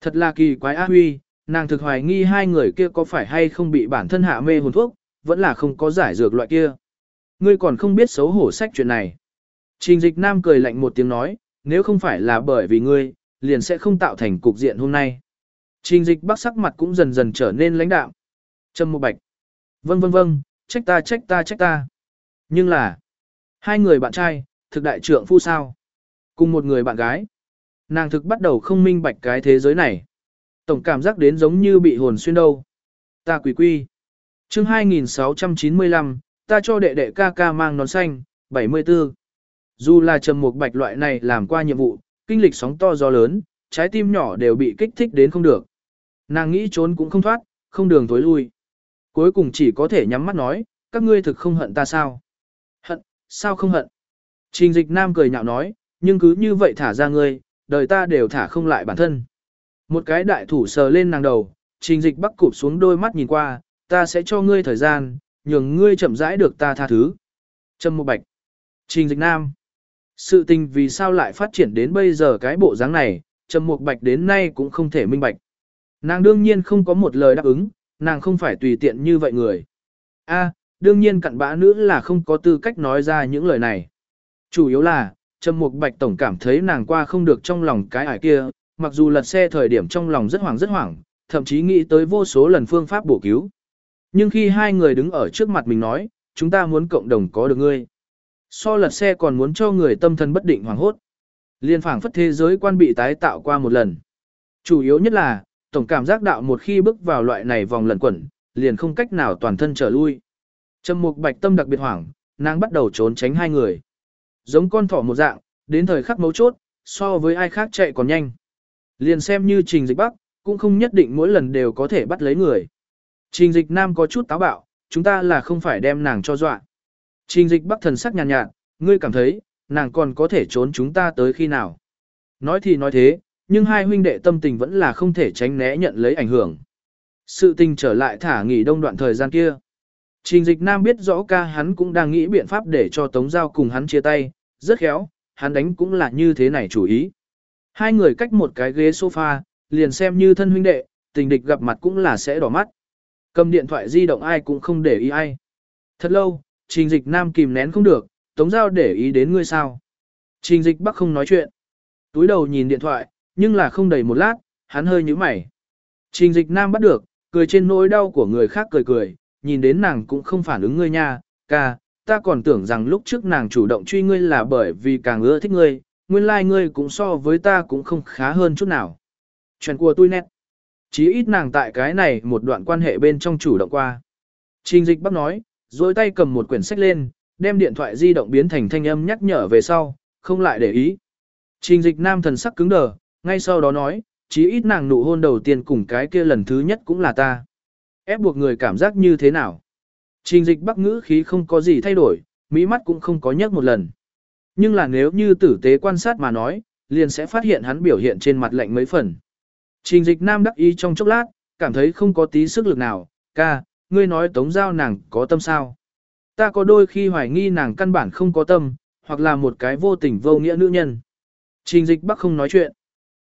Thật là kỳ quái A Huy, nàng thực hoài nghi hai người kia có phải hay không bị bản thân hạ mê hồn thuốc, vẫn là không có giải dược loại kia. Ngươi còn không biết xấu hổ sách chuyện này. Trình dịch nam cười lạnh một tiếng nói, nếu không phải là bởi vì ngươi, liền sẽ không tạo thành cục diện hôm nay. Trình dịch bắc sắc mặt cũng dần dần trở nên lãnh đạo Trâm một bạch. Vâng vâng vâng, trách ta trách ta trách ta. Nhưng là, hai người bạn trai, thực đại trưởng phu sao. Cùng một người bạn gái. Nàng thực bắt đầu không minh bạch cái thế giới này. Tổng cảm giác đến giống như bị hồn xuyên đâu. Ta quỷ quy. chương 2695, ta cho đệ đệ ca ca mang nón xanh, 74. Dù là trầm một bạch loại này làm qua nhiệm vụ, kinh lịch sóng to gió lớn, trái tim nhỏ đều bị kích thích đến không được. Nàng nghĩ trốn cũng không thoát, không đường tối lui. Cuối cùng chỉ có thể nhắm mắt nói, các ngươi thực không hận ta sao? Hận, sao không hận? Trình dịch nam cười nhạo nói, nhưng cứ như vậy thả ra ngươi, đời ta đều thả không lại bản thân. Một cái đại thủ sờ lên nàng đầu, trình dịch bắc cụp xuống đôi mắt nhìn qua, ta sẽ cho ngươi thời gian, nhường ngươi chậm rãi được ta tha thứ. Trâm Mộ bạch. Trình dịch nam. Sự tình vì sao lại phát triển đến bây giờ cái bộ dáng này, Trầm Mục Bạch đến nay cũng không thể minh bạch. Nàng đương nhiên không có một lời đáp ứng, nàng không phải tùy tiện như vậy người. A, đương nhiên cặn bã nữ là không có tư cách nói ra những lời này. Chủ yếu là, Trầm Mục Bạch tổng cảm thấy nàng qua không được trong lòng cái ải kia, mặc dù lật xe thời điểm trong lòng rất hoảng rất hoảng, thậm chí nghĩ tới vô số lần phương pháp bổ cứu. Nhưng khi hai người đứng ở trước mặt mình nói, chúng ta muốn cộng đồng có được ngươi. So lật xe còn muốn cho người tâm thần bất định hoảng hốt. Liên phảng phất thế giới quan bị tái tạo qua một lần. Chủ yếu nhất là, tổng cảm giác đạo một khi bước vào loại này vòng lẩn quẩn, liền không cách nào toàn thân trở lui. Trầm mục bạch tâm đặc biệt hoảng, nàng bắt đầu trốn tránh hai người. Giống con thỏ một dạng, đến thời khắc mấu chốt, so với ai khác chạy còn nhanh. Liền xem như trình dịch bắc, cũng không nhất định mỗi lần đều có thể bắt lấy người. Trình dịch nam có chút táo bạo, chúng ta là không phải đem nàng cho dọa. Trình dịch bắc thần sắc nhàn nhạt, nhạt, ngươi cảm thấy, nàng còn có thể trốn chúng ta tới khi nào. Nói thì nói thế, nhưng hai huynh đệ tâm tình vẫn là không thể tránh né nhận lấy ảnh hưởng. Sự tình trở lại thả nghỉ đông đoạn thời gian kia. Trình dịch nam biết rõ ca hắn cũng đang nghĩ biện pháp để cho Tống Giao cùng hắn chia tay, rất khéo, hắn đánh cũng là như thế này chủ ý. Hai người cách một cái ghế sofa, liền xem như thân huynh đệ, tình địch gặp mặt cũng là sẽ đỏ mắt. Cầm điện thoại di động ai cũng không để ý ai. Thật lâu, trình dịch nam kìm nén không được, Tống Giao để ý đến ngươi sao. Trình dịch bắc không nói chuyện. Túi đầu nhìn điện thoại, nhưng là không đầy một lát, hắn hơi nhíu mày. Trình dịch nam bắt được, cười trên nỗi đau của người khác cười cười, nhìn đến nàng cũng không phản ứng ngươi nha, ca, ta còn tưởng rằng lúc trước nàng chủ động truy ngươi là bởi vì càng ưa thích ngươi, nguyên lai like ngươi cũng so với ta cũng không khá hơn chút nào. Chuyện của tôi nét. Chí ít nàng tại cái này một đoạn quan hệ bên trong chủ động qua. Trình dịch bác nói, rồi tay cầm một quyển sách lên, đem điện thoại di động biến thành thanh âm nhắc nhở về sau, không lại để ý. Trình dịch nam thần sắc cứng đờ, ngay sau đó nói, chí ít nàng nụ hôn đầu tiên cùng cái kia lần thứ nhất cũng là ta. Ép buộc người cảm giác như thế nào? Trình dịch bắc ngữ khí không có gì thay đổi, mỹ mắt cũng không có nhấc một lần. Nhưng là nếu như tử tế quan sát mà nói, liền sẽ phát hiện hắn biểu hiện trên mặt lạnh mấy phần. Trình dịch nam đắc ý trong chốc lát, cảm thấy không có tí sức lực nào, ca, ngươi nói tống giao nàng có tâm sao. Ta có đôi khi hoài nghi nàng căn bản không có tâm, hoặc là một cái vô tình vô nghĩa nữ nhân. Trình dịch bắc không nói chuyện.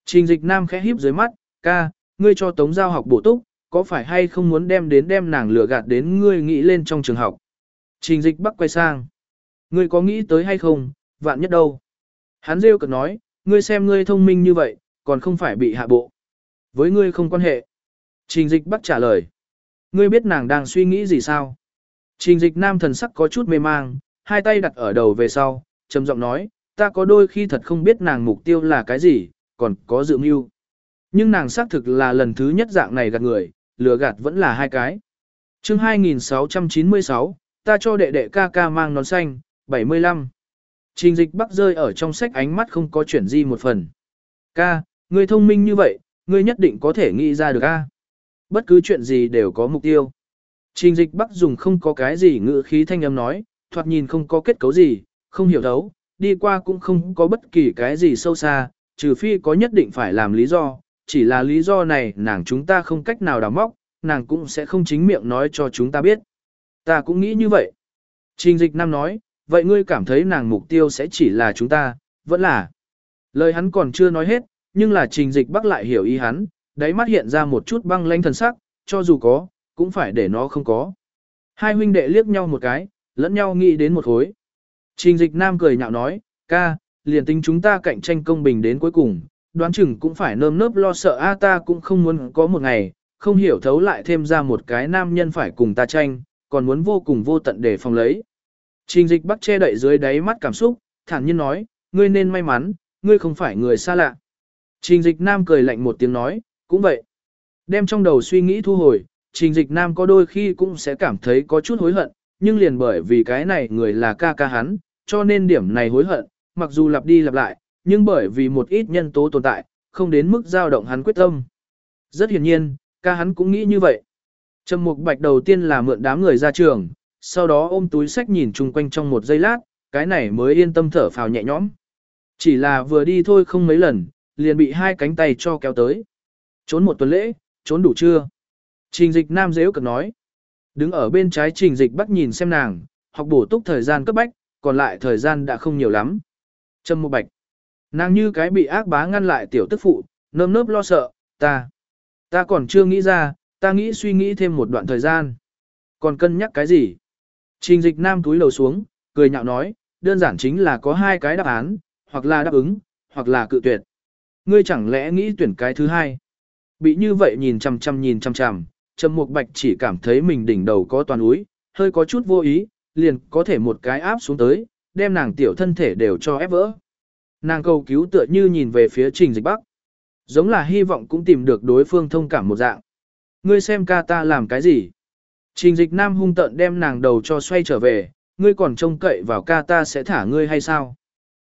Trình dịch nam khẽ híp dưới mắt, ca, ngươi cho tống giao học bổ túc, có phải hay không muốn đem đến đem nàng lừa gạt đến ngươi nghĩ lên trong trường học. Trình dịch bắc quay sang. Ngươi có nghĩ tới hay không, vạn nhất đâu. Hắn rêu cực nói, ngươi xem ngươi thông minh như vậy, còn không phải bị hạ bộ. Với ngươi không quan hệ. Trình dịch bắc trả lời. Ngươi biết nàng đang suy nghĩ gì sao? Trình dịch nam thần sắc có chút mê mang, hai tay đặt ở đầu về sau, trầm giọng nói, ta có đôi khi thật không biết nàng mục tiêu là cái gì, còn có dự mưu. Nhưng nàng xác thực là lần thứ nhất dạng này gạt người, lừa gạt vẫn là hai cái. chương 2696, ta cho đệ đệ ca ca mang nón xanh, 75. Trình dịch bắc rơi ở trong sách ánh mắt không có chuyển di một phần. Ca, ngươi thông minh như vậy, ngươi nhất định có thể nghĩ ra được a. Bất cứ chuyện gì đều có mục tiêu. Trình dịch bắc dùng không có cái gì ngữ khí thanh âm nói, thoạt nhìn không có kết cấu gì, không hiểu thấu, đi qua cũng không có bất kỳ cái gì sâu xa, trừ phi có nhất định phải làm lý do, chỉ là lý do này nàng chúng ta không cách nào đào móc, nàng cũng sẽ không chính miệng nói cho chúng ta biết. Ta cũng nghĩ như vậy. Trình dịch nam nói, vậy ngươi cảm thấy nàng mục tiêu sẽ chỉ là chúng ta, vẫn là. Lời hắn còn chưa nói hết, nhưng là trình dịch bắc lại hiểu ý hắn, đáy mắt hiện ra một chút băng lanh thần sắc, cho dù có, cũng phải để nó không có. Hai huynh đệ liếc nhau một cái, lẫn nhau nghĩ đến một khối. Trình dịch nam cười nhạo nói, ca, liền tính chúng ta cạnh tranh công bình đến cuối cùng, đoán chừng cũng phải nơm nớp lo sợ a ta cũng không muốn có một ngày, không hiểu thấu lại thêm ra một cái nam nhân phải cùng ta tranh, còn muốn vô cùng vô tận để phòng lấy. Trình dịch bắt che đậy dưới đáy mắt cảm xúc, thản nhiên nói, ngươi nên may mắn, ngươi không phải người xa lạ. Trình dịch nam cười lạnh một tiếng nói, cũng vậy. Đem trong đầu suy nghĩ thu hồi, trình dịch nam có đôi khi cũng sẽ cảm thấy có chút hối hận, nhưng liền bởi vì cái này người là ca ca hắn, cho nên điểm này hối hận, mặc dù lặp đi lặp lại, nhưng bởi vì một ít nhân tố tồn tại, không đến mức dao động hắn quyết tâm. Rất hiển nhiên, ca hắn cũng nghĩ như vậy. Trầm Mục Bạch đầu tiên là mượn đám người ra trường, sau đó ôm túi sách nhìn chung quanh trong một giây lát, cái này mới yên tâm thở phào nhẹ nhõm. Chỉ là vừa đi thôi không mấy lần, liền bị hai cánh tay cho kéo tới. Trốn một tuần lễ, trốn đủ chưa? Trình dịch nam dễ cực nói. Đứng ở bên trái trình dịch bắt nhìn xem nàng, học bổ túc thời gian cấp bách, còn lại thời gian đã không nhiều lắm. Trầm Mục Bạch. Nàng như cái bị ác bá ngăn lại tiểu tức phụ, nơm nớp lo sợ, ta. Ta còn chưa nghĩ ra, ta nghĩ suy nghĩ thêm một đoạn thời gian. Còn cân nhắc cái gì? Trình dịch nam túi lầu xuống, cười nhạo nói, đơn giản chính là có hai cái đáp án, hoặc là đáp ứng, hoặc là cự tuyệt. Ngươi chẳng lẽ nghĩ tuyển cái thứ hai? Bị như vậy nhìn chằm chằm nhìn chằm chằm, Trầm Mục Bạch chỉ cảm thấy mình đỉnh đầu có toàn úi, hơi có chút vô ý, liền có thể một cái áp xuống tới, đem nàng tiểu thân thể đều cho ép vỡ. Nàng cầu cứu tựa như nhìn về phía Trình Dịch Bắc. Giống là hy vọng cũng tìm được đối phương thông cảm một dạng. Ngươi xem ca ta làm cái gì? Trình Dịch Nam hung tợn đem nàng đầu cho xoay trở về, ngươi còn trông cậy vào ca ta sẽ thả ngươi hay sao?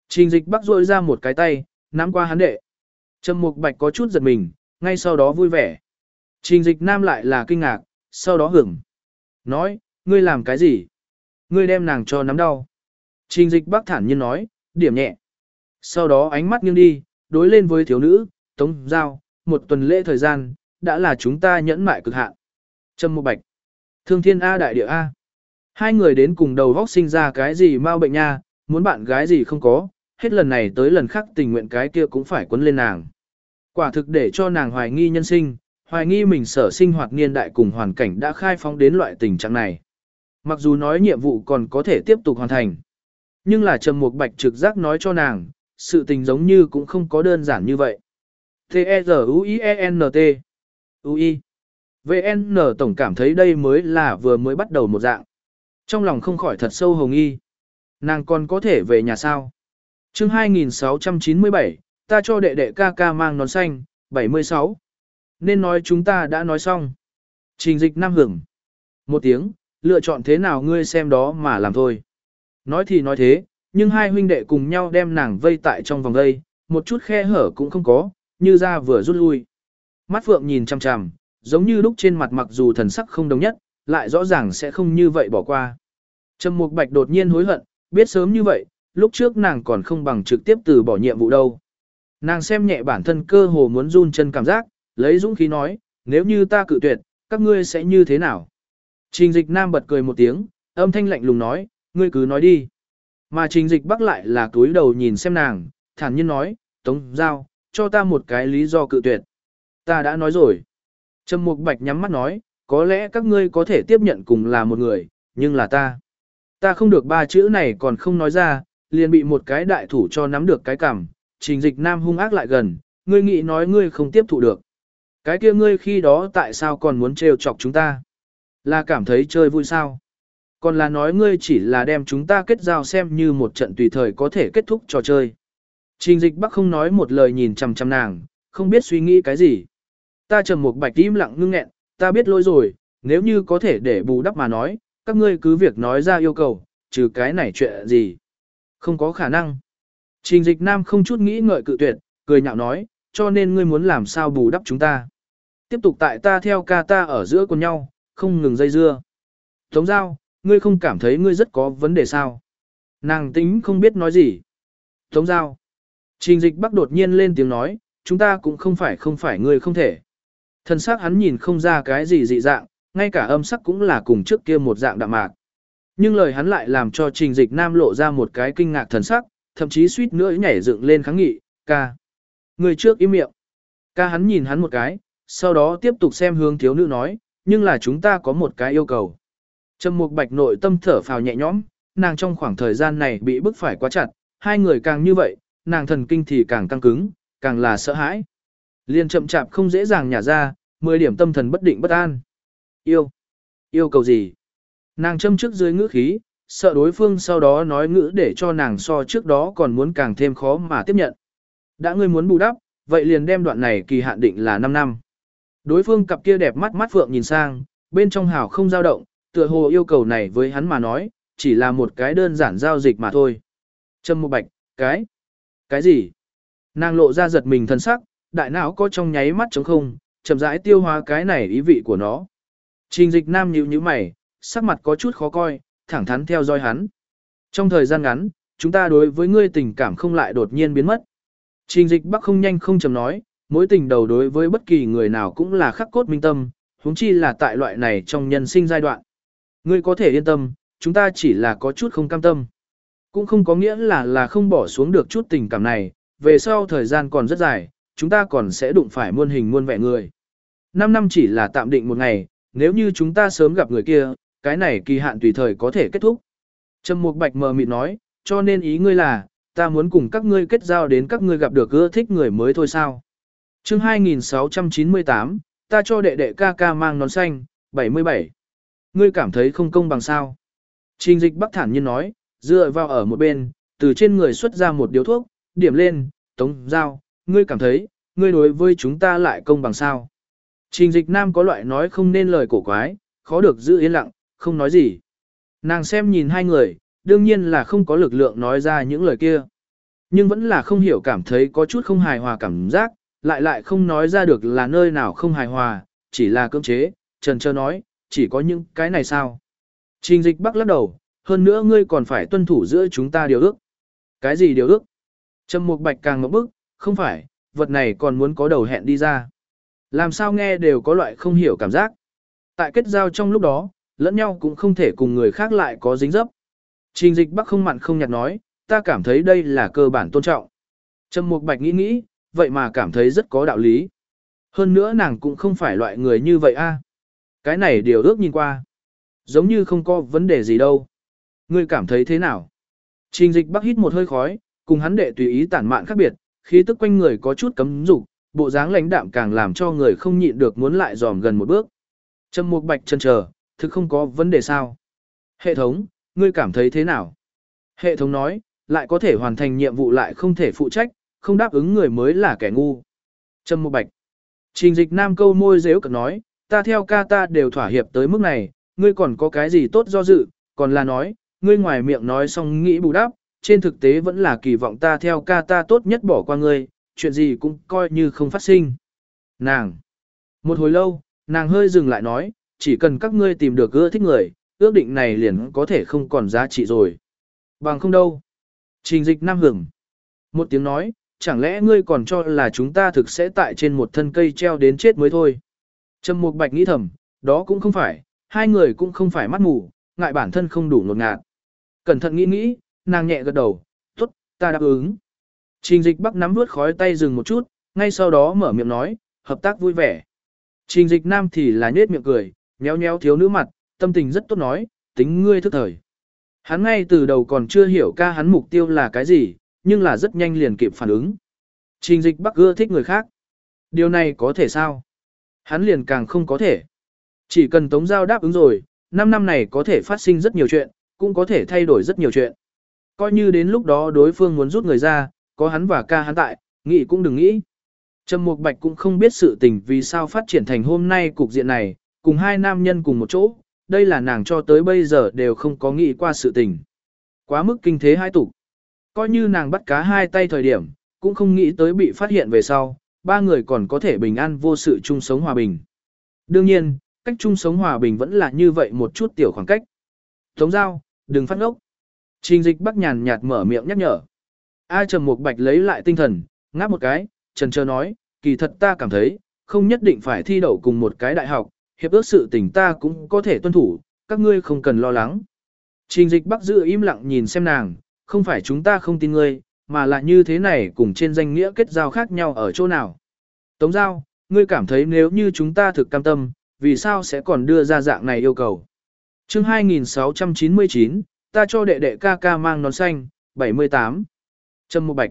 Trình Dịch Bắc rôi ra một cái tay, nắm qua hắn đệ. Trầm Mục Bạch có chút giật mình, ngay sau đó vui vẻ. Trình Dịch Nam lại là kinh ngạc, sau đó hưởng. Nói, ngươi làm cái gì? Ngươi đem nàng cho nắm đau. Trình Dịch Bắc thản nhiên nói, điểm nhẹ. Sau đó ánh mắt nghiêng đi, đối lên với thiếu nữ, Tống Giao, một tuần lễ thời gian, đã là chúng ta nhẫn mại cực hạn. Trâm Mộ Bạch, Thương Thiên A Đại Địa A. Hai người đến cùng đầu vóc sinh ra cái gì mau bệnh nha, muốn bạn gái gì không có, hết lần này tới lần khác tình nguyện cái kia cũng phải quấn lên nàng. Quả thực để cho nàng hoài nghi nhân sinh, hoài nghi mình sở sinh hoạt niên đại cùng hoàn cảnh đã khai phóng đến loại tình trạng này. Mặc dù nói nhiệm vụ còn có thể tiếp tục hoàn thành. Nhưng là Trầm Mục Bạch trực giác nói cho nàng, sự tình giống như cũng không có đơn giản như vậy. T-E-Z-U-I-E-N-T U-I VN tổng cảm thấy đây mới là vừa mới bắt đầu một dạng. Trong lòng không khỏi thật sâu hồng y. Nàng còn có thể về nhà sao? chương 2697, ta cho đệ đệ ca ca mang nón xanh, 76. Nên nói chúng ta đã nói xong. Trình dịch năm hưởng. Một tiếng, lựa chọn thế nào ngươi xem đó mà làm thôi. Nói thì nói thế, nhưng hai huynh đệ cùng nhau đem nàng vây tại trong vòng vây, một chút khe hở cũng không có, như ra vừa rút lui. Mắt phượng nhìn chằm chằm, giống như lúc trên mặt mặc dù thần sắc không đồng nhất, lại rõ ràng sẽ không như vậy bỏ qua. Trầm Mục Bạch đột nhiên hối hận, biết sớm như vậy, lúc trước nàng còn không bằng trực tiếp từ bỏ nhiệm vụ đâu. Nàng xem nhẹ bản thân cơ hồ muốn run chân cảm giác, lấy dũng khí nói, nếu như ta cự tuyệt, các ngươi sẽ như thế nào? Trình dịch nam bật cười một tiếng, âm thanh lạnh lùng nói, ngươi cứ nói đi. Mà trình dịch bắc lại là túi đầu nhìn xem nàng, thản nhiên nói, Tống Giao, cho ta một cái lý do cự tuyệt. Ta đã nói rồi. Trầm Mục Bạch nhắm mắt nói, có lẽ các ngươi có thể tiếp nhận cùng là một người, nhưng là ta. Ta không được ba chữ này còn không nói ra, liền bị một cái đại thủ cho nắm được cái cằm, trình dịch nam hung ác lại gần, ngươi nghĩ nói ngươi không tiếp thụ được. Cái kia ngươi khi đó tại sao còn muốn trêu chọc chúng ta? Là cảm thấy chơi vui sao? Còn là nói ngươi chỉ là đem chúng ta kết giao xem như một trận tùy thời có thể kết thúc trò chơi. Trình dịch bắc không nói một lời nhìn chằm chằm nàng, không biết suy nghĩ cái gì. Ta trầm một bạch im lặng ngưng nghẹn, ta biết lỗi rồi, nếu như có thể để bù đắp mà nói, các ngươi cứ việc nói ra yêu cầu, trừ cái này chuyện gì. Không có khả năng. Trình dịch nam không chút nghĩ ngợi cự tuyệt, cười nhạo nói, cho nên ngươi muốn làm sao bù đắp chúng ta. Tiếp tục tại ta theo ca ta ở giữa con nhau, không ngừng dây dưa. Tống giao, ngươi không cảm thấy ngươi rất có vấn đề sao? Nàng tính không biết nói gì. Tống giao. Trình dịch bắc đột nhiên lên tiếng nói, chúng ta cũng không phải không phải ngươi không thể. Thần sắc hắn nhìn không ra cái gì dị dạng, ngay cả âm sắc cũng là cùng trước kia một dạng đạm mạc. Nhưng lời hắn lại làm cho trình dịch nam lộ ra một cái kinh ngạc thần sắc, thậm chí suýt nữa nhảy dựng lên kháng nghị, ca. Người trước im miệng. Ca hắn nhìn hắn một cái, sau đó tiếp tục xem hướng thiếu nữ nói, nhưng là chúng ta có một cái yêu cầu. Trầm mục bạch nội tâm thở phào nhẹ nhõm, nàng trong khoảng thời gian này bị bức phải quá chặt, hai người càng như vậy, nàng thần kinh thì càng căng cứng, càng là sợ hãi. Liên chậm chạp không dễ dàng nhả ra, mười điểm tâm thần bất định bất an. Yêu. Yêu cầu gì? Nàng châm trước dưới ngữ khí, sợ đối phương sau đó nói ngữ để cho nàng so trước đó còn muốn càng thêm khó mà tiếp nhận. Đã ngươi muốn bù đắp, vậy liền đem đoạn này kỳ hạn định là 5 năm. Đối phương cặp kia đẹp mắt mắt phượng nhìn sang, bên trong hào không dao động, tựa hồ yêu cầu này với hắn mà nói, chỉ là một cái đơn giản giao dịch mà thôi. Trâm một bạch, cái, cái gì? Nàng lộ ra giật mình thân sắc, đại não có trong nháy mắt trống không, chậm rãi tiêu hóa cái này ý vị của nó. Trình dịch nam nhíu nhíu mày, sắc mặt có chút khó coi, thẳng thắn theo dõi hắn. Trong thời gian ngắn, chúng ta đối với ngươi tình cảm không lại đột nhiên biến mất. Trình dịch bắc không nhanh không chậm nói, mối tình đầu đối với bất kỳ người nào cũng là khắc cốt minh tâm, huống chi là tại loại này trong nhân sinh giai đoạn. Ngươi có thể yên tâm, chúng ta chỉ là có chút không cam tâm. Cũng không có nghĩa là là không bỏ xuống được chút tình cảm này, về sau thời gian còn rất dài, chúng ta còn sẽ đụng phải muôn hình muôn vẻ người. Năm năm chỉ là tạm định một ngày, nếu như chúng ta sớm gặp người kia, cái này kỳ hạn tùy thời có thể kết thúc. Trầm Mục Bạch mờ mịt nói, cho nên ý ngươi là, ta muốn cùng các ngươi kết giao đến các ngươi gặp được ưa thích người mới thôi sao. chương 2698, ta cho đệ đệ ca ca mang nón xanh, 77. Ngươi cảm thấy không công bằng sao. Trình dịch bắc thản nhiên nói, dựa vào ở một bên, từ trên người xuất ra một điếu thuốc, điểm lên, tống giao, ngươi cảm thấy, ngươi đối với chúng ta lại công bằng sao. Trình dịch nam có loại nói không nên lời cổ quái, khó được giữ yên lặng, không nói gì. Nàng xem nhìn hai người, đương nhiên là không có lực lượng nói ra những lời kia. Nhưng vẫn là không hiểu cảm thấy có chút không hài hòa cảm giác, lại lại không nói ra được là nơi nào không hài hòa, chỉ là cưỡng chế, trần trơ nói, chỉ có những cái này sao. Trình dịch bắc lắc đầu, hơn nữa ngươi còn phải tuân thủ giữa chúng ta điều ước. Cái gì điều ước? Trầm Mục Bạch càng ngậm bức, không phải, vật này còn muốn có đầu hẹn đi ra. Làm sao nghe đều có loại không hiểu cảm giác. Tại kết giao trong lúc đó, lẫn nhau cũng không thể cùng người khác lại có dính dấp. Trình dịch bắc không mặn không nhạt nói, ta cảm thấy đây là cơ bản tôn trọng. Trầm Mục Bạch nghĩ nghĩ, vậy mà cảm thấy rất có đạo lý. Hơn nữa nàng cũng không phải loại người như vậy a. Cái này điều ước nhìn qua. Giống như không có vấn đề gì đâu. Ngươi cảm thấy thế nào? Trình dịch bắc hít một hơi khói, cùng hắn đệ tùy ý tản mạn khác biệt, khí tức quanh người có chút cấm dục, bộ dáng lãnh đạm càng làm cho người không nhịn được muốn lại dòm gần một bước. Trầm Mục Bạch chân chờ, thực không có vấn đề sao? Hệ thống, ngươi cảm thấy thế nào? Hệ thống nói, lại có thể hoàn thành nhiệm vụ lại không thể phụ trách, không đáp ứng người mới là kẻ ngu. Trầm Mục Bạch. Trình Dịch Nam câu môi giễu cợt nói, ta theo ca ta đều thỏa hiệp tới mức này, ngươi còn có cái gì tốt do dự, còn là nói, ngươi ngoài miệng nói xong nghĩ bù đắp, trên thực tế vẫn là kỳ vọng ta theo ca ta tốt nhất bỏ qua ngươi, chuyện gì cũng coi như không phát sinh. Nàng. Một hồi lâu, nàng hơi dừng lại nói, chỉ cần các ngươi tìm được ưa thích người, ước định này liền có thể không còn giá trị rồi. Bằng không đâu. Trình dịch nam hưởng. Một tiếng nói, chẳng lẽ ngươi còn cho là chúng ta thực sẽ tại trên một thân cây treo đến chết mới thôi. Trầm Mục Bạch nghĩ thầm, đó cũng không phải, hai người cũng không phải mắt mù, ngại bản thân không đủ ngột ngạt. Cẩn thận nghĩ nghĩ, nàng nhẹ gật đầu, tốt, ta đáp ứng. Trình dịch bắc nắm vuốt khói tay dừng một chút, ngay sau đó mở miệng nói, hợp tác vui vẻ. Trình dịch nam thì là nhết miệng cười, nhéo nhéo thiếu nữ mặt, tâm tình rất tốt nói, tính ngươi thức thời. Hắn ngay từ đầu còn chưa hiểu ca hắn mục tiêu là cái gì, nhưng là rất nhanh liền kịp phản ứng. Trình dịch bắc ưa thích người khác. Điều này có thể sao? Hắn liền càng không có thể. Chỉ cần Tống Giao đáp ứng rồi, 5 năm này có thể phát sinh rất nhiều chuyện, cũng có thể thay đổi rất nhiều chuyện. Coi như đến lúc đó đối phương muốn rút người ra, có hắn và ca hắn tại, nghĩ cũng đừng nghĩ. Trầm Mục Bạch cũng không biết sự tình vì sao phát triển thành hôm nay cục diện này, cùng hai nam nhân cùng một chỗ, đây là nàng cho tới bây giờ đều không có nghĩ qua sự tình. Quá mức kinh thế hai tục. Coi như nàng bắt cá hai tay thời điểm, cũng không nghĩ tới bị phát hiện về sau, ba người còn có thể bình an vô sự chung sống hòa bình. Đương nhiên, cách chung sống hòa bình vẫn là như vậy một chút tiểu khoảng cách. Tống giao, đừng phát ngốc. Trình dịch bắc nhàn nhạt mở miệng nhắc nhở. A trầm một bạch lấy lại tinh thần, ngáp một cái, trần trơ nói, kỳ thật ta cảm thấy, không nhất định phải thi đậu cùng một cái đại học, hiệp ước sự tình ta cũng có thể tuân thủ, các ngươi không cần lo lắng. Trình dịch bắc giữ im lặng nhìn xem nàng, không phải chúng ta không tin ngươi, mà là như thế này cùng trên danh nghĩa kết giao khác nhau ở chỗ nào. Tống giao, ngươi cảm thấy nếu như chúng ta thực cam tâm, vì sao sẽ còn đưa ra dạng này yêu cầu. chương 2699, ta cho đệ đệ ca ca mang nón xanh, 78. Trâm một bạch.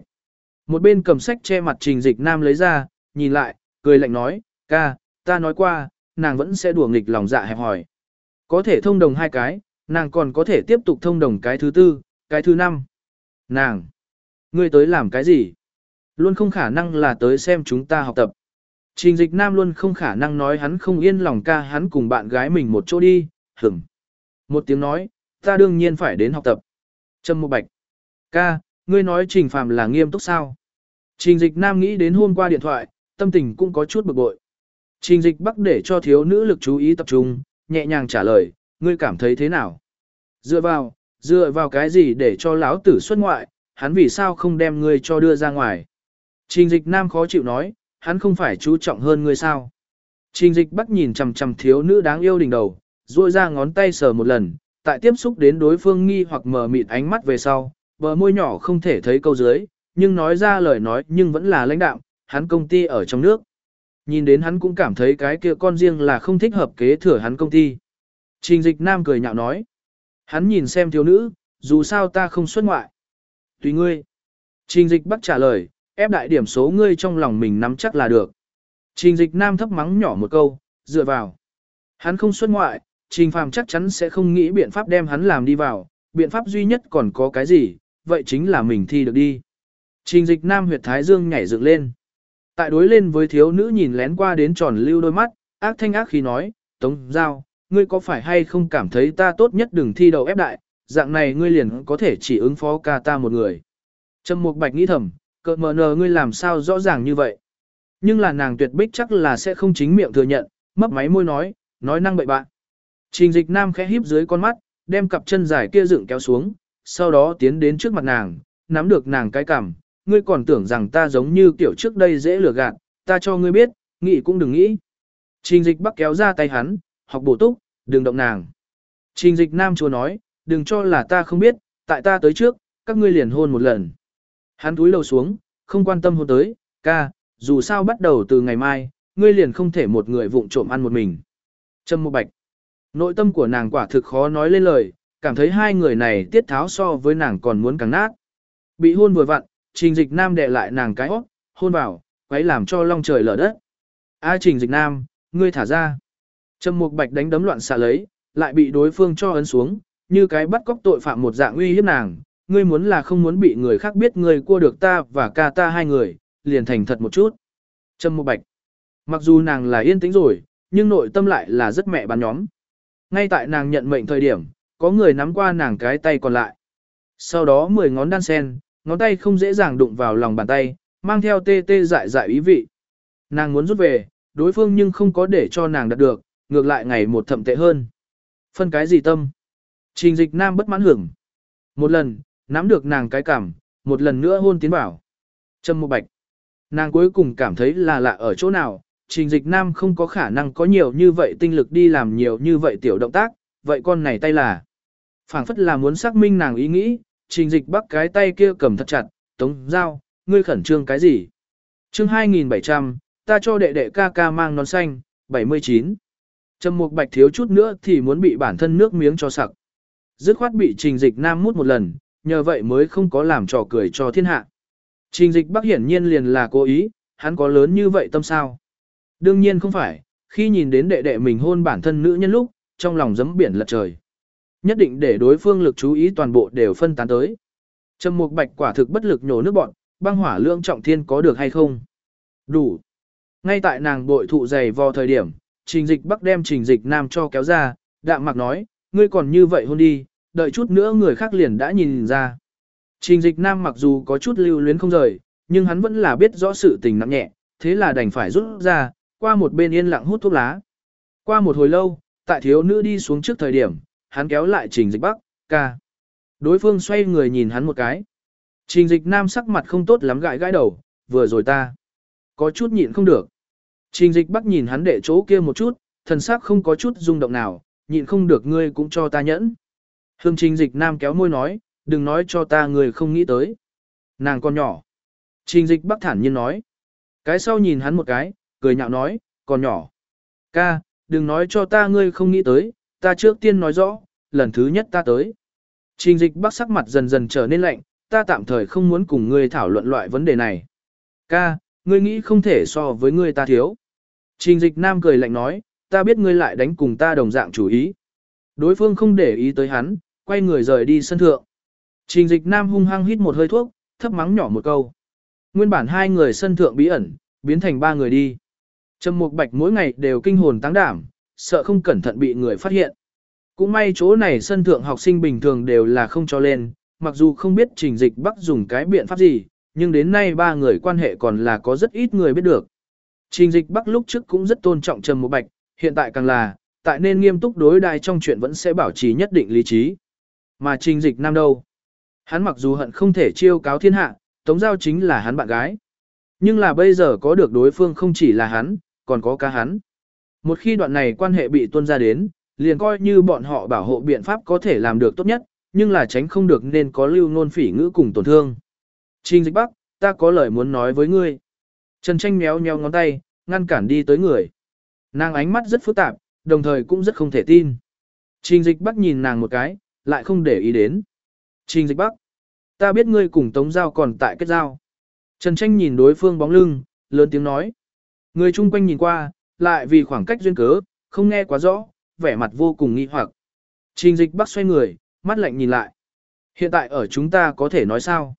Một bên cầm sách che mặt trình dịch nam lấy ra, nhìn lại, cười lạnh nói, ca, ta nói qua, nàng vẫn sẽ đùa nghịch lòng dạ hẹp hỏi. Có thể thông đồng hai cái, nàng còn có thể tiếp tục thông đồng cái thứ tư, cái thứ năm. Nàng, ngươi tới làm cái gì? Luôn không khả năng là tới xem chúng ta học tập. Trình dịch nam luôn không khả năng nói hắn không yên lòng ca hắn cùng bạn gái mình một chỗ đi, hửm. Một tiếng nói, ta đương nhiên phải đến học tập. Trâm một bạch. Ca, ngươi nói trình phàm là nghiêm túc sao? Trình dịch nam nghĩ đến hôm qua điện thoại, tâm tình cũng có chút bực bội. Trình dịch bắc để cho thiếu nữ lực chú ý tập trung, nhẹ nhàng trả lời, ngươi cảm thấy thế nào? Dựa vào, dựa vào cái gì để cho lão tử xuất ngoại, hắn vì sao không đem ngươi cho đưa ra ngoài? Trình dịch nam khó chịu nói, hắn không phải chú trọng hơn ngươi sao? Trình dịch bắt nhìn chằm chằm thiếu nữ đáng yêu đỉnh đầu, duỗi ra ngón tay sờ một lần, tại tiếp xúc đến đối phương nghi hoặc mờ mịt ánh mắt về sau, bờ môi nhỏ không thể thấy câu dưới, nhưng nói ra lời nói nhưng vẫn là lãnh đạm, hắn công ty ở trong nước. Nhìn đến hắn cũng cảm thấy cái kia con riêng là không thích hợp kế thừa hắn công ty. Trình dịch nam cười nhạo nói. Hắn nhìn xem thiếu nữ, dù sao ta không xuất ngoại. Tùy ngươi. Trình dịch bắt trả lời, ép đại điểm số ngươi trong lòng mình nắm chắc là được. Trình dịch nam thấp mắng nhỏ một câu, dựa vào. Hắn không xuất ngoại, trình phàm chắc chắn sẽ không nghĩ biện pháp đem hắn làm đi vào, biện pháp duy nhất còn có cái gì, vậy chính là mình thi được đi. Trình dịch nam huyệt thái dương nhảy dựng lên. Tại đối lên với thiếu nữ nhìn lén qua đến tròn lưu đôi mắt, ác thanh ác khi nói, Tống Giao, ngươi có phải hay không cảm thấy ta tốt nhất đừng thi đầu ép đại, dạng này ngươi liền có thể chỉ ứng phó ca ta một người. Trầm Mục Bạch nghĩ thầm, cợt mờ nờ ngươi làm sao rõ ràng như vậy. Nhưng là nàng tuyệt bích chắc là sẽ không chính miệng thừa nhận, mấp máy môi nói, nói năng bậy bạn. Trình dịch nam khẽ híp dưới con mắt, đem cặp chân dài kia dựng kéo xuống, sau đó tiến đến trước mặt nàng, nắm được nàng cái cằm, ngươi còn tưởng rằng ta giống như kiểu trước đây dễ lừa gạt, ta cho ngươi biết, nghĩ cũng đừng nghĩ. Trình dịch bắc kéo ra tay hắn, học bổ túc, đừng động nàng. Trình dịch nam chúa nói, đừng cho là ta không biết, tại ta tới trước, các ngươi liền hôn một lần. Hắn túi lầu xuống, không quan tâm hôn tới, ca, dù sao bắt đầu từ ngày mai, ngươi liền không thể một người vụng trộm ăn một mình. Trâm Mộ bạch. Nội tâm của nàng quả thực khó nói lên lời, cảm thấy hai người này tiết tháo so với nàng còn muốn càng nát. Bị hôn vừa vặn, trình dịch nam đè lại nàng cái óc, hôn vào, quấy làm cho long trời lở đất. A trình dịch nam, ngươi thả ra. Trâm mục bạch đánh đấm loạn xạ lấy, lại bị đối phương cho ấn xuống, như cái bắt cóc tội phạm một dạng uy hiếp nàng. Ngươi muốn là không muốn bị người khác biết ngươi cua được ta và ca ta hai người, liền thành thật một chút. Trâm Mộ bạch. Mặc dù nàng là yên tĩnh rồi, nhưng nội tâm lại là rất mẹ bán nhóm. Ngay tại nàng nhận mệnh thời điểm, có người nắm qua nàng cái tay còn lại. Sau đó mười ngón đan sen, ngón tay không dễ dàng đụng vào lòng bàn tay, mang theo tê tê dại dại ý vị. Nàng muốn rút về, đối phương nhưng không có để cho nàng đạt được, ngược lại ngày một thậm tệ hơn. Phân cái gì tâm? Trình dịch nam bất mãn hưởng. Một lần, nắm được nàng cái cảm, một lần nữa hôn tiến bảo. Trâm một bạch. Nàng cuối cùng cảm thấy là lạ ở chỗ nào, Trình Dịch Nam không có khả năng có nhiều như vậy tinh lực đi làm nhiều như vậy tiểu động tác, vậy con này tay là. phảng phất là muốn xác minh nàng ý nghĩ, Trình Dịch bắt cái tay kia cầm thật chặt, tống dao, ngươi khẩn trương cái gì? chương 2700, ta cho đệ đệ ca ca mang nón xanh, 79. Trầm Mục Bạch thiếu chút nữa thì muốn bị bản thân nước miếng cho sặc. Dứt khoát bị Trình Dịch Nam mút một lần, nhờ vậy mới không có làm trò cười cho thiên hạ. Trình Dịch Bắc hiển nhiên liền là cố ý, hắn có lớn như vậy tâm sao? Đương nhiên không phải, khi nhìn đến đệ đệ mình hôn bản thân nữ nhân lúc, trong lòng giấm biển lật trời. Nhất định để đối phương lực chú ý toàn bộ đều phân tán tới. Trầm Mục Bạch quả thực bất lực nhổ nước bọn, băng hỏa lượng trọng thiên có được hay không? Đủ. Ngay tại nàng bội thụ dày vò thời điểm, trình dịch bắc đem trình dịch nam cho kéo ra, đạm mặc nói, ngươi còn như vậy hôn đi, đợi chút nữa người khác liền đã nhìn ra. Trình dịch nam mặc dù có chút lưu luyến không rời, nhưng hắn vẫn là biết rõ sự tình nặng nhẹ, thế là đành phải rút ra, qua một bên yên lặng hút thuốc lá. Qua một hồi lâu, tại thiếu nữ đi xuống trước thời điểm, hắn kéo lại trình dịch bắc, ca. Đối phương xoay người nhìn hắn một cái. Trình dịch nam sắc mặt không tốt lắm gãi gãi đầu, vừa rồi ta. Có chút nhịn không được. Trình dịch bắc nhìn hắn để chỗ kia một chút, thần sắc không có chút rung động nào, nhịn không được ngươi cũng cho ta nhẫn. Hương trình dịch nam kéo môi nói, đừng nói cho ta người không nghĩ tới. Nàng con nhỏ. Trình dịch bắc thản nhiên nói. Cái sau nhìn hắn một cái, cười nhạo nói, còn nhỏ. Ca, đừng nói cho ta ngươi không nghĩ tới, ta trước tiên nói rõ, lần thứ nhất ta tới. Trình dịch bắc sắc mặt dần dần trở nên lạnh, ta tạm thời không muốn cùng ngươi thảo luận loại vấn đề này. Ca, ngươi nghĩ không thể so với ngươi ta thiếu. Trình dịch nam cười lạnh nói, ta biết ngươi lại đánh cùng ta đồng dạng chủ ý. Đối phương không để ý tới hắn, quay người rời đi sân thượng. Trình dịch nam hung hăng hít một hơi thuốc, thấp mắng nhỏ một câu. Nguyên bản hai người sân thượng bí ẩn, biến thành ba người đi. Trầm Mục Bạch mỗi ngày đều kinh hồn tăng đảm, sợ không cẩn thận bị người phát hiện. Cũng may chỗ này sân thượng học sinh bình thường đều là không cho lên, mặc dù không biết trình dịch bắc dùng cái biện pháp gì, nhưng đến nay ba người quan hệ còn là có rất ít người biết được. Trình dịch bắc lúc trước cũng rất tôn trọng Trầm Mục Bạch, hiện tại càng là, tại nên nghiêm túc đối đai trong chuyện vẫn sẽ bảo trì nhất định lý trí. Mà trình dịch nam đâu? Hắn mặc dù hận không thể chiêu cáo thiên hạ, Tống Giao chính là hắn bạn gái. Nhưng là bây giờ có được đối phương không chỉ là hắn, còn có cả hắn. Một khi đoạn này quan hệ bị tuân ra đến, liền coi như bọn họ bảo hộ biện pháp có thể làm được tốt nhất, nhưng là tránh không được nên có lưu nôn phỉ ngữ cùng tổn thương. Trình dịch bắc, ta có lời muốn nói với ngươi. Trần tranh méo nheo ngón tay, ngăn cản đi tới người. Nàng ánh mắt rất phức tạp, đồng thời cũng rất không thể tin. Trình dịch bắc nhìn nàng một cái, lại không để ý đến. Trình dịch bắc, ta biết ngươi cùng tống giao còn tại kết giao. Trần tranh nhìn đối phương bóng lưng, lớn tiếng nói. Người chung quanh nhìn qua, lại vì khoảng cách duyên cớ, không nghe quá rõ, vẻ mặt vô cùng nghi hoặc. Trình dịch bắc xoay người, mắt lạnh nhìn lại. Hiện tại ở chúng ta có thể nói sao?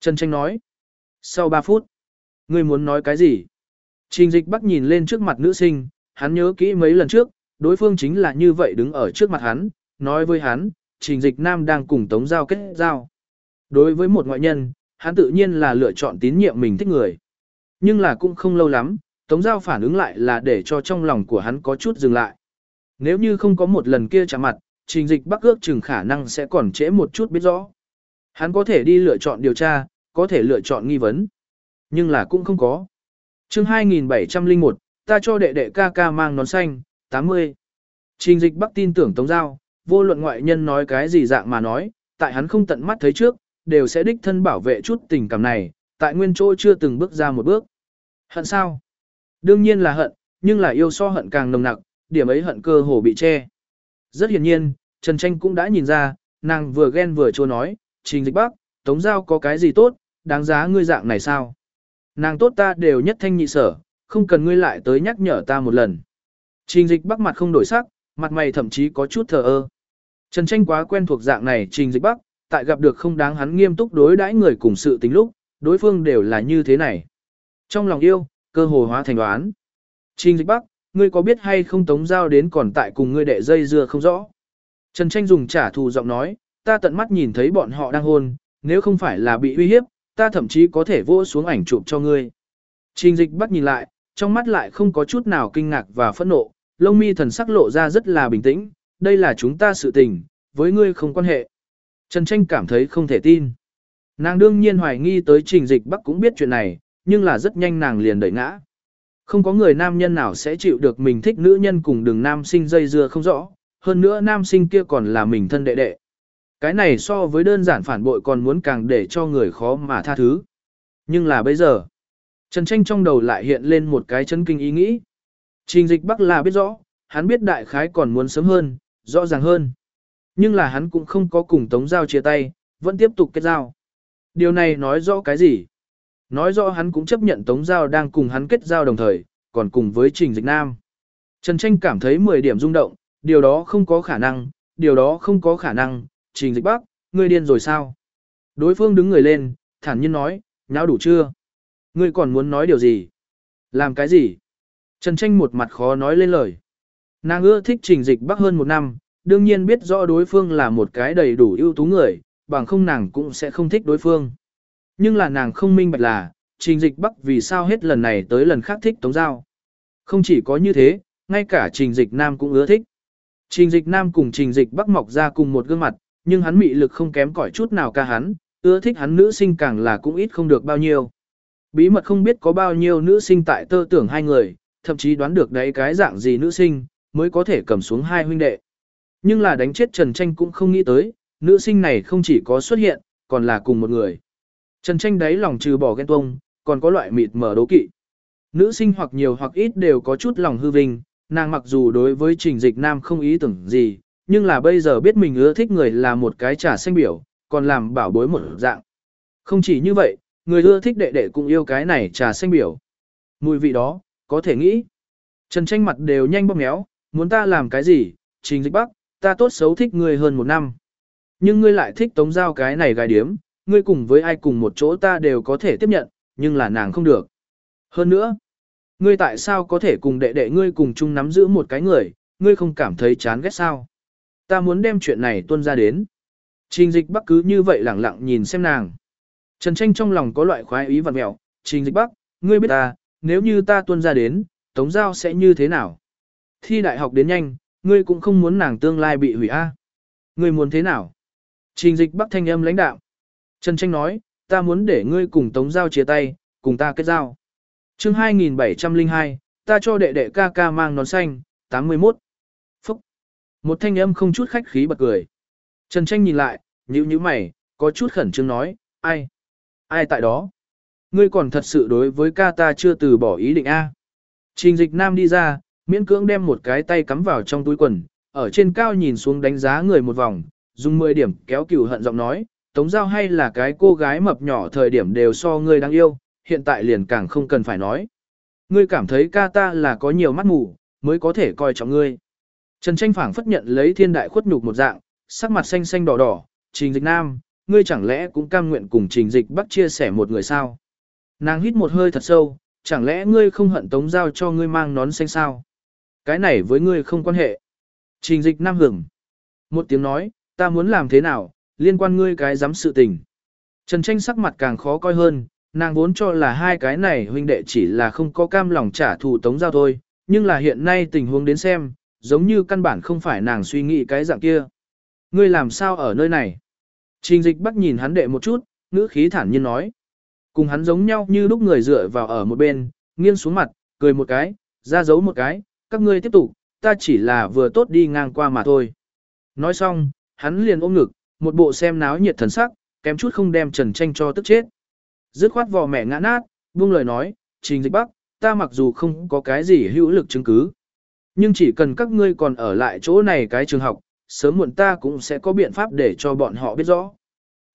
Trần tranh nói. Sau 3 phút, ngươi muốn nói cái gì? Trình dịch bắc nhìn lên trước mặt nữ sinh, hắn nhớ kỹ mấy lần trước, đối phương chính là như vậy đứng ở trước mặt hắn, nói với hắn, trình dịch nam đang cùng tống giao kết giao. Đối với một ngoại nhân, hắn tự nhiên là lựa chọn tín nhiệm mình thích người. Nhưng là cũng không lâu lắm, tống giao phản ứng lại là để cho trong lòng của hắn có chút dừng lại. Nếu như không có một lần kia chạm mặt, trình dịch bắc ước chừng khả năng sẽ còn trễ một chút biết rõ. Hắn có thể đi lựa chọn điều tra, có thể lựa chọn nghi vấn. Nhưng là cũng không có. chương 2701, ta cho đệ đệ ca ca mang nón xanh, 80. Trình dịch bắc tin tưởng Tống Giao, vô luận ngoại nhân nói cái gì dạng mà nói, tại hắn không tận mắt thấy trước, đều sẽ đích thân bảo vệ chút tình cảm này, tại nguyên chỗ chưa từng bước ra một bước. Hận sao? Đương nhiên là hận, nhưng là yêu so hận càng nồng nặc, điểm ấy hận cơ hồ bị che. Rất hiển nhiên, Trần Tranh cũng đã nhìn ra, nàng vừa ghen vừa chua nói, trình dịch bắc, Tống Giao có cái gì tốt, đáng giá ngươi dạng này sao? Nàng tốt ta đều nhất thanh nhị sở, không cần ngươi lại tới nhắc nhở ta một lần. Trình dịch bắc mặt không đổi sắc, mặt mày thậm chí có chút thờ ơ. Trần tranh quá quen thuộc dạng này trình dịch bắc, tại gặp được không đáng hắn nghiêm túc đối đãi người cùng sự tính lúc, đối phương đều là như thế này. Trong lòng yêu, cơ hồ hóa thành đoán. Trình dịch bắc, ngươi có biết hay không tống giao đến còn tại cùng ngươi đệ dây dưa không rõ. Trần tranh dùng trả thù giọng nói, ta tận mắt nhìn thấy bọn họ đang hôn, nếu không phải là bị uy hiếp, ta thậm chí có thể vô xuống ảnh chụp cho ngươi. Trình dịch bắt nhìn lại, trong mắt lại không có chút nào kinh ngạc và phẫn nộ, lông mi thần sắc lộ ra rất là bình tĩnh, đây là chúng ta sự tình, với ngươi không quan hệ. Trần tranh cảm thấy không thể tin. Nàng đương nhiên hoài nghi tới trình dịch bắc cũng biết chuyện này, nhưng là rất nhanh nàng liền đẩy ngã. Không có người nam nhân nào sẽ chịu được mình thích nữ nhân cùng đường nam sinh dây dưa không rõ, hơn nữa nam sinh kia còn là mình thân đệ đệ. Cái này so với đơn giản phản bội còn muốn càng để cho người khó mà tha thứ. Nhưng là bây giờ, Trần Tranh trong đầu lại hiện lên một cái chân kinh ý nghĩ. Trình dịch Bắc là biết rõ, hắn biết đại khái còn muốn sớm hơn, rõ ràng hơn. Nhưng là hắn cũng không có cùng Tống Giao chia tay, vẫn tiếp tục kết giao. Điều này nói rõ cái gì? Nói rõ hắn cũng chấp nhận Tống Giao đang cùng hắn kết giao đồng thời, còn cùng với Trình Dịch Nam. Trần Tranh cảm thấy 10 điểm rung động, điều đó không có khả năng, điều đó không có khả năng, Trình Dịch Bắc, ngươi điên rồi sao? Đối phương đứng người lên, thản nhiên nói, nháo đủ chưa? Ngươi còn muốn nói điều gì? Làm cái gì? Trần Tranh một mặt khó nói lên lời. Nàng ưa thích Trình Dịch Bắc hơn một năm, đương nhiên biết rõ đối phương là một cái đầy đủ ưu tú người, bằng không nàng cũng sẽ không thích đối phương. Nhưng là nàng không minh bạch là, trình dịch bắc vì sao hết lần này tới lần khác thích tống giao. Không chỉ có như thế, ngay cả trình dịch nam cũng ưa thích. Trình dịch nam cùng trình dịch bắc mọc ra cùng một gương mặt, nhưng hắn mị lực không kém cỏi chút nào ca hắn, ưa thích hắn nữ sinh càng là cũng ít không được bao nhiêu. Bí mật không biết có bao nhiêu nữ sinh tại tơ tưởng hai người, thậm chí đoán được đấy cái dạng gì nữ sinh, mới có thể cầm xuống hai huynh đệ. Nhưng là đánh chết Trần Tranh cũng không nghĩ tới, nữ sinh này không chỉ có xuất hiện, còn là cùng một người. Trần Tranh đấy lòng trừ bỏ ghen tuông, còn có loại mịt mở đố kỵ. Nữ sinh hoặc nhiều hoặc ít đều có chút lòng hư vinh, nàng mặc dù đối với trình dịch nam không ý tưởng gì, nhưng là bây giờ biết mình ưa thích người là một cái trà xanh biểu, còn làm bảo bối một dạng. Không chỉ như vậy, người ưa thích đệ đệ cũng yêu cái này trà xanh biểu. Mùi vị đó, có thể nghĩ. Trần tranh mặt đều nhanh bóp méo, muốn ta làm cái gì, trình dịch bắc, ta tốt xấu thích ngươi hơn một năm. Nhưng ngươi lại thích tống giao cái này gái điếm, ngươi cùng với ai cùng một chỗ ta đều có thể tiếp nhận, nhưng là nàng không được. Hơn nữa, ngươi tại sao có thể cùng đệ đệ ngươi cùng chung nắm giữ một cái người, ngươi không cảm thấy chán ghét sao? Ta muốn đem chuyện này tuân ra đến. Trình dịch bắc cứ như vậy lẳng lặng nhìn xem nàng. Trần tranh trong lòng có loại khoái ý vặt mẹo, trình dịch bắc, ngươi biết ta, nếu như ta tuân ra đến, tống giao sẽ như thế nào? Thi đại học đến nhanh, ngươi cũng không muốn nàng tương lai bị hủy a. Ngươi muốn thế nào? Trình dịch bắc thanh âm lãnh đạo. Trần Tranh nói, ta muốn để ngươi cùng Tống Giao chia tay, cùng ta kết giao. chương 2702, ta cho đệ đệ ca ca mang nón xanh, 81. Phúc. Một thanh âm không chút khách khí bật cười. Trần Tranh nhìn lại, nhíu nhíu mày, có chút khẩn trương nói, ai? Ai tại đó? Ngươi còn thật sự đối với ca ta chưa từ bỏ ý định A. Trình dịch nam đi ra, miễn cưỡng đem một cái tay cắm vào trong túi quần, ở trên cao nhìn xuống đánh giá người một vòng, dùng 10 điểm kéo cửu hận giọng nói, Tống Giao hay là cái cô gái mập nhỏ thời điểm đều so ngươi đáng yêu, hiện tại liền càng không cần phải nói. Ngươi cảm thấy ca ta là có nhiều mắt mù, mới có thể coi trọng ngươi. Trần Tranh phảng phất nhận lấy thiên đại khuất nhục một dạng, sắc mặt xanh xanh đỏ đỏ, trình dịch nam, ngươi chẳng lẽ cũng cam nguyện cùng trình dịch bắc chia sẻ một người sao? Nàng hít một hơi thật sâu, chẳng lẽ ngươi không hận Tống Giao cho ngươi mang nón xanh sao? Cái này với ngươi không quan hệ. Trình dịch nam hưởng. Một tiếng nói, ta muốn làm thế nào, liên quan ngươi cái dám sự tình. Trần tranh sắc mặt càng khó coi hơn, nàng vốn cho là hai cái này huynh đệ chỉ là không có cam lòng trả thù tống giao thôi, nhưng là hiện nay tình huống đến xem, giống như căn bản không phải nàng suy nghĩ cái dạng kia. Ngươi làm sao ở nơi này? Trình dịch bắt nhìn hắn đệ một chút, ngữ khí thản nhiên nói. Cùng hắn giống nhau như lúc người dựa vào ở một bên, nghiêng xuống mặt, cười một cái, ra dấu một cái, các ngươi tiếp tục, ta chỉ là vừa tốt đi ngang qua mà thôi. Nói xong, hắn liền ôm ngực, một bộ xem náo nhiệt thần sắc, kém chút không đem Trần Tranh cho tức chết. Dứt khoát vò mẹ ngã nát, buông lời nói, trình dịch bắc, ta mặc dù không có cái gì hữu lực chứng cứ. Nhưng chỉ cần các ngươi còn ở lại chỗ này cái trường học, sớm muộn ta cũng sẽ có biện pháp để cho bọn họ biết rõ.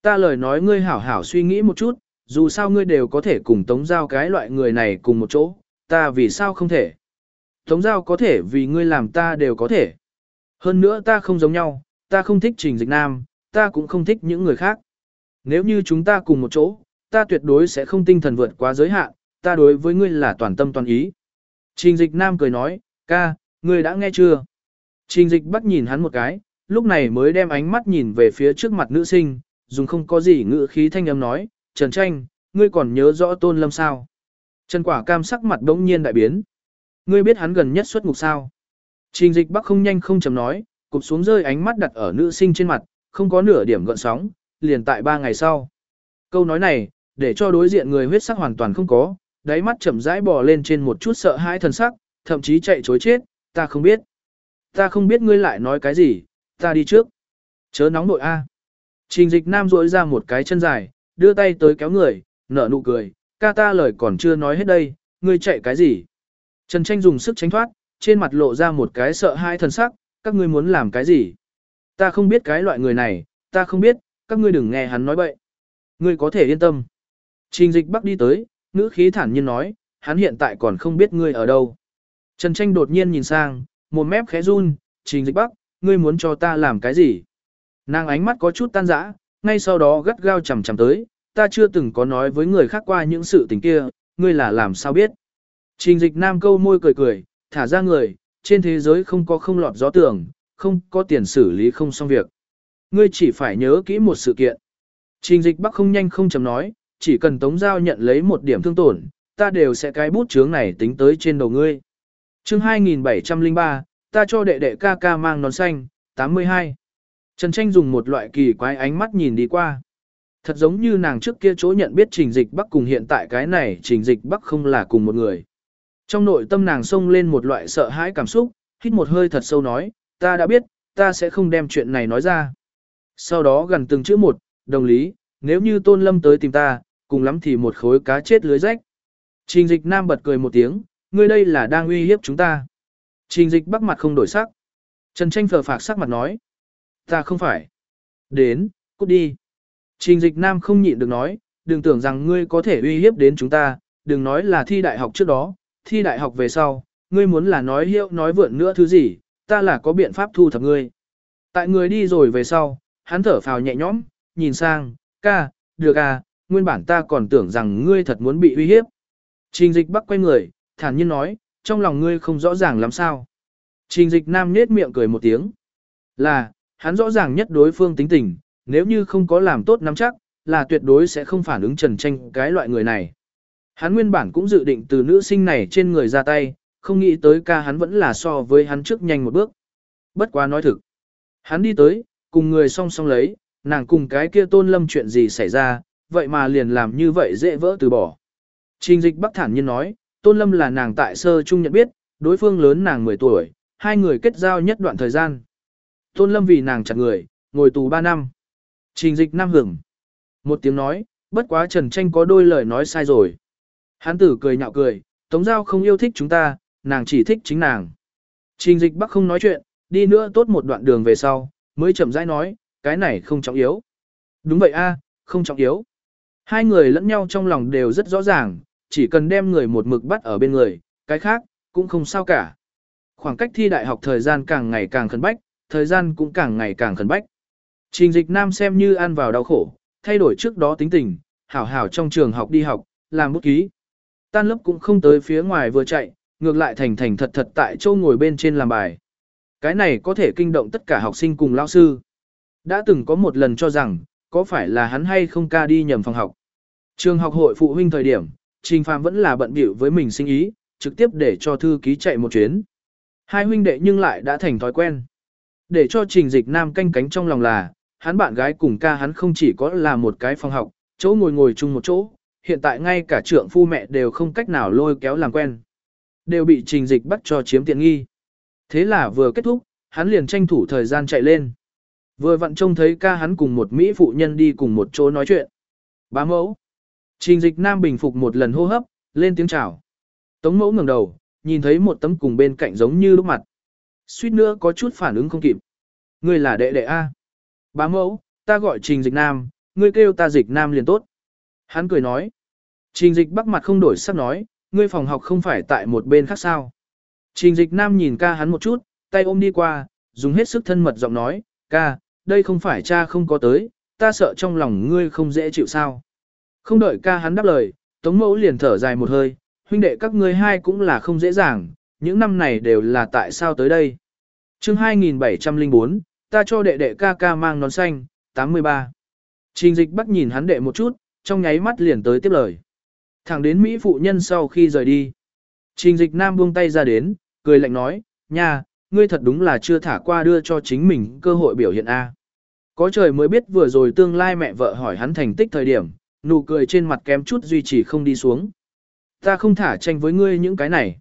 Ta lời nói ngươi hảo hảo suy nghĩ một chút, dù sao ngươi đều có thể cùng tống giao cái loại người này cùng một chỗ, ta vì sao không thể. Tống giao có thể vì ngươi làm ta đều có thể. Hơn nữa ta không giống nhau, ta không thích trình dịch nam, ta cũng không thích những người khác. Nếu như chúng ta cùng một chỗ, ta tuyệt đối sẽ không tinh thần vượt quá giới hạn, ta đối với ngươi là toàn tâm toàn ý. Trình dịch nam cười nói, ca, ngươi đã nghe chưa? Trình dịch bắt nhìn hắn một cái, lúc này mới đem ánh mắt nhìn về phía trước mặt nữ sinh, dùng không có gì ngữ khí thanh âm nói, Trần Tranh, ngươi còn nhớ rõ tôn lâm sao? Trần quả cam sắc mặt đống nhiên đại biến. Ngươi biết hắn gần nhất xuất ngục sao? Trình dịch bắc không nhanh không chậm nói, cụp xuống rơi ánh mắt đặt ở nữ sinh trên mặt, không có nửa điểm gợn sóng, liền tại ba ngày sau. Câu nói này, để cho đối diện người huyết sắc hoàn toàn không có, đáy mắt chậm rãi bò lên trên một chút sợ hãi thần sắc, thậm chí chạy chối chết, ta không biết. Ta không biết ngươi lại nói cái gì, ta đi trước. Chớ nóng nội A. Trình dịch nam rỗi ra một cái chân dài, đưa tay tới kéo người, nở nụ cười, ca ta lời còn chưa nói hết đây, ngươi chạy cái gì. Trần tranh dùng sức tránh thoát, trên mặt lộ ra một cái sợ hãi thần sắc, các ngươi muốn làm cái gì. Ta không biết cái loại người này, ta không biết, các ngươi đừng nghe hắn nói bậy. Ngươi có thể yên tâm. Trình dịch bắc đi tới, ngữ khí thản nhiên nói, hắn hiện tại còn không biết ngươi ở đâu. Trần tranh đột nhiên nhìn sang, một mép khẽ run, trình dịch bắc, ngươi muốn cho ta làm cái gì? Nàng ánh mắt có chút tan rã, ngay sau đó gắt gao chầm chầm tới, ta chưa từng có nói với người khác qua những sự tình kia, ngươi là làm sao biết? Trình dịch nam câu môi cười cười, thả ra người, trên thế giới không có không lọt gió tưởng, không có tiền xử lý không xong việc. Ngươi chỉ phải nhớ kỹ một sự kiện. Trình dịch bắc không nhanh không chậm nói, chỉ cần Tống Giao nhận lấy một điểm thương tổn, ta đều sẽ cái bút chướng này tính tới trên đầu ngươi. chương 2703, ta cho đệ đệ ca ca mang nón xanh, 82. Trần Tranh dùng một loại kỳ quái ánh mắt nhìn đi qua. Thật giống như nàng trước kia chỗ nhận biết trình dịch bắc cùng hiện tại cái này trình dịch bắc không là cùng một người. Trong nội tâm nàng xông lên một loại sợ hãi cảm xúc, hít một hơi thật sâu nói, ta đã biết, ta sẽ không đem chuyện này nói ra. Sau đó gần từng chữ một, đồng lý, nếu như tôn lâm tới tìm ta, cùng lắm thì một khối cá chết lưới rách. Trình dịch nam bật cười một tiếng, ngươi đây là đang uy hiếp chúng ta. Trình dịch bắc mặt không đổi sắc. Trần tranh phờ phạc sắc mặt nói. Ta không phải. Đến, cút đi. Trình dịch nam không nhịn được nói, đừng tưởng rằng ngươi có thể uy hiếp đến chúng ta, đừng nói là thi đại học trước đó, thi đại học về sau, ngươi muốn là nói hiệu nói vượn nữa thứ gì, ta là có biện pháp thu thập ngươi. Tại người đi rồi về sau, hắn thở phào nhẹ nhõm, nhìn sang, ca, được à, nguyên bản ta còn tưởng rằng ngươi thật muốn bị uy hiếp. Trình dịch bắc quay người, thản nhiên nói, trong lòng ngươi không rõ ràng làm sao. Trình dịch nam nết miệng cười một tiếng. Là, hắn rõ ràng nhất đối phương tính tình, nếu như không có làm tốt nắm chắc, là tuyệt đối sẽ không phản ứng trần tranh cái loại người này. Hắn nguyên bản cũng dự định từ nữ sinh này trên người ra tay, không nghĩ tới ca hắn vẫn là so với hắn trước nhanh một bước. Bất quá nói thực. Hắn đi tới, cùng người song song lấy, nàng cùng cái kia tôn lâm chuyện gì xảy ra, vậy mà liền làm như vậy dễ vỡ từ bỏ. Trình dịch bắc thản nhiên nói, tôn lâm là nàng tại sơ trung nhận biết, đối phương lớn nàng 10 tuổi, hai người kết giao nhất đoạn thời gian. Tôn lâm vì nàng chặt người, ngồi tù 3 năm. Trình dịch nam hưởng. Một tiếng nói, bất quá Trần Tranh có đôi lời nói sai rồi. Hán tử cười nhạo cười, Tống Giao không yêu thích chúng ta, nàng chỉ thích chính nàng. Trình dịch bắc không nói chuyện, đi nữa tốt một đoạn đường về sau, mới chậm rãi nói, cái này không trọng yếu. Đúng vậy a, không trọng yếu. Hai người lẫn nhau trong lòng đều rất rõ ràng, chỉ cần đem người một mực bắt ở bên người, cái khác, cũng không sao cả. Khoảng cách thi đại học thời gian càng ngày càng khẩn bách, thời gian cũng càng ngày càng khẩn bách. Trình dịch nam xem như ăn vào đau khổ, thay đổi trước đó tính tình, hảo hảo trong trường học đi học, làm bút ký. Tan lớp cũng không tới phía ngoài vừa chạy, ngược lại thành thành thật thật tại châu ngồi bên trên làm bài. Cái này có thể kinh động tất cả học sinh cùng lao sư. Đã từng có một lần cho rằng, có phải là hắn hay không ca đi nhầm phòng học. Trường học hội phụ huynh thời điểm, Trình Phàm vẫn là bận bịu với mình sinh ý, trực tiếp để cho thư ký chạy một chuyến. Hai huynh đệ nhưng lại đã thành thói quen. Để cho Trình Dịch Nam canh cánh trong lòng là, hắn bạn gái cùng ca hắn không chỉ có là một cái phòng học, chỗ ngồi ngồi chung một chỗ, hiện tại ngay cả trượng phu mẹ đều không cách nào lôi kéo làm quen. Đều bị Trình Dịch bắt cho chiếm tiện nghi. Thế là vừa kết thúc, hắn liền tranh thủ thời gian chạy lên. Vừa vặn trông thấy ca hắn cùng một Mỹ phụ nhân đi cùng một chỗ nói chuyện. Bá mẫu. Trình dịch nam bình phục một lần hô hấp, lên tiếng chào. Tống mẫu ngẩng đầu, nhìn thấy một tấm cùng bên cạnh giống như lúc mặt. Suýt nữa có chút phản ứng không kịp. Ngươi là đệ đệ A. Bá mẫu, ta gọi trình dịch nam, ngươi kêu ta dịch nam liền tốt. Hắn cười nói. Trình dịch bắc mặt không đổi sắc nói, ngươi phòng học không phải tại một bên khác sao. Trình dịch nam nhìn ca hắn một chút, tay ôm đi qua, dùng hết sức thân mật giọng nói, ca, đây không phải cha không có tới, ta sợ trong lòng ngươi không dễ chịu sao. Không đợi ca hắn đáp lời, Tống Mẫu liền thở dài một hơi, huynh đệ các ngươi hai cũng là không dễ dàng, những năm này đều là tại sao tới đây. chương 2704, ta cho đệ đệ ca ca mang nón xanh, 83. Trình dịch bắt nhìn hắn đệ một chút, trong nháy mắt liền tới tiếp lời. Thẳng đến Mỹ phụ nhân sau khi rời đi. Trình dịch nam buông tay ra đến, cười lạnh nói, nha, ngươi thật đúng là chưa thả qua đưa cho chính mình cơ hội biểu hiện A. Có trời mới biết vừa rồi tương lai mẹ vợ hỏi hắn thành tích thời điểm, nụ cười trên mặt kém chút duy trì không đi xuống. Ta không thả tranh với ngươi những cái này.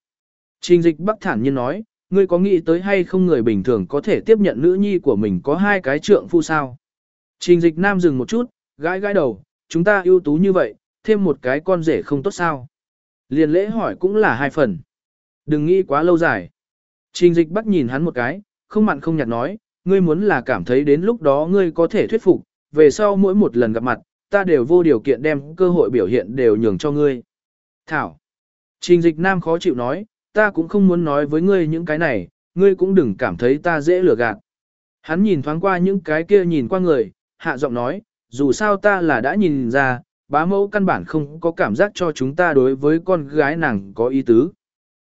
Trình dịch bắc thản nhiên nói, ngươi có nghĩ tới hay không người bình thường có thể tiếp nhận nữ nhi của mình có hai cái trượng phu sao? Trình dịch nam dừng một chút, gãi gãi đầu, chúng ta ưu tú như vậy, thêm một cái con rể không tốt sao? Liền lễ hỏi cũng là hai phần. Đừng nghĩ quá lâu dài. Trình dịch bắt nhìn hắn một cái, không mặn không nhạt nói, ngươi muốn là cảm thấy đến lúc đó ngươi có thể thuyết phục, về sau mỗi một lần gặp mặt, ta đều vô điều kiện đem cơ hội biểu hiện đều nhường cho ngươi. Thảo. Trình dịch nam khó chịu nói, ta cũng không muốn nói với ngươi những cái này, ngươi cũng đừng cảm thấy ta dễ lừa gạt. Hắn nhìn thoáng qua những cái kia nhìn qua người, hạ giọng nói, dù sao ta là đã nhìn ra, bá mẫu căn bản không có cảm giác cho chúng ta đối với con gái nàng có ý tứ.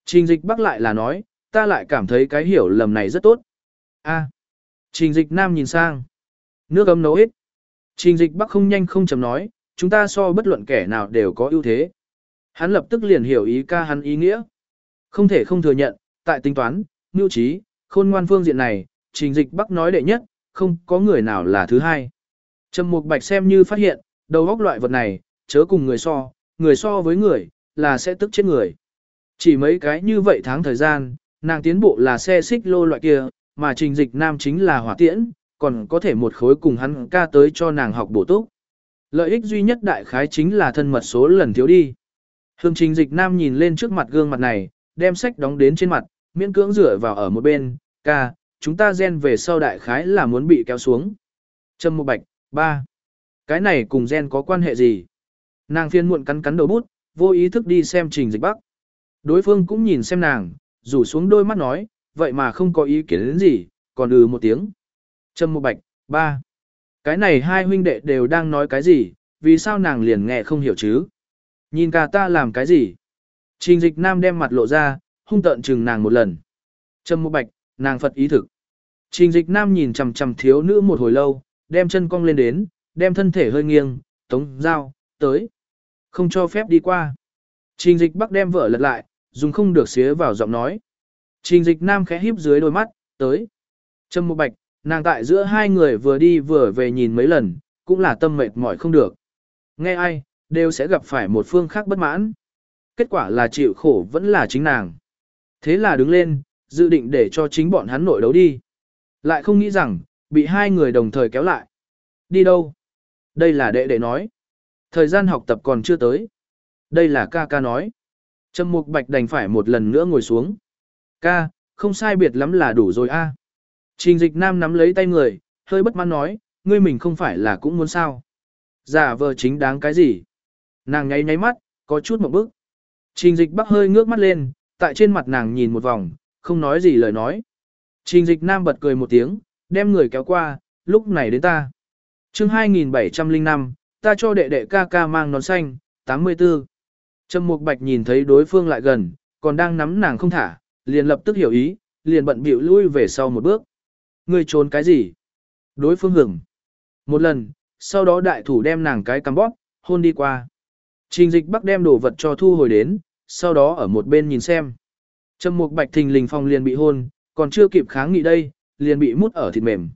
Trình dịch bắc lại là nói, ta lại cảm thấy cái hiểu lầm này rất tốt. A. À. Trình dịch nam nhìn sang. Nước ấm nấu hết. Trình dịch bắc không nhanh không chậm nói, chúng ta so bất luận kẻ nào đều có ưu thế. Hắn lập tức liền hiểu ý ca hắn ý nghĩa. Không thể không thừa nhận, tại tính toán, mưu trí, khôn ngoan phương diện này, trình dịch bắc nói đệ nhất, không có người nào là thứ hai. Trầm Mục Bạch xem như phát hiện, đầu góc loại vật này, chớ cùng người so, người so với người, là sẽ tức chết người. Chỉ mấy cái như vậy tháng thời gian, nàng tiến bộ là xe xích lô loại kia, mà trình dịch nam chính là hỏa tiễn, còn có thể một khối cùng hắn ca tới cho nàng học bổ túc. Lợi ích duy nhất đại khái chính là thân mật số lần thiếu đi. Hương trình dịch nam nhìn lên trước mặt gương mặt này, đem sách đóng đến trên mặt, miễn cưỡng rửa vào ở một bên, ca, chúng ta gen về sau đại khái là muốn bị kéo xuống. Trâm một bạch, ba. Cái này cùng gen có quan hệ gì? Nàng phiên muộn cắn cắn đầu bút, vô ý thức đi xem trình dịch bắc. Đối phương cũng nhìn xem nàng, rủ xuống đôi mắt nói, vậy mà không có ý kiến đến gì, còn ừ một tiếng. Trâm một bạch, ba. Cái này hai huynh đệ đều đang nói cái gì, vì sao nàng liền nghe không hiểu chứ? Nhìn cả ta làm cái gì? Trình dịch nam đem mặt lộ ra, hung tợn chừng nàng một lần. Trâm một bạch, nàng Phật ý thực. Trình dịch nam nhìn chằm chằm thiếu nữ một hồi lâu, đem chân cong lên đến, đem thân thể hơi nghiêng, tống dao, tới. Không cho phép đi qua. Trình dịch bắc đem vợ lật lại, dùng không được xía vào giọng nói. Trình dịch nam khẽ híp dưới đôi mắt, tới. Trâm một bạch, nàng tại giữa hai người vừa đi vừa về nhìn mấy lần, cũng là tâm mệt mỏi không được. Nghe ai, đều sẽ gặp phải một phương khác bất mãn. Kết quả là chịu khổ vẫn là chính nàng. Thế là đứng lên, dự định để cho chính bọn hắn nội đấu đi. Lại không nghĩ rằng, bị hai người đồng thời kéo lại. Đi đâu? Đây là đệ đệ nói. Thời gian học tập còn chưa tới. Đây là ca ca nói. Trầm Mục Bạch đành phải một lần nữa ngồi xuống. Ca, không sai biệt lắm là đủ rồi a. Trình dịch nam nắm lấy tay người, hơi bất mãn nói, ngươi mình không phải là cũng muốn sao. Giả vờ chính đáng cái gì? Nàng nháy nháy mắt, có chút một bức. Trình dịch bắc hơi ngước mắt lên, tại trên mặt nàng nhìn một vòng, không nói gì lời nói. Trình dịch nam bật cười một tiếng, đem người kéo qua, lúc này đến ta chương 2705, ta cho đệ đệ ca ca mang nón xanh, 84. Trầm Mục Bạch nhìn thấy đối phương lại gần, còn đang nắm nàng không thả, liền lập tức hiểu ý, liền bận bịu lui về sau một bước. Ngươi trốn cái gì? Đối phương hửng. Một lần, sau đó đại thủ đem nàng cái cắm bóp, hôn đi qua. Trình dịch bắc đem đồ vật cho thu hồi đến, sau đó ở một bên nhìn xem. Trầm Mục Bạch thình lình phòng liền bị hôn, còn chưa kịp kháng nghị đây, liền bị mút ở thịt mềm.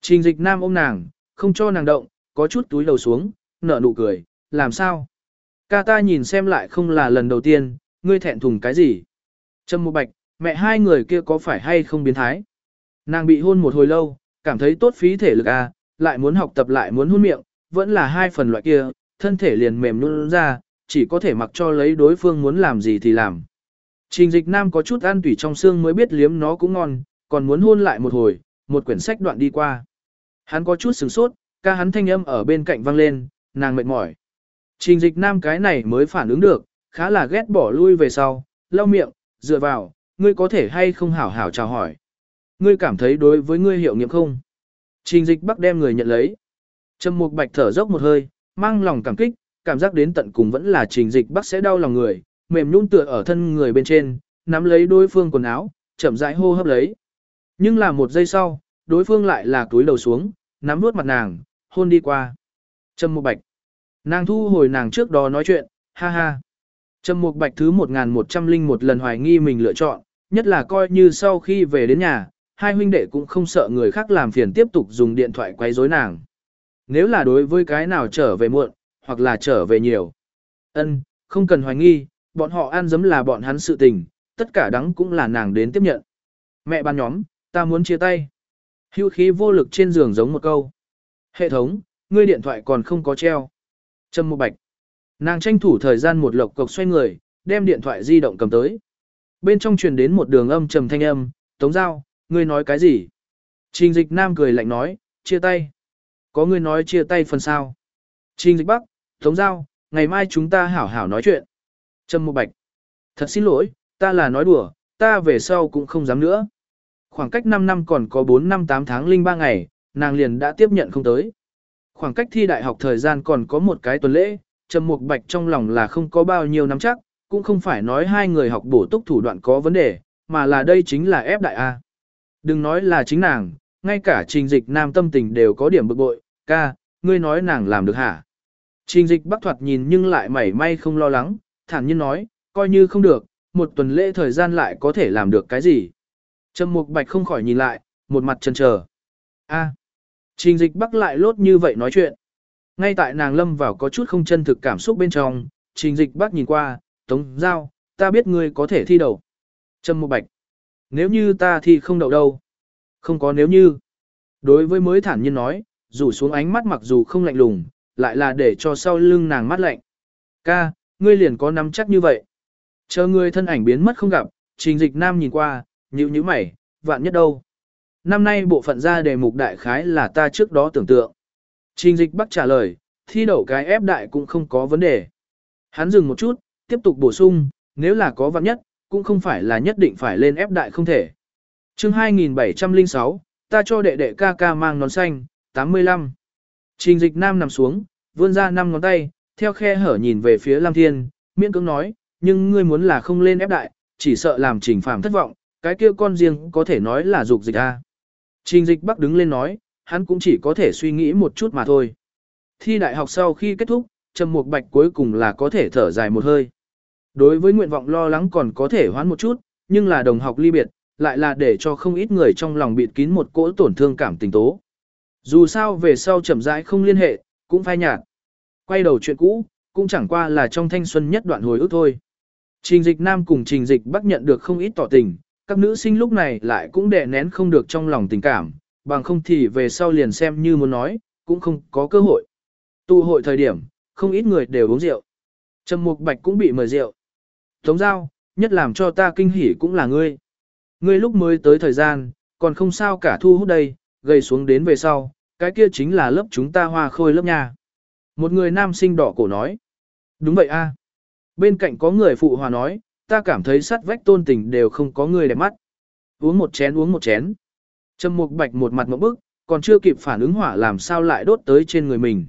Trình dịch nam ôm nàng, không cho nàng động, có chút túi đầu xuống, nở nụ cười, làm sao? Ca ta nhìn xem lại không là lần đầu tiên, ngươi thẹn thùng cái gì? Trâm Mục Bạch, mẹ hai người kia có phải hay không biến thái? Nàng bị hôn một hồi lâu, cảm thấy tốt phí thể lực à, lại muốn học tập lại muốn hôn miệng, vẫn là hai phần loại kia, thân thể liền mềm luôn ra, chỉ có thể mặc cho lấy đối phương muốn làm gì thì làm. Trình dịch nam có chút ăn tủy trong xương mới biết liếm nó cũng ngon, còn muốn hôn lại một hồi, một quyển sách đoạn đi qua. Hắn có chút sửng sốt, ca hắn thanh âm ở bên cạnh vang lên, nàng mệt mỏi. Trình dịch nam cái này mới phản ứng được, khá là ghét bỏ lui về sau, lau miệng, dựa vào, ngươi có thể hay không hảo hảo chào hỏi. Ngươi cảm thấy đối với ngươi hiệu nghiệm không? Trình dịch bắc đem người nhận lấy. Trầm mục bạch thở dốc một hơi, mang lòng cảm kích, cảm giác đến tận cùng vẫn là trình dịch bắc sẽ đau lòng người, mềm nhũn tựa ở thân người bên trên, nắm lấy đối phương quần áo, chậm rãi hô hấp lấy. Nhưng là một giây sau, đối phương lại là túi đầu xuống, nắm nuốt mặt nàng, hôn đi qua. Trầm mục bạch. Nàng thu hồi nàng trước đó nói chuyện, ha ha. Trầm mục bạch thứ 1101 lần hoài nghi mình lựa chọn, nhất là coi như sau khi về đến nhà, hai huynh đệ cũng không sợ người khác làm phiền tiếp tục dùng điện thoại quấy rối nàng. Nếu là đối với cái nào trở về muộn, hoặc là trở về nhiều. ân không cần hoài nghi, bọn họ ăn dấm là bọn hắn sự tình, tất cả đắng cũng là nàng đến tiếp nhận. Mẹ ban nhóm, ta muốn chia tay. Hưu khí vô lực trên giường giống một câu. Hệ thống, ngươi điện thoại còn không có treo. Trâm Mục bạch. Nàng tranh thủ thời gian một lộc cộc xoay người, đem điện thoại di động cầm tới. Bên trong truyền đến một đường âm trầm thanh âm, Tống Giao, ngươi nói cái gì? Trình dịch nam cười lạnh nói, chia tay. Có ngươi nói chia tay phần sao? Trình dịch bắc, Tống Giao, ngày mai chúng ta hảo hảo nói chuyện. Trâm Mục bạch. Thật xin lỗi, ta là nói đùa, ta về sau cũng không dám nữa. Khoảng cách 5 năm còn có 4 năm 8 tháng linh 3 ngày, nàng liền đã tiếp nhận không tới. Khoảng cách thi đại học thời gian còn có một cái tuần lễ, Trầm Mục Bạch trong lòng là không có bao nhiêu nắm chắc, cũng không phải nói hai người học bổ túc thủ đoạn có vấn đề, mà là đây chính là ép đại A. Đừng nói là chính nàng, ngay cả trình dịch nam tâm tình đều có điểm bực bội, ca, ngươi nói nàng làm được hả? Trình dịch bắc thoạt nhìn nhưng lại mảy may không lo lắng, thản nhiên nói, coi như không được, một tuần lễ thời gian lại có thể làm được cái gì. Trầm Mục Bạch không khỏi nhìn lại, một mặt chần chờ. A. Trình Dịch Bắc lại lốt như vậy nói chuyện. Ngay tại nàng lâm vào có chút không chân thực cảm xúc bên trong, Trình Dịch Bắc nhìn qua, "Tống Giao, ta biết ngươi có thể thi đậu." Trầm Mục Bạch. "Nếu như ta thi không đậu đâu?" "Không có nếu như." Đối với mới thản nhiên nói, rủ xuống ánh mắt mặc dù không lạnh lùng, lại là để cho sau lưng nàng mắt lạnh. "Ca, ngươi liền có nắm chắc như vậy?" Chờ ngươi thân ảnh biến mất không gặp, Trình Dịch Nam nhìn qua, như nhíu mày, vạn nhất đâu. Năm nay bộ phận ra đề mục đại khái là ta trước đó tưởng tượng. Trình dịch bắc trả lời, thi đậu cái ép đại cũng không có vấn đề. Hắn dừng một chút, tiếp tục bổ sung, nếu là có vạn nhất, cũng không phải là nhất định phải lên ép đại không thể. chương 2706, ta cho đệ đệ ca ca mang nón xanh, 85. Trình dịch nam nằm xuống, vươn ra năm ngón tay, theo khe hở nhìn về phía Lam Thiên, miễn cưỡng nói, nhưng ngươi muốn là không lên ép đại, chỉ sợ làm trình phàm thất vọng, cái kia con riêng có thể nói là dục dịch a. Trình dịch bắc đứng lên nói, hắn cũng chỉ có thể suy nghĩ một chút mà thôi. Thi đại học sau khi kết thúc, Trầm Mục Bạch cuối cùng là có thể thở dài một hơi. Đối với nguyện vọng lo lắng còn có thể hoán một chút, nhưng là đồng học ly biệt, lại là để cho không ít người trong lòng bịt kín một cỗ tổn thương cảm tình tố. Dù sao về sau chậm rãi không liên hệ, cũng phai nhạt. Quay đầu chuyện cũ, cũng chẳng qua là trong thanh xuân nhất đoạn hồi ức thôi. Trình dịch nam cùng trình dịch bắc nhận được không ít tỏ tình, các nữ sinh lúc này lại cũng đè nén không được trong lòng tình cảm, bằng không thì về sau liền xem như muốn nói, cũng không có cơ hội. Tụ hội thời điểm, không ít người đều uống rượu. Trầm Mục Bạch cũng bị mời rượu. Tống giao, nhất làm cho ta kinh hỉ cũng là ngươi. Ngươi lúc mới tới thời gian, còn không sao cả thu hút đây, gầy xuống đến về sau, cái kia chính là lớp chúng ta hoa khôi lớp nhà. Một người nam sinh đỏ cổ nói. Đúng vậy a. Bên cạnh có người phụ hòa nói, ta cảm thấy sắt vách tôn tình đều không có người đẹp mắt. Uống một chén uống một chén. Trầm Mục Bạch một mặt một bức, còn chưa kịp phản ứng hỏa làm sao lại đốt tới trên người mình.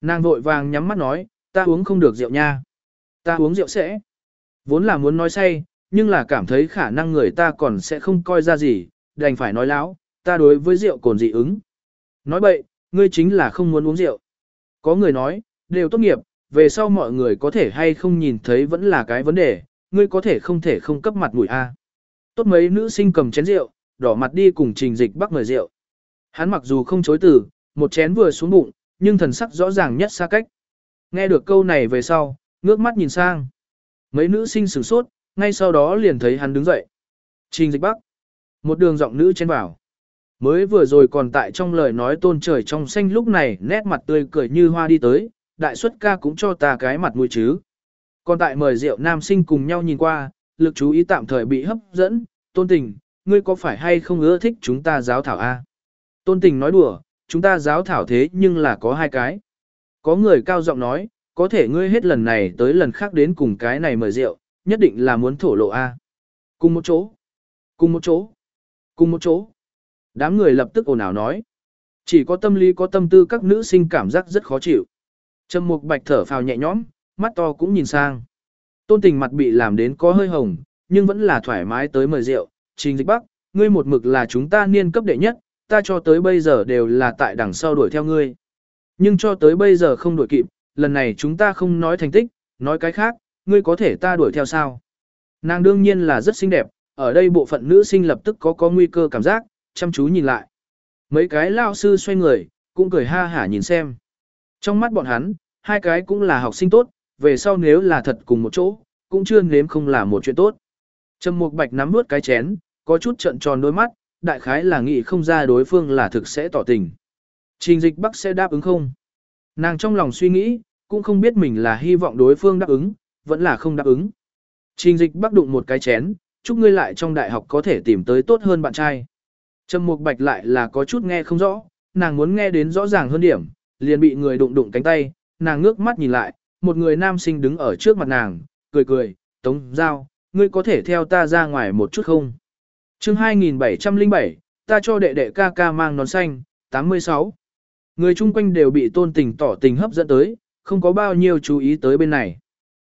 Nàng vội vàng nhắm mắt nói, ta uống không được rượu nha. Ta uống rượu sẽ. Vốn là muốn nói say, nhưng là cảm thấy khả năng người ta còn sẽ không coi ra gì, đành phải nói láo, ta đối với rượu cồn dị ứng. Nói bậy, ngươi chính là không muốn uống rượu. Có người nói, đều tốt nghiệp, về sau mọi người có thể hay không nhìn thấy vẫn là cái vấn đề, ngươi có thể không thể không cấp mặt mũi a. Tốt mấy nữ sinh cầm chén rượu, đỏ mặt đi cùng trình dịch bắc mời rượu. Hắn mặc dù không chối từ, một chén vừa xuống bụng, nhưng thần sắc rõ ràng nhất xa cách. Nghe được câu này về sau, ngước mắt nhìn sang. Mấy nữ sinh sửng sốt, ngay sau đó liền thấy hắn đứng dậy. Trình dịch bắc. Một đường giọng nữ chen vào. Mới vừa rồi còn tại trong lời nói tôn trời trong xanh lúc này nét mặt tươi cười như hoa đi tới, đại suất ca cũng cho ta cái mặt mũi chứ. Còn tại mời rượu nam sinh cùng nhau nhìn qua, lực chú ý tạm thời bị hấp dẫn, tôn tình, ngươi có phải hay không ưa thích chúng ta giáo thảo A? Tôn tình nói đùa, chúng ta giáo thảo thế nhưng là có hai cái. Có người cao giọng nói, có thể ngươi hết lần này tới lần khác đến cùng cái này mời rượu, nhất định là muốn thổ lộ A. Cùng một chỗ, cùng một chỗ, cùng một chỗ. Đám người lập tức ồn ào nói. Chỉ có tâm lý có tâm tư các nữ sinh cảm giác rất khó chịu. Trầm mục bạch thở phào nhẹ nhõm, mắt to cũng nhìn sang. Tôn tình mặt bị làm đến có hơi hồng, nhưng vẫn là thoải mái tới mời rượu. Trình dịch bắc, ngươi một mực là chúng ta niên cấp đệ nhất, ta cho tới bây giờ đều là tại đằng sau đuổi theo ngươi. Nhưng cho tới bây giờ không đuổi kịp, lần này chúng ta không nói thành tích, nói cái khác, ngươi có thể ta đuổi theo sao. Nàng đương nhiên là rất xinh đẹp, ở đây bộ phận nữ sinh lập tức có có nguy cơ cảm giác, chăm chú nhìn lại. Mấy cái lao sư xoay người, cũng cười ha hả nhìn xem. Trong mắt bọn hắn, hai cái cũng là học sinh tốt, về sau nếu là thật cùng một chỗ, cũng chưa nếm không là một chuyện tốt. Trầm Mục Bạch nắm nuốt cái chén, có chút trợn tròn đôi mắt, đại khái là nghĩ không ra đối phương là thực sẽ tỏ tình. Trình dịch Bắc sẽ đáp ứng không? Nàng trong lòng suy nghĩ, cũng không biết mình là hy vọng đối phương đáp ứng, vẫn là không đáp ứng. Trình dịch Bắc đụng một cái chén, chúc ngươi lại trong đại học có thể tìm tới tốt hơn bạn trai. Trầm Mục Bạch lại là có chút nghe không rõ, nàng muốn nghe đến rõ ràng hơn điểm, liền bị người đụng đụng cánh tay, nàng ngước mắt nhìn lại, một người nam sinh đứng ở trước mặt nàng, cười cười, Tống Giao, ngươi có thể theo ta ra ngoài một chút không? chương 2707, ta cho đệ đệ ca ca mang nón xanh, 86. Người chung quanh đều bị tôn tình tỏ tình hấp dẫn tới, không có bao nhiêu chú ý tới bên này.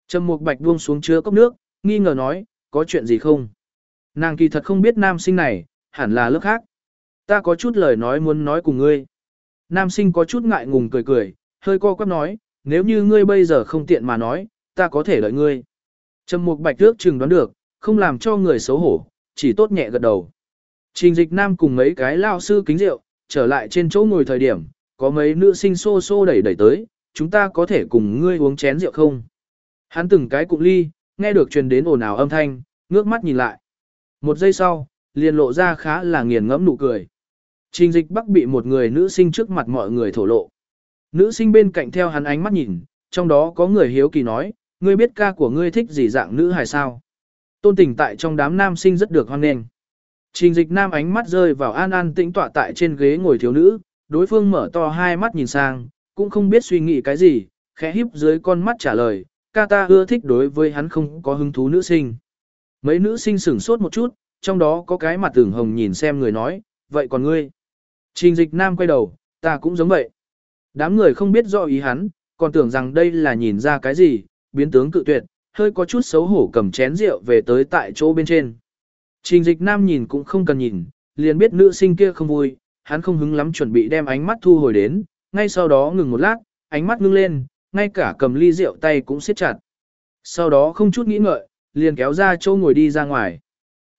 Trầm Mục Bạch buông xuống chứa cốc nước, nghi ngờ nói, có chuyện gì không? Nàng kỳ thật không biết nam sinh này, hẳn là lớp khác. Ta có chút lời nói muốn nói cùng ngươi. Nam sinh có chút ngại ngùng cười cười, hơi co quắp nói, nếu như ngươi bây giờ không tiện mà nói, ta có thể đợi ngươi. Trầm Mục Bạch trước chừng đoán được, không làm cho người xấu hổ, chỉ tốt nhẹ gật đầu. Trình dịch nam cùng mấy cái lao sư kính rượu, trở lại trên chỗ ngồi thời điểm, có mấy nữ sinh xô xô đẩy đẩy tới, chúng ta có thể cùng ngươi uống chén rượu không? Hắn từng cái cụng ly, nghe được truyền đến ồn ào âm thanh, ngước mắt nhìn lại. Một giây sau, liền lộ ra khá là nghiền ngẫm nụ cười. Trình dịch bắc bị một người nữ sinh trước mặt mọi người thổ lộ. Nữ sinh bên cạnh theo hắn ánh mắt nhìn, trong đó có người hiếu kỳ nói, ngươi biết ca của ngươi thích gì dạng nữ hài sao? Tôn tình tại trong đám nam sinh rất được hoan nghênh. Trình dịch nam ánh mắt rơi vào an an tĩnh tọa tại trên ghế ngồi thiếu nữ, đối phương mở to hai mắt nhìn sang, cũng không biết suy nghĩ cái gì, khẽ híp dưới con mắt trả lời, ca ta ưa thích đối với hắn không có hứng thú nữ sinh. Mấy nữ sinh sửng sốt một chút, trong đó có cái mặt tưởng hồng nhìn xem người nói, vậy còn ngươi? Trình dịch nam quay đầu, ta cũng giống vậy. Đám người không biết rõ ý hắn, còn tưởng rằng đây là nhìn ra cái gì, biến tướng cự tuyệt, hơi có chút xấu hổ cầm chén rượu về tới tại chỗ bên trên. Trình dịch nam nhìn cũng không cần nhìn, liền biết nữ sinh kia không vui, hắn không hứng lắm chuẩn bị đem ánh mắt thu hồi đến, ngay sau đó ngừng một lát, ánh mắt ngưng lên, ngay cả cầm ly rượu tay cũng siết chặt. Sau đó không chút nghĩ ngợi, liền kéo ra chỗ ngồi đi ra ngoài.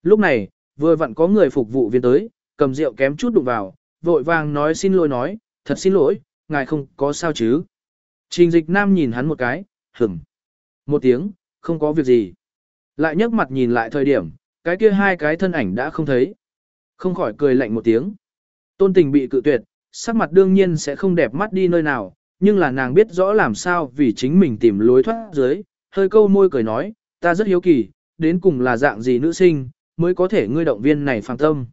Lúc này, vừa vặn có người phục vụ viên tới, cầm rượu kém chút đụng vào, vội vàng nói xin lỗi nói, thật xin lỗi, ngài không có sao chứ. Trình dịch nam nhìn hắn một cái, hửng. Một tiếng, không có việc gì. Lại nhấc mặt nhìn lại thời điểm, cái kia hai cái thân ảnh đã không thấy. Không khỏi cười lạnh một tiếng. Tôn tình bị cự tuyệt, sắc mặt đương nhiên sẽ không đẹp mắt đi nơi nào, nhưng là nàng biết rõ làm sao vì chính mình tìm lối thoát dưới, hơi câu môi cười nói, ta rất hiếu kỳ, đến cùng là dạng gì nữ sinh, mới có thể ngươi động viên này phàng tâm.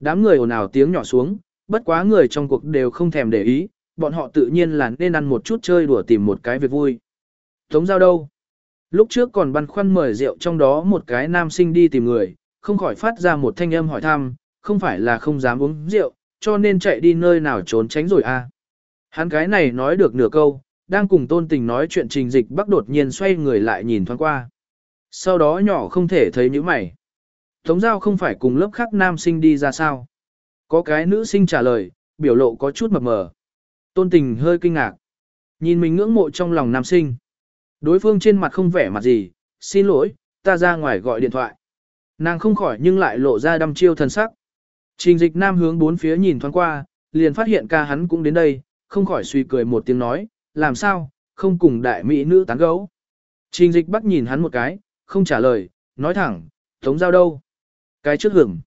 Đám người ồn ào tiếng nhỏ xuống, bất quá người trong cuộc đều không thèm để ý, bọn họ tự nhiên là nên ăn một chút chơi đùa tìm một cái việc vui. Tống giao đâu? Lúc trước còn băn khoăn mời rượu trong đó một cái nam sinh đi tìm người, không khỏi phát ra một thanh âm hỏi thăm, không phải là không dám uống rượu, cho nên chạy đi nơi nào trốn tránh rồi à. Hắn cái này nói được nửa câu, đang cùng tôn tình nói chuyện trình dịch bắc đột nhiên xoay người lại nhìn thoáng qua. Sau đó nhỏ không thể thấy những mày. Tống giao không phải cùng lớp khác nam sinh đi ra sao. Có cái nữ sinh trả lời, biểu lộ có chút mập mờ. Tôn tình hơi kinh ngạc. Nhìn mình ngưỡng mộ trong lòng nam sinh. Đối phương trên mặt không vẻ mặt gì, xin lỗi, ta ra ngoài gọi điện thoại. Nàng không khỏi nhưng lại lộ ra đăm chiêu thần sắc. Trình dịch nam hướng bốn phía nhìn thoáng qua, liền phát hiện ca hắn cũng đến đây, không khỏi suy cười một tiếng nói, làm sao, không cùng đại mỹ nữ tán gấu. Trình dịch bắc nhìn hắn một cái, không trả lời, nói thẳng, tống giao đâu. Cái trước hưởng.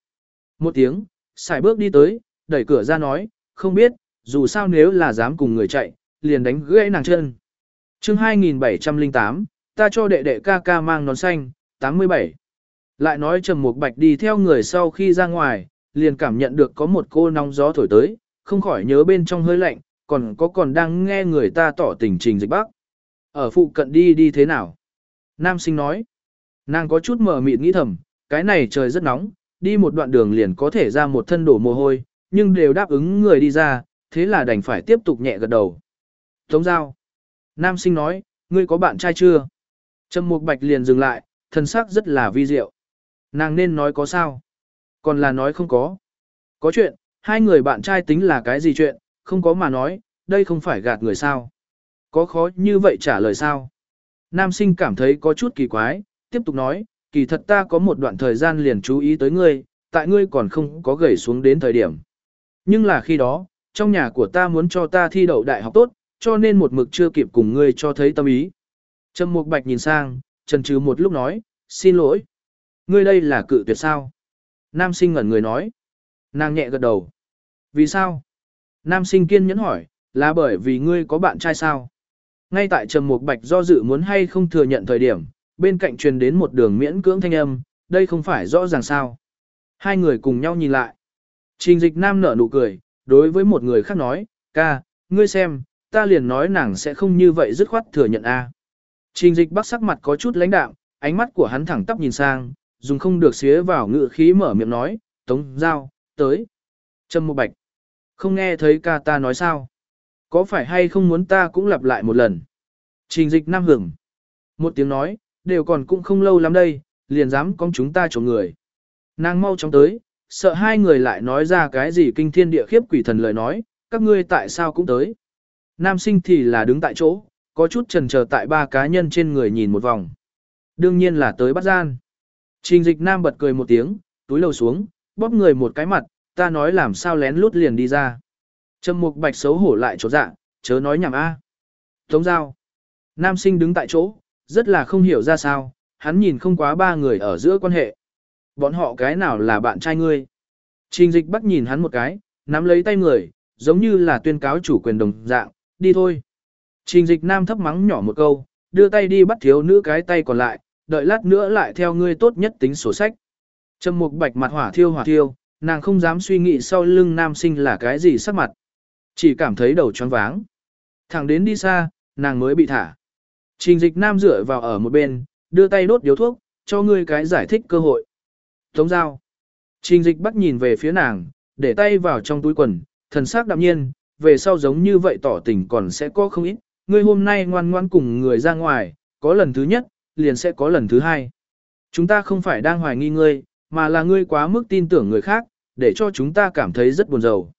Một tiếng, xài bước đi tới, đẩy cửa ra nói, không biết, dù sao nếu là dám cùng người chạy, liền đánh gãy nàng chân. chương 2708, ta cho đệ đệ ca ca mang nón xanh, 87. Lại nói Trầm Mục Bạch đi theo người sau khi ra ngoài, liền cảm nhận được có một cô nóng gió thổi tới, không khỏi nhớ bên trong hơi lạnh, còn có còn đang nghe người ta tỏ tình trình dịch bắc. Ở phụ cận đi đi thế nào? Nam sinh nói. Nàng có chút mờ mịt nghĩ thầm, cái này trời rất nóng, đi một đoạn đường liền có thể ra một thân đổ mồ hôi, nhưng đều đáp ứng người đi ra, thế là đành phải tiếp tục nhẹ gật đầu. Tống giao. Nam sinh nói, ngươi có bạn trai chưa? Trầm Mục Bạch liền dừng lại, thân sắc rất là vi diệu. Nàng nên nói có sao? Còn là nói không có. Có chuyện, hai người bạn trai tính là cái gì chuyện, không có mà nói, đây không phải gạt người sao. Có khó như vậy trả lời sao? Nam sinh cảm thấy có chút kỳ quái, tiếp tục nói, kỳ thật ta có một đoạn thời gian liền chú ý tới ngươi, tại ngươi còn không có gầy xuống đến thời điểm. Nhưng là khi đó, trong nhà của ta muốn cho ta thi đậu đại học tốt, cho nên một mực chưa kịp cùng ngươi cho thấy tâm ý. Trầm Mục Bạch nhìn sang, trần trừ một lúc nói, xin lỗi. Ngươi đây là cự tuyệt sao? Nam sinh ngẩn người nói. Nàng nhẹ gật đầu. Vì sao? Nam sinh kiên nhẫn hỏi, là bởi vì ngươi có bạn trai sao? Ngay tại Trầm Mục Bạch do dự muốn hay không thừa nhận thời điểm, bên cạnh truyền đến một đường miễn cưỡng thanh âm, đây không phải rõ ràng sao? Hai người cùng nhau nhìn lại. Trình dịch nam nở nụ cười, đối với một người khác nói, ca, ngươi xem, ta liền nói nàng sẽ không như vậy dứt khoát thừa nhận a. Trình dịch bắc sắc mặt có chút lãnh đạm, ánh mắt của hắn thẳng tắp nhìn sang, dùng không được xía vào ngự khí mở miệng nói, tống giao, tới. Trâm Mục Bạch. Không nghe thấy ca ta nói sao? Có phải hay không muốn ta cũng lặp lại một lần? Trình dịch nam hưởng. Một tiếng nói, đều còn cũng không lâu lắm đây, liền dám con chúng ta chỗ người. Nàng mau chóng tới, sợ hai người lại nói ra cái gì kinh thiên địa khiếp quỷ thần lời nói, các ngươi tại sao cũng tới. Nam sinh thì là đứng tại chỗ, có chút trần chờ tại ba cá nhân trên người nhìn một vòng. Đương nhiên là tới bắt gian. Trình dịch nam bật cười một tiếng, túi lầu xuống, bóp người một cái mặt, ta nói làm sao lén lút liền đi ra. Trầm mục bạch xấu hổ lại chỗ dạ, chớ nói nhảm a. Tống giao. Nam sinh đứng tại chỗ, rất là không hiểu ra sao, hắn nhìn không quá ba người ở giữa quan hệ. Bọn họ cái nào là bạn trai ngươi? Trình dịch bắt nhìn hắn một cái, nắm lấy tay người, giống như là tuyên cáo chủ quyền đồng dạng, đi thôi. Trình dịch nam thấp mắng nhỏ một câu, đưa tay đi bắt thiếu nữ cái tay còn lại, đợi lát nữa lại theo ngươi tốt nhất tính sổ sách. Trầm mục bạch mặt hỏa thiêu hỏa thiêu, nàng không dám suy nghĩ sau lưng nam sinh là cái gì sắc mặt. Chỉ cảm thấy đầu choáng váng. Thẳng đến đi xa, nàng mới bị thả. Trình dịch nam dựa vào ở một bên, đưa tay đốt điếu thuốc, cho ngươi cái giải thích cơ hội. Tống giao. Trình dịch bắt nhìn về phía nàng, để tay vào trong túi quần, thần sắc đạm nhiên, về sau giống như vậy tỏ tình còn sẽ có không ít. Ngươi hôm nay ngoan ngoan cùng người ra ngoài, có lần thứ nhất, liền sẽ có lần thứ hai. Chúng ta không phải đang hoài nghi ngươi, mà là ngươi quá mức tin tưởng người khác, để cho chúng ta cảm thấy rất buồn rầu.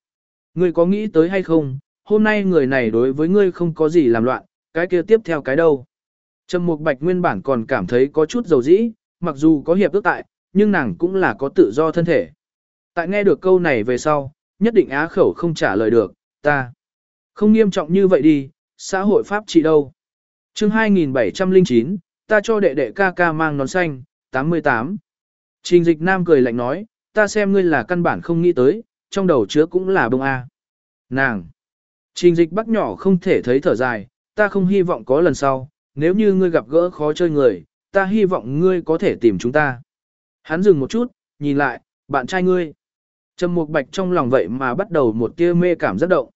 Ngươi có nghĩ tới hay không, hôm nay người này đối với ngươi không có gì làm loạn, cái kia tiếp theo cái đâu. Trầm Mục Bạch nguyên bản còn cảm thấy có chút dầu dĩ, mặc dù có hiệp ước tại, nhưng nàng cũng là có tự do thân thể. Tại nghe được câu này về sau, nhất định á khẩu không trả lời được, ta. Không nghiêm trọng như vậy đi, xã hội pháp trị đâu. chương 2709, ta cho đệ đệ ca ca mang nón xanh, 88. Trình dịch nam cười lạnh nói, ta xem ngươi là căn bản không nghĩ tới, trong đầu chứa cũng là bông A. Nàng. Trình dịch bắc nhỏ không thể thấy thở dài, ta không hy vọng có lần sau, nếu như ngươi gặp gỡ khó chơi người, ta hy vọng ngươi có thể tìm chúng ta. Hắn dừng một chút, nhìn lại, bạn trai ngươi. Trầm Mục Bạch trong lòng vậy mà bắt đầu một tia mê cảm rất động.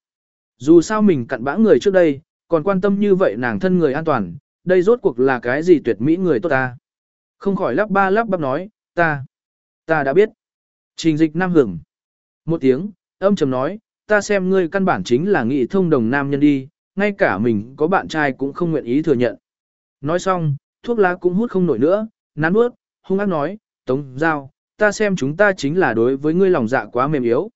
Dù sao mình cặn bã người trước đây, còn quan tâm như vậy nàng thân người an toàn, đây rốt cuộc là cái gì tuyệt mỹ người tốt ta. Không khỏi lắp ba lắp bắp nói, ta, ta đã biết. Trình dịch nam hưởng. Một tiếng, âm trầm nói, ta xem ngươi căn bản chính là nghị thông đồng nam nhân đi, ngay cả mình có bạn trai cũng không nguyện ý thừa nhận. Nói xong, thuốc lá cũng hút không nổi nữa, nán bước, hung ác nói, Tống Giao, ta xem chúng ta chính là đối với ngươi lòng dạ quá mềm yếu.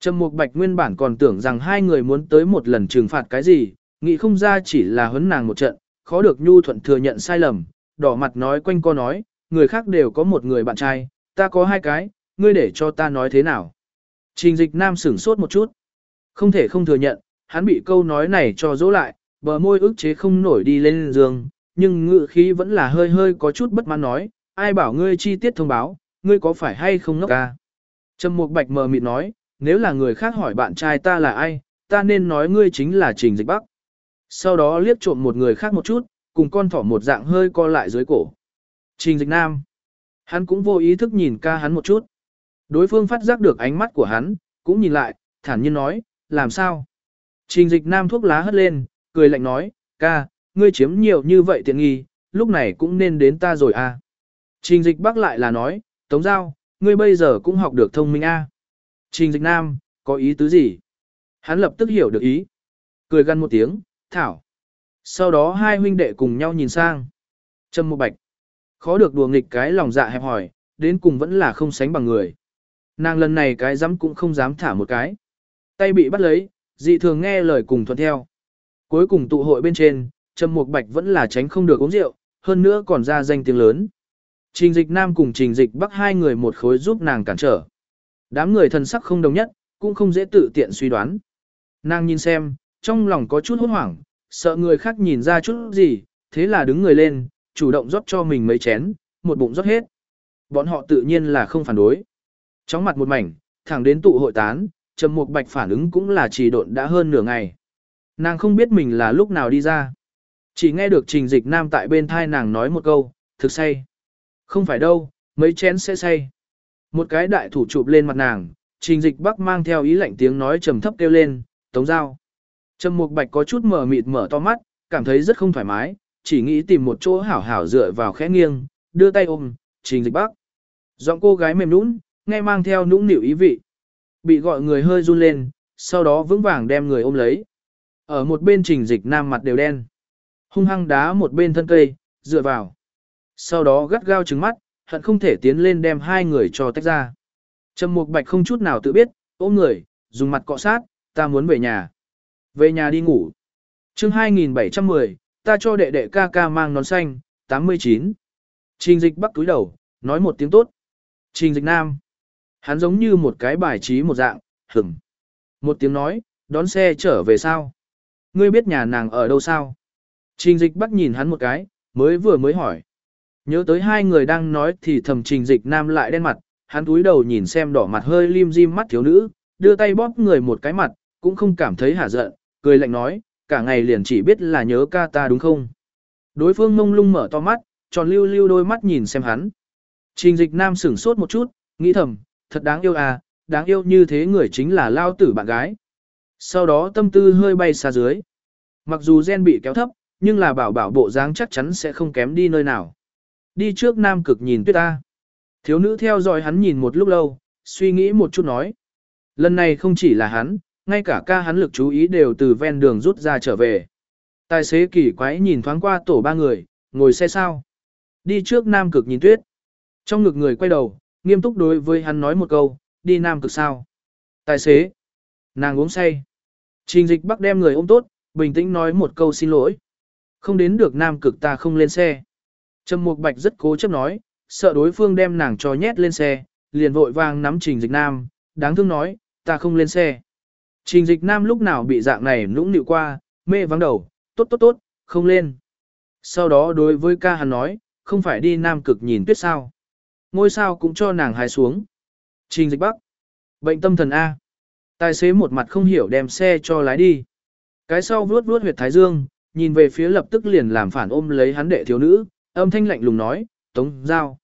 Trầm Mục Bạch nguyên bản còn tưởng rằng hai người muốn tới một lần trừng phạt cái gì, nghĩ không ra chỉ là huấn nàng một trận, khó được nhu thuận thừa nhận sai lầm, đỏ mặt nói quanh co nói, người khác đều có một người bạn trai, ta có hai cái, ngươi để cho ta nói thế nào. Trình dịch nam sửng sốt một chút. Không thể không thừa nhận, hắn bị câu nói này cho dỗ lại, bờ môi ức chế không nổi đi lên giường, nhưng ngự khí vẫn là hơi hơi có chút bất mãn nói, ai bảo ngươi chi tiết thông báo, ngươi có phải hay không ngốc ca. Trầm Mục Bạch mờ mịt nói, nếu là người khác hỏi bạn trai ta là ai, ta nên nói ngươi chính là Trình Dịch Bắc. Sau đó liếc trộm một người khác một chút, cùng con thỏ một dạng hơi co lại dưới cổ. Trình Dịch Nam. Hắn cũng vô ý thức nhìn ca hắn một chút. Đối phương phát giác được ánh mắt của hắn, cũng nhìn lại, thản nhiên nói, làm sao? Trình Dịch Nam thuốc lá hất lên, cười lạnh nói, ca, ngươi chiếm nhiều như vậy tiện nghi, lúc này cũng nên đến ta rồi à. Trình dịch bắc lại là nói, Tống Giao, ngươi bây giờ cũng học được thông minh a. Trình dịch nam, có ý tứ gì? Hắn lập tức hiểu được ý. Cười gằn một tiếng, thảo. Sau đó hai huynh đệ cùng nhau nhìn sang. Trâm một bạch. Khó được đùa nghịch cái lòng dạ hẹp hỏi, đến cùng vẫn là không sánh bằng người. Nàng lần này cái dám cũng không dám thả một cái. Tay bị bắt lấy, dị thường nghe lời cùng thuận theo. Cuối cùng tụ hội bên trên, Trâm Mục Bạch vẫn là tránh không được uống rượu, hơn nữa còn ra danh tiếng lớn. Trình dịch nam cùng trình dịch bắc hai người một khối giúp nàng cản trở. Đám người thần sắc không đồng nhất, cũng không dễ tự tiện suy đoán. Nàng nhìn xem, trong lòng có chút hốt hoảng, sợ người khác nhìn ra chút gì, thế là đứng người lên, chủ động rót cho mình mấy chén, một bụng rót hết. Bọn họ tự nhiên là không phản đối. Chóng mặt một mảnh, thẳng đến tụ hội tán, Trầm Mục Bạch phản ứng cũng là trì độn đã hơn nửa ngày. Nàng không biết mình là lúc nào đi ra. Chỉ nghe được Trình Dịch Nam tại bên thai nàng nói một câu, thực say. Không phải đâu, mấy chén sẽ say. Một cái đại thủ chụp lên mặt nàng, Trình Dịch Bắc mang theo ý lạnh tiếng nói trầm thấp kêu lên, "Tống Giao." Trầm Mục Bạch có chút mở mịt mở to mắt, cảm thấy rất không thoải mái, chỉ nghĩ tìm một chỗ hảo hảo dựa vào khẽ nghiêng, đưa tay ôm, Trình Dịch Bắc. Giọng cô gái mềm nũng, nghe mang theo nũng nịu ý vị. Bị gọi người hơi run lên, sau đó vững vàng đem người ôm lấy. Ở một bên Trình Dịch Nam mặt đều đen. Hung hăng đá một bên thân cây, dựa vào. Sau đó gắt gao trừng mắt, hận không thể tiến lên đem hai người cho tách ra. Trầm Mục Bạch không chút nào tự biết, ôm người, dùng mặt cọ sát, ta muốn về nhà. Về nhà đi ngủ. chương 2710, ta cho đệ đệ ca ca mang nón xanh, 89. Trình dịch bắc túi đầu, nói một tiếng tốt. Trình dịch nam. Hắn giống như một cái bài trí một dạng, hửng. Một tiếng nói, đón xe trở về sao? Ngươi biết nhà nàng ở đâu sao? Trình dịch bắc nhìn hắn một cái, mới vừa mới hỏi. Nhớ tới hai người đang nói thì thầm trình dịch nam lại đen mặt, hắn túi đầu nhìn xem đỏ mặt hơi lim dim mắt thiếu nữ, đưa tay bóp người một cái mặt, cũng không cảm thấy hả giận, cười lạnh nói, cả ngày liền chỉ biết là nhớ ca ta đúng không? Đối phương mông lung mở to mắt, tròn lưu lưu đôi mắt nhìn xem hắn. Trình dịch nam sửng sốt một chút, nghĩ thầm, thật đáng yêu à, đáng yêu như thế người chính là lao tử bạn gái. Sau đó tâm tư hơi bay xa dưới. Mặc dù gen bị kéo thấp, nhưng là bảo bảo bộ dáng chắc chắn sẽ không kém đi nơi nào. Đi trước nam cực nhìn tuyết ta. Thiếu nữ theo dõi hắn nhìn một lúc lâu, suy nghĩ một chút nói. Lần này không chỉ là hắn, ngay cả ca hắn lực chú ý đều từ ven đường rút ra trở về. Tài xế kỳ quái nhìn thoáng qua tổ ba người, ngồi xe sao. Đi trước nam cực nhìn tuyết. Trong ngực người quay đầu, nghiêm túc đối với hắn nói một câu, đi nam cực sao. Tài xế. Nàng uống say. Trình dịch bắc đem người ôm tốt, bình tĩnh nói một câu xin lỗi. Không đến được nam cực ta không lên xe. Trầm Mục Bạch rất cố chấp nói, sợ đối phương đem nàng cho nhét lên xe, liền vội vàng nắm Trình Dịch Nam, đáng thương nói, ta không lên xe. Trình Dịch Nam lúc nào bị dạng này nũng nịu qua, mê vắng đầu, tốt tốt tốt, không lên. Sau đó đối với ca hắn nói, không phải đi Nam Cực nhìn tuyết sao. Ngôi sao cũng cho nàng hài xuống. Trình Dịch Bắc. Bệnh tâm thần A. Tài xế một mặt không hiểu đem xe cho lái đi. Cái sau vuốt vuốt huyệt thái dương, nhìn về phía lập tức liền làm phản ôm lấy hắn đệ thiếu nữ, âm thanh lạnh lùng nói, Tống Giao.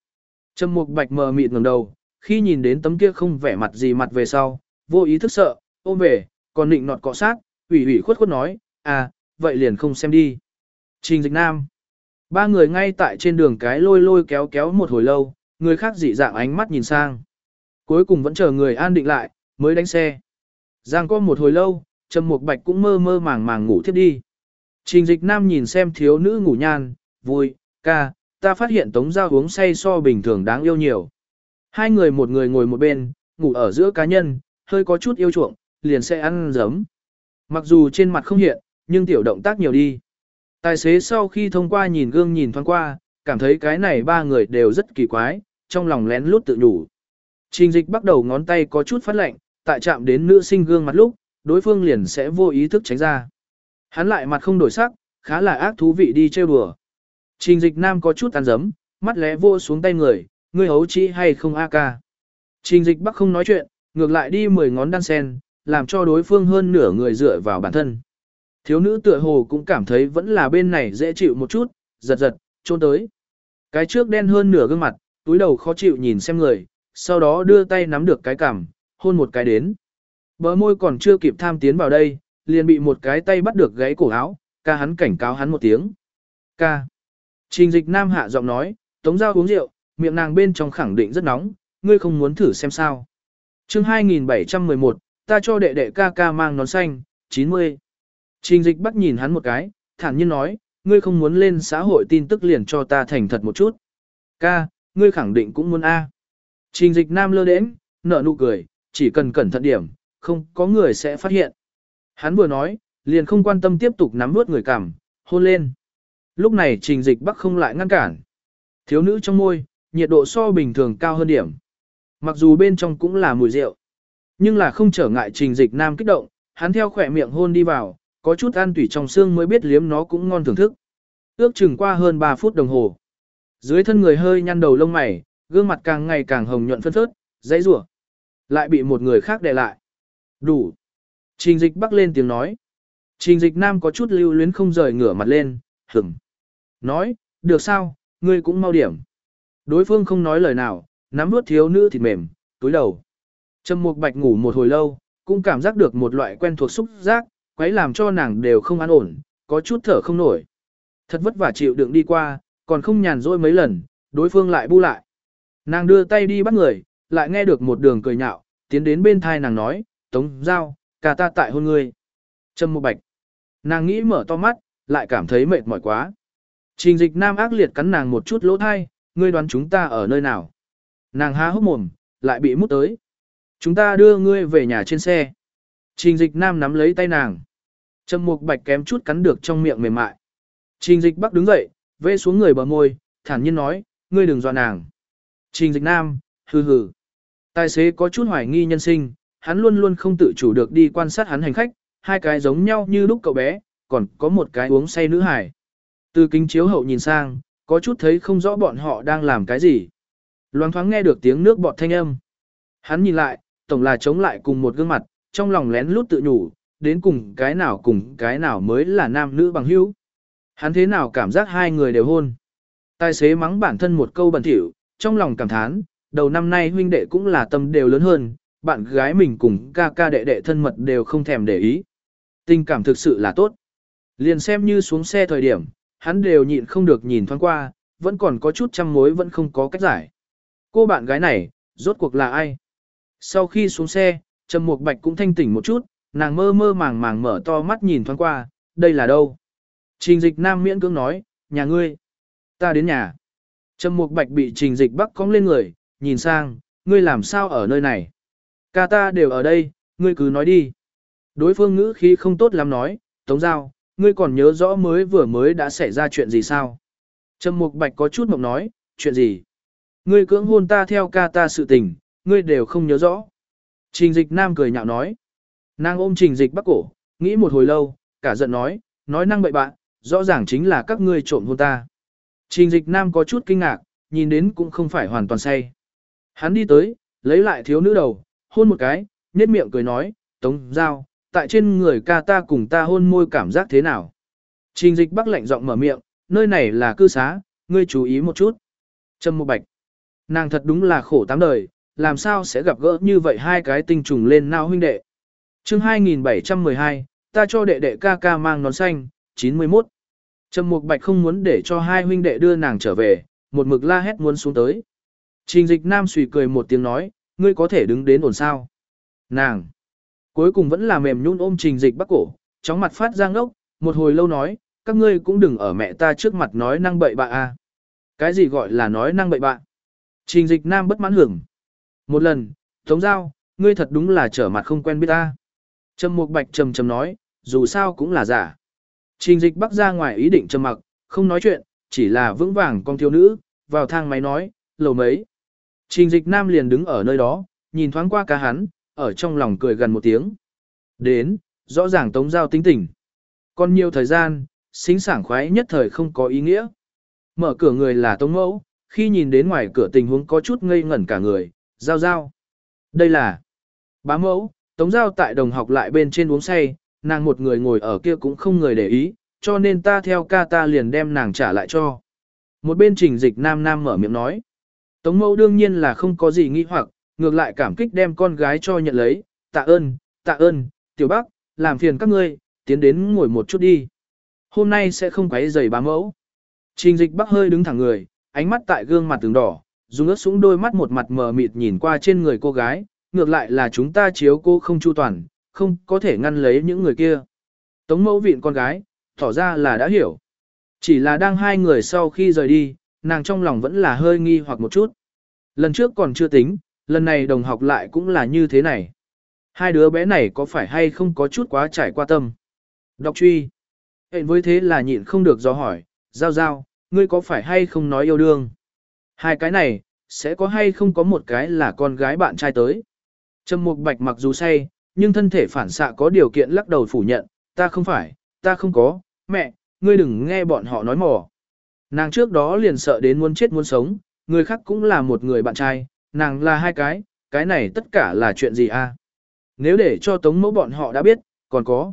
Trầm Mục Bạch mờ mịt ngẩng đầu, khi nhìn đến tấm kia không vẻ mặt gì mặt về sau, vô ý thức sợ, ôm về, còn định nọt cọ sát, ủy ủy khuất khuất nói, à, vậy liền không xem đi. Trình Dịch Nam. Ba người ngay tại trên đường cái lôi lôi kéo kéo một hồi lâu, người khác dị dạng ánh mắt nhìn sang. Cuối cùng vẫn chờ người an định lại, mới đánh xe. Giang có một hồi lâu, Trầm Mục Bạch cũng mơ mơ màng màng ngủ thiếp đi. Trình Dịch Nam nhìn xem thiếu nữ ngủ nhan, vui, ca, ta phát hiện Tống Giao uống say so bình thường đáng yêu nhiều. Hai người một người ngồi một bên, ngủ ở giữa cá nhân, hơi có chút yêu chuộng, liền sẽ ăn giấm. Mặc dù trên mặt không hiện, nhưng tiểu động tác nhiều đi. Tài xế sau khi thông qua nhìn gương nhìn thoáng qua, cảm thấy cái này ba người đều rất kỳ quái, trong lòng lén lút tự nhủ. Trình dịch bắt đầu ngón tay có chút phát lạnh, tại chạm đến nữ sinh gương mặt lúc, đối phương liền sẽ vô ý thức tránh ra. Hắn lại mặt không đổi sắc, khá là ác thú vị đi chơi đùa. Trình dịch nam có chút tàn dấm, mắt lé vô xuống tay người, ngươi hấu chi hay không a ca. Trình dịch bắc không nói chuyện, ngược lại đi mười ngón đan sen, làm cho đối phương hơn nửa người dựa vào bản thân. Thiếu nữ tựa hồ cũng cảm thấy vẫn là bên này dễ chịu một chút, giật giật, trôn tới. Cái trước đen hơn nửa gương mặt, túi đầu khó chịu nhìn xem người, sau đó đưa tay nắm được cái cằm, hôn một cái đến. Bờ môi còn chưa kịp tham tiến vào đây, liền bị một cái tay bắt được gáy cổ áo, ca hắn cảnh cáo hắn một tiếng. Ca. Trình dịch nam hạ giọng nói, tống giao uống rượu, miệng nàng bên trong khẳng định rất nóng, ngươi không muốn thử xem sao. chương 2711, ta cho đệ đệ ca ca mang nón xanh, 90. Trình dịch bắt nhìn hắn một cái, thản nhiên nói, ngươi không muốn lên xã hội tin tức liền cho ta thành thật một chút. Ca, ngươi khẳng định cũng muốn A. Trình dịch nam lơ đễnh, nở nụ cười, chỉ cần cẩn thận điểm, không có người sẽ phát hiện. Hắn vừa nói, liền không quan tâm tiếp tục nắm vuốt người cảm, hôn lên. Lúc này trình dịch bắc không lại ngăn cản. Thiếu nữ trong môi, nhiệt độ so bình thường cao hơn điểm. Mặc dù bên trong cũng là mùi rượu. Nhưng là không trở ngại trình dịch nam kích động, hắn theo khỏe miệng hôn đi vào, có chút ăn tủy trong xương mới biết liếm nó cũng ngon thưởng thức. Ước chừng qua hơn 3 phút đồng hồ. Dưới thân người hơi nhăn đầu lông mày, gương mặt càng ngày càng hồng nhuận phân phớt, dãy rủa Lại bị một người khác đè lại. Đủ. Trình dịch bắc lên tiếng nói. Trình dịch nam có chút lưu luyến không rời ngửa mặt lên, hửng. Nói, được sao, ngươi cũng mau điểm. Đối phương không nói lời nào, nắm vuốt thiếu nữ thịt mềm, túi đầu. Trầm Mục Bạch ngủ một hồi lâu, cũng cảm giác được một loại quen thuộc xúc giác, quấy làm cho nàng đều không an ổn, có chút thở không nổi. Thật vất vả chịu đựng đi qua, còn không nhàn rỗi mấy lần, đối phương lại bu lại. Nàng đưa tay đi bắt người, lại nghe được một đường cười nhạo, tiến đến bên thai nàng nói, Tống Giao, cả ta tại hôn ngươi. Trầm Mục Bạch. Nàng nghĩ mở to mắt, lại cảm thấy mệt mỏi quá. Trình dịch nam ác liệt cắn nàng một chút lỗ thai, ngươi đoán chúng ta ở nơi nào. Nàng há hốc mồm, lại bị mút tới. Chúng ta đưa ngươi về nhà trên xe. Trình dịch nam nắm lấy tay nàng. Trầm mục bạch kém chút cắn được trong miệng mềm mại. Trình dịch bắc đứng dậy, vê xuống người bờ môi, thản nhiên nói, ngươi đừng dọa nàng. Trình dịch nam, hừ hừ. Tài xế có chút hoài nghi nhân sinh, hắn luôn luôn không tự chủ được đi quan sát hắn hành khách, hai cái giống nhau như lúc cậu bé, còn có một cái uống say nữ hải. Từ kính chiếu hậu nhìn sang, có chút thấy không rõ bọn họ đang làm cái gì. Loáng thoáng nghe được tiếng nước bọt thanh âm. Hắn nhìn lại, tổng là chống lại cùng một gương mặt, trong lòng lén lút tự nhủ, đến cùng cái nào cùng cái nào mới là nam nữ bằng hữu. Hắn thế nào cảm giác hai người đều hôn. Tài xế mắng bản thân một câu bẩn thỉu, trong lòng cảm thán, đầu năm nay huynh đệ cũng là tâm đều lớn hơn, bạn gái mình cùng ca ca đệ đệ thân mật đều không thèm để ý. Tình cảm thực sự là tốt. Liền xem như xuống xe thời điểm, hắn đều nhịn không được nhìn thoáng qua, vẫn còn có chút trăm mối vẫn không có cách giải. Cô bạn gái này, rốt cuộc là ai? Sau khi xuống xe, Trầm Mục Bạch cũng thanh tỉnh một chút, nàng mơ mơ màng màng mở to mắt nhìn thoáng qua, đây là đâu? Trình dịch nam miễn cưỡng nói, nhà ngươi. Ta đến nhà. Trầm Mục Bạch bị trình dịch bắc cong lên người, nhìn sang, ngươi làm sao ở nơi này? cả ta đều ở đây, ngươi cứ nói đi. Đối phương ngữ khí không tốt lắm nói, Tống Giao, ngươi còn nhớ rõ mới vừa mới đã xảy ra chuyện gì sao? Trầm Mục Bạch có chút mộng nói, chuyện gì? Ngươi cưỡng hôn ta theo ca ta sự tình, ngươi đều không nhớ rõ. Trình dịch nam cười nhạo nói. Nàng ôm trình dịch bắc cổ, nghĩ một hồi lâu, cả giận nói, nói năng bậy bạn, rõ ràng chính là các ngươi trộm hôn ta. Trình dịch nam có chút kinh ngạc, nhìn đến cũng không phải hoàn toàn say. Hắn đi tới, lấy lại thiếu nữ đầu, hôn một cái, nhét miệng cười nói, tống giao, tại trên người ca ta cùng ta hôn môi cảm giác thế nào. Trình dịch bắc lạnh giọng mở miệng, nơi này là cư xá, ngươi chú ý một chút. Trâm Mộ bạch. Nàng thật đúng là khổ tám đời, làm sao sẽ gặp gỡ như vậy hai cái tinh trùng lên nao huynh đệ. chương 2712, ta cho đệ đệ ca ca mang nón xanh, 91. Trầm Mục Bạch không muốn để cho hai huynh đệ đưa nàng trở về, một mực la hét muốn xuống tới. Trình dịch nam suy cười một tiếng nói, ngươi có thể đứng đến ổn sao. Nàng. Cuối cùng vẫn là mềm nhún ôm trình dịch bắc cổ, chóng mặt phát ra ngốc, một hồi lâu nói, các ngươi cũng đừng ở mẹ ta trước mặt nói năng bậy bạ a. Cái gì gọi là nói năng bậy bạ? Trình dịch nam bất mãn hưởng. Một lần, Tống Giao, ngươi thật đúng là trở mặt không quen biết ta. Trầm Mục Bạch trầm trầm nói, dù sao cũng là giả. Trình dịch bắc ra ngoài ý định trầm mặc, không nói chuyện, chỉ là vững vàng con thiếu nữ, vào thang máy nói, lầu mấy. Trình dịch nam liền đứng ở nơi đó, nhìn thoáng qua cả hắn, ở trong lòng cười gần một tiếng. Đến, rõ ràng Tống Giao tính tỉnh. Còn nhiều thời gian, xính sảng khoái nhất thời không có ý nghĩa. Mở cửa người là Tống Mẫu, khi nhìn đến ngoài cửa tình huống có chút ngây ngẩn cả người, giao giao. Đây là bá mẫu, tống giao tại đồng học lại bên trên uống say, nàng một người ngồi ở kia cũng không người để ý, cho nên ta theo ca ta liền đem nàng trả lại cho. Một bên trình dịch nam nam mở miệng nói. Tống mẫu đương nhiên là không có gì nghi hoặc, ngược lại cảm kích đem con gái cho nhận lấy, tạ ơn, tạ ơn, tiểu bác, làm phiền các ngươi, tiến đến ngồi một chút đi. Hôm nay sẽ không quấy giày bá mẫu. Trình dịch bắc hơi đứng thẳng người, ánh mắt tại gương mặt từng đỏ, dùng ướt súng đôi mắt một mặt mờ mịt nhìn qua trên người cô gái, ngược lại là chúng ta chiếu cô không chu toàn, không có thể ngăn lấy những người kia. Tống mẫu vịn con gái, tỏ ra là đã hiểu. Chỉ là đang hai người sau khi rời đi, nàng trong lòng vẫn là hơi nghi hoặc một chút. Lần trước còn chưa tính, lần này đồng học lại cũng là như thế này. Hai đứa bé này có phải hay không có chút quá trải qua tâm. Đọc truy. Hẹn với thế là nhịn không được do hỏi, giao giao, ngươi có phải hay không nói yêu đương? Hai cái này, sẽ có hay không có một cái là con gái bạn trai tới? Trầm Mục Bạch mặc dù say, nhưng thân thể phản xạ có điều kiện lắc đầu phủ nhận, ta không phải, ta không có, mẹ, ngươi đừng nghe bọn họ nói mò. Nàng trước đó liền sợ đến muốn chết muốn sống, người khác cũng là một người bạn trai, nàng là hai cái, cái này tất cả là chuyện gì a? Nếu để cho tống mẫu bọn họ đã biết, còn có.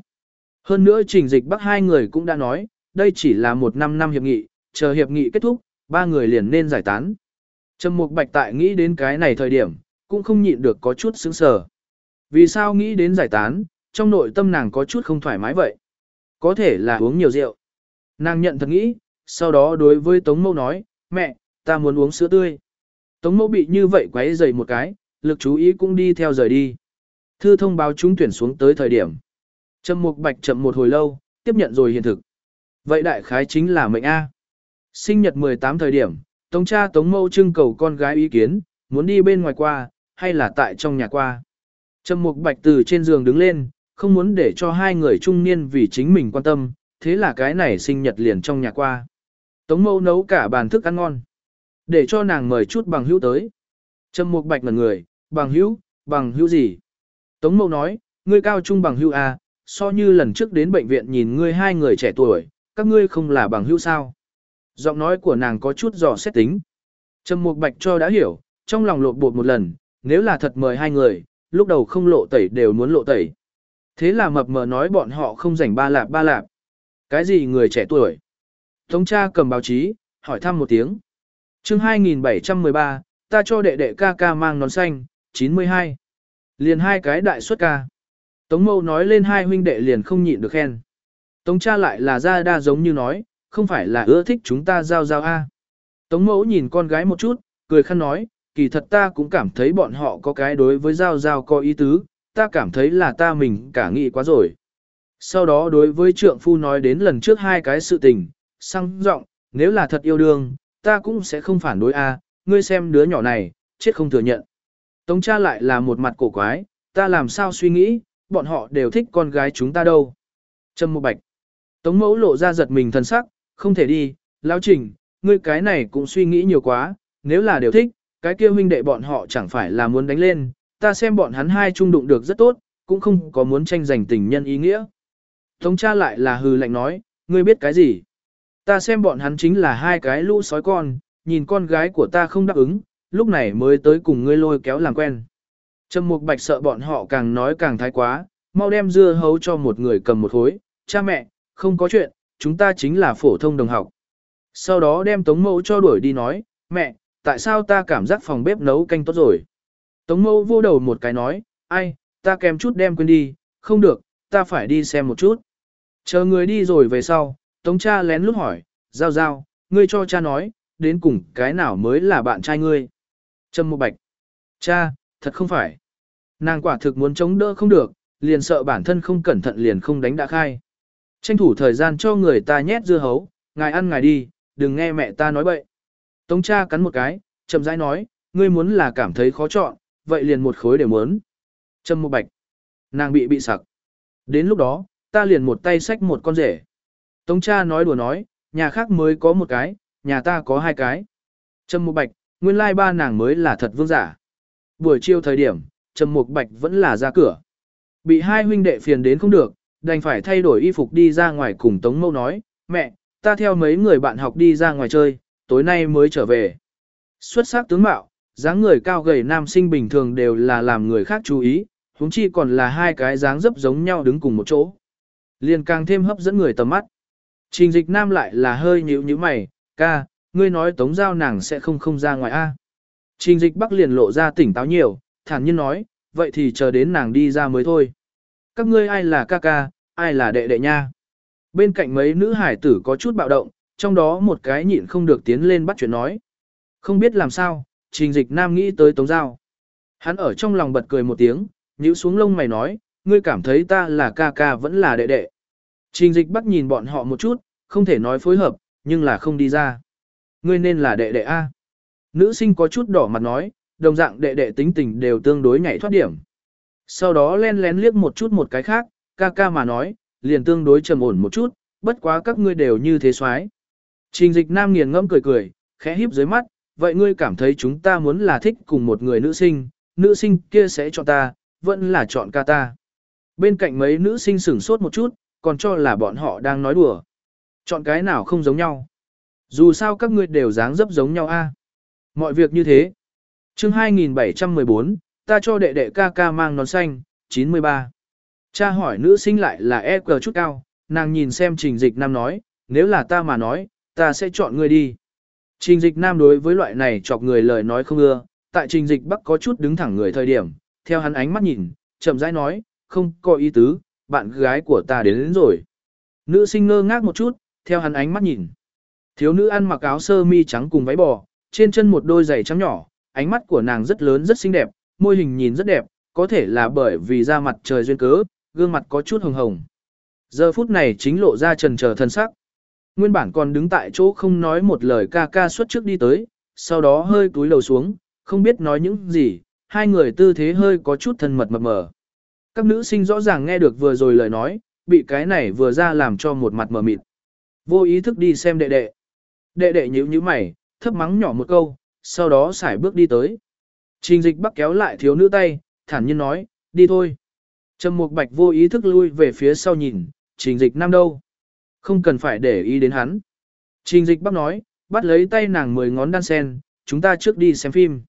Hơn nữa trình dịch bắc hai người cũng đã nói, đây chỉ là một năm năm hiệp nghị, chờ hiệp nghị kết thúc, ba người liền nên giải tán. Trầm Mục Bạch tại nghĩ đến cái này thời điểm, cũng không nhịn được có chút sững sờ. Vì sao nghĩ đến giải tán, trong nội tâm nàng có chút không thoải mái vậy? Có thể là uống nhiều rượu. Nàng nhận thật nghĩ, sau đó đối với Tống Mâu nói, mẹ, ta muốn uống sữa tươi. Tống Mẫu bị như vậy quấy dày một cái, lực chú ý cũng đi theo rời đi. Thư thông báo chúng tuyển xuống tới thời điểm. Trầm Mục Bạch chậm một hồi lâu, tiếp nhận rồi hiện thực. Vậy đại khái chính là mệnh A. Sinh nhật 18 thời điểm, Tống cha Tống Mẫu trưng cầu con gái ý kiến, muốn đi bên ngoài qua, hay là tại trong nhà qua. Trầm Mục Bạch từ trên giường đứng lên, không muốn để cho hai người trung niên vì chính mình quan tâm, thế là cái này sinh nhật liền trong nhà qua. Tống Mẫu nấu cả bàn thức ăn ngon. Để cho nàng mời chút bằng hữu tới. Trầm Mục Bạch ngẩn người, bằng hữu, bằng hữu gì? Tống Mâu nói, ngươi cao trung bằng hữu à, so như lần trước đến bệnh viện nhìn ngươi hai người trẻ tuổi, các ngươi không là bằng hữu sao? Giọng nói của nàng có chút dò xét tính. Trầm Mục Bạch cho đã hiểu, trong lòng lột bột một lần, nếu là thật mời hai người, lúc đầu không lộ tẩy đều muốn lộ tẩy. Thế là mập mờ nói bọn họ không rảnh ba lạp ba lạp. Cái gì người trẻ tuổi? Tống cha cầm báo chí, hỏi thăm một tiếng chương 2713, ta cho đệ đệ ca ca mang nón xanh, 92. Liền hai cái đại suất ca. Tống mâu nói lên hai huynh đệ liền không nhịn được khen. Tống cha lại là ra đa giống như nói, không phải là ưa thích chúng ta giao giao a. Tống mẫu nhìn con gái một chút, cười khăn nói, kỳ thật ta cũng cảm thấy bọn họ có cái đối với giao giao có ý tứ, ta cảm thấy là ta mình cả nghĩ quá rồi. Sau đó đối với trượng phu nói đến lần trước hai cái sự tình, sang giọng nếu là thật yêu đương, ta cũng sẽ không phản đối a. ngươi xem đứa nhỏ này, chết không thừa nhận. Tống cha lại là một mặt cổ quái, ta làm sao suy nghĩ, bọn họ đều thích con gái chúng ta đâu. Trâm một bạch. Tống mẫu lộ ra giật mình thân sắc, không thể đi, lão trình, ngươi cái này cũng suy nghĩ nhiều quá, nếu là đều thích, cái kia huynh đệ bọn họ chẳng phải là muốn đánh lên, ta xem bọn hắn hai trung đụng được rất tốt, cũng không có muốn tranh giành tình nhân ý nghĩa. Tống cha lại là hừ lạnh nói, ngươi biết cái gì? Ta xem bọn hắn chính là hai cái lũ sói con, nhìn con gái của ta không đáp ứng, lúc này mới tới cùng ngươi lôi kéo làm quen. Trầm Mục Bạch sợ bọn họ càng nói càng thái quá, mau đem dưa hấu cho một người cầm một hối. cha mẹ, không có chuyện, chúng ta chính là phổ thông đồng học. Sau đó đem Tống Mẫu cho đuổi đi nói, mẹ, tại sao ta cảm giác phòng bếp nấu canh tốt rồi. Tống Mẫu vô đầu một cái nói, ai, ta kèm chút đem quên đi, không được, ta phải đi xem một chút. Chờ người đi rồi về sau, Tống cha lén lút hỏi, giao giao, ngươi cho cha nói, đến cùng cái nào mới là bạn trai ngươi. Trâm Mộ bạch. Cha, thật không phải. Nàng quả thực muốn chống đỡ không được, liền sợ bản thân không cẩn thận liền không đánh đã khai. Tranh thủ thời gian cho người ta nhét dưa hấu, ngài ăn ngài đi, đừng nghe mẹ ta nói bậy. Tống cha cắn một cái, chậm rãi nói, ngươi muốn là cảm thấy khó chọn, vậy liền một khối để muốn. Trâm Mộ bạch. Nàng bị bị sặc. Đến lúc đó, ta liền một tay xách một con rể. Tống cha nói đùa nói, nhà khác mới có một cái, nhà ta có hai cái. Trâm Mục bạch, nguyên lai ba nàng mới là thật vương giả. Buổi chiều thời điểm, Trầm Mục Bạch vẫn là ra cửa. Bị hai huynh đệ phiền đến không được, đành phải thay đổi y phục đi ra ngoài cùng Tống Mâu nói, mẹ, ta theo mấy người bạn học đi ra ngoài chơi, tối nay mới trở về. Xuất sắc tướng mạo, dáng người cao gầy nam sinh bình thường đều là làm người khác chú ý, huống chi còn là hai cái dáng dấp giống nhau đứng cùng một chỗ. Liền càng thêm hấp dẫn người tầm mắt. Trình dịch nam lại là hơi nhíu nhíu mày, ca, ngươi nói tống giao nàng sẽ không không ra ngoài a. Trình dịch bắc liền lộ ra tỉnh táo nhiều, thản nhiên nói, vậy thì chờ đến nàng đi ra mới thôi. Các ngươi ai là ca ca, ai là đệ đệ nha. Bên cạnh mấy nữ hải tử có chút bạo động, trong đó một cái nhịn không được tiến lên bắt chuyện nói. Không biết làm sao, trình dịch nam nghĩ tới tống giao. Hắn ở trong lòng bật cười một tiếng, nhíu xuống lông mày nói, ngươi cảm thấy ta là ca ca vẫn là đệ đệ. Trình dịch bắt nhìn bọn họ một chút, không thể nói phối hợp, nhưng là không đi ra. Ngươi nên là đệ đệ A. Nữ sinh có chút đỏ mặt nói, đồng dạng đệ đệ tính tình đều tương đối nhảy thoát điểm. Sau đó len lén liếc một chút một cái khác, ca ca mà nói, liền tương đối trầm ổn một chút, bất quá các ngươi đều như thế xoái. Trình dịch nam nghiền ngẫm cười cười, khẽ híp dưới mắt, vậy ngươi cảm thấy chúng ta muốn là thích cùng một người nữ sinh, nữ sinh kia sẽ chọn ta, vẫn là chọn ca ta. Bên cạnh mấy nữ sinh sửng sốt một chút, còn cho là bọn họ đang nói đùa. Chọn cái nào không giống nhau. Dù sao các ngươi đều dáng dấp giống nhau a. Mọi việc như thế. Chương 2714, ta cho đệ đệ ca ca mang nón xanh, 93. Cha hỏi nữ sinh lại là e cờ chút cao, nàng nhìn xem trình dịch nam nói, nếu là ta mà nói, ta sẽ chọn ngươi đi. Trình dịch nam đối với loại này chọc người lời nói không ưa, tại trình dịch bắc có chút đứng thẳng người thời điểm, theo hắn ánh mắt nhìn, chậm rãi nói, không có ý tứ, bạn gái của ta đến, đến rồi. Nữ sinh ngơ ngác một chút, theo hắn ánh mắt nhìn. Thiếu nữ ăn mặc áo sơ mi trắng cùng váy bò, trên chân một đôi giày trắng nhỏ, ánh mắt của nàng rất lớn rất xinh đẹp, môi hình nhìn rất đẹp, có thể là bởi vì da mặt trời duyên cớ, gương mặt có chút hồng hồng. Giờ phút này chính lộ ra trần chờ thân sắc. Nguyên bản còn đứng tại chỗ không nói một lời ca ca suốt trước đi tới, sau đó hơi túi lầu xuống, không biết nói những gì, hai người tư thế hơi có chút thân mật mập mờ. Các nữ sinh rõ ràng nghe được vừa rồi lời nói, bị cái này vừa ra làm cho một mặt mờ mịt. Vô ý thức đi xem đệ đệ. Đệ đệ nhíu nhíu mày, thấp mắng nhỏ một câu, sau đó xài bước đi tới. Trình dịch bắc kéo lại thiếu nữ tay, thản nhiên nói, đi thôi. Trầm Mục Bạch vô ý thức lui về phía sau nhìn, trình dịch nam đâu. Không cần phải để ý đến hắn. Trình dịch bắc nói, bắt lấy tay nàng mười ngón đan sen, chúng ta trước đi xem phim.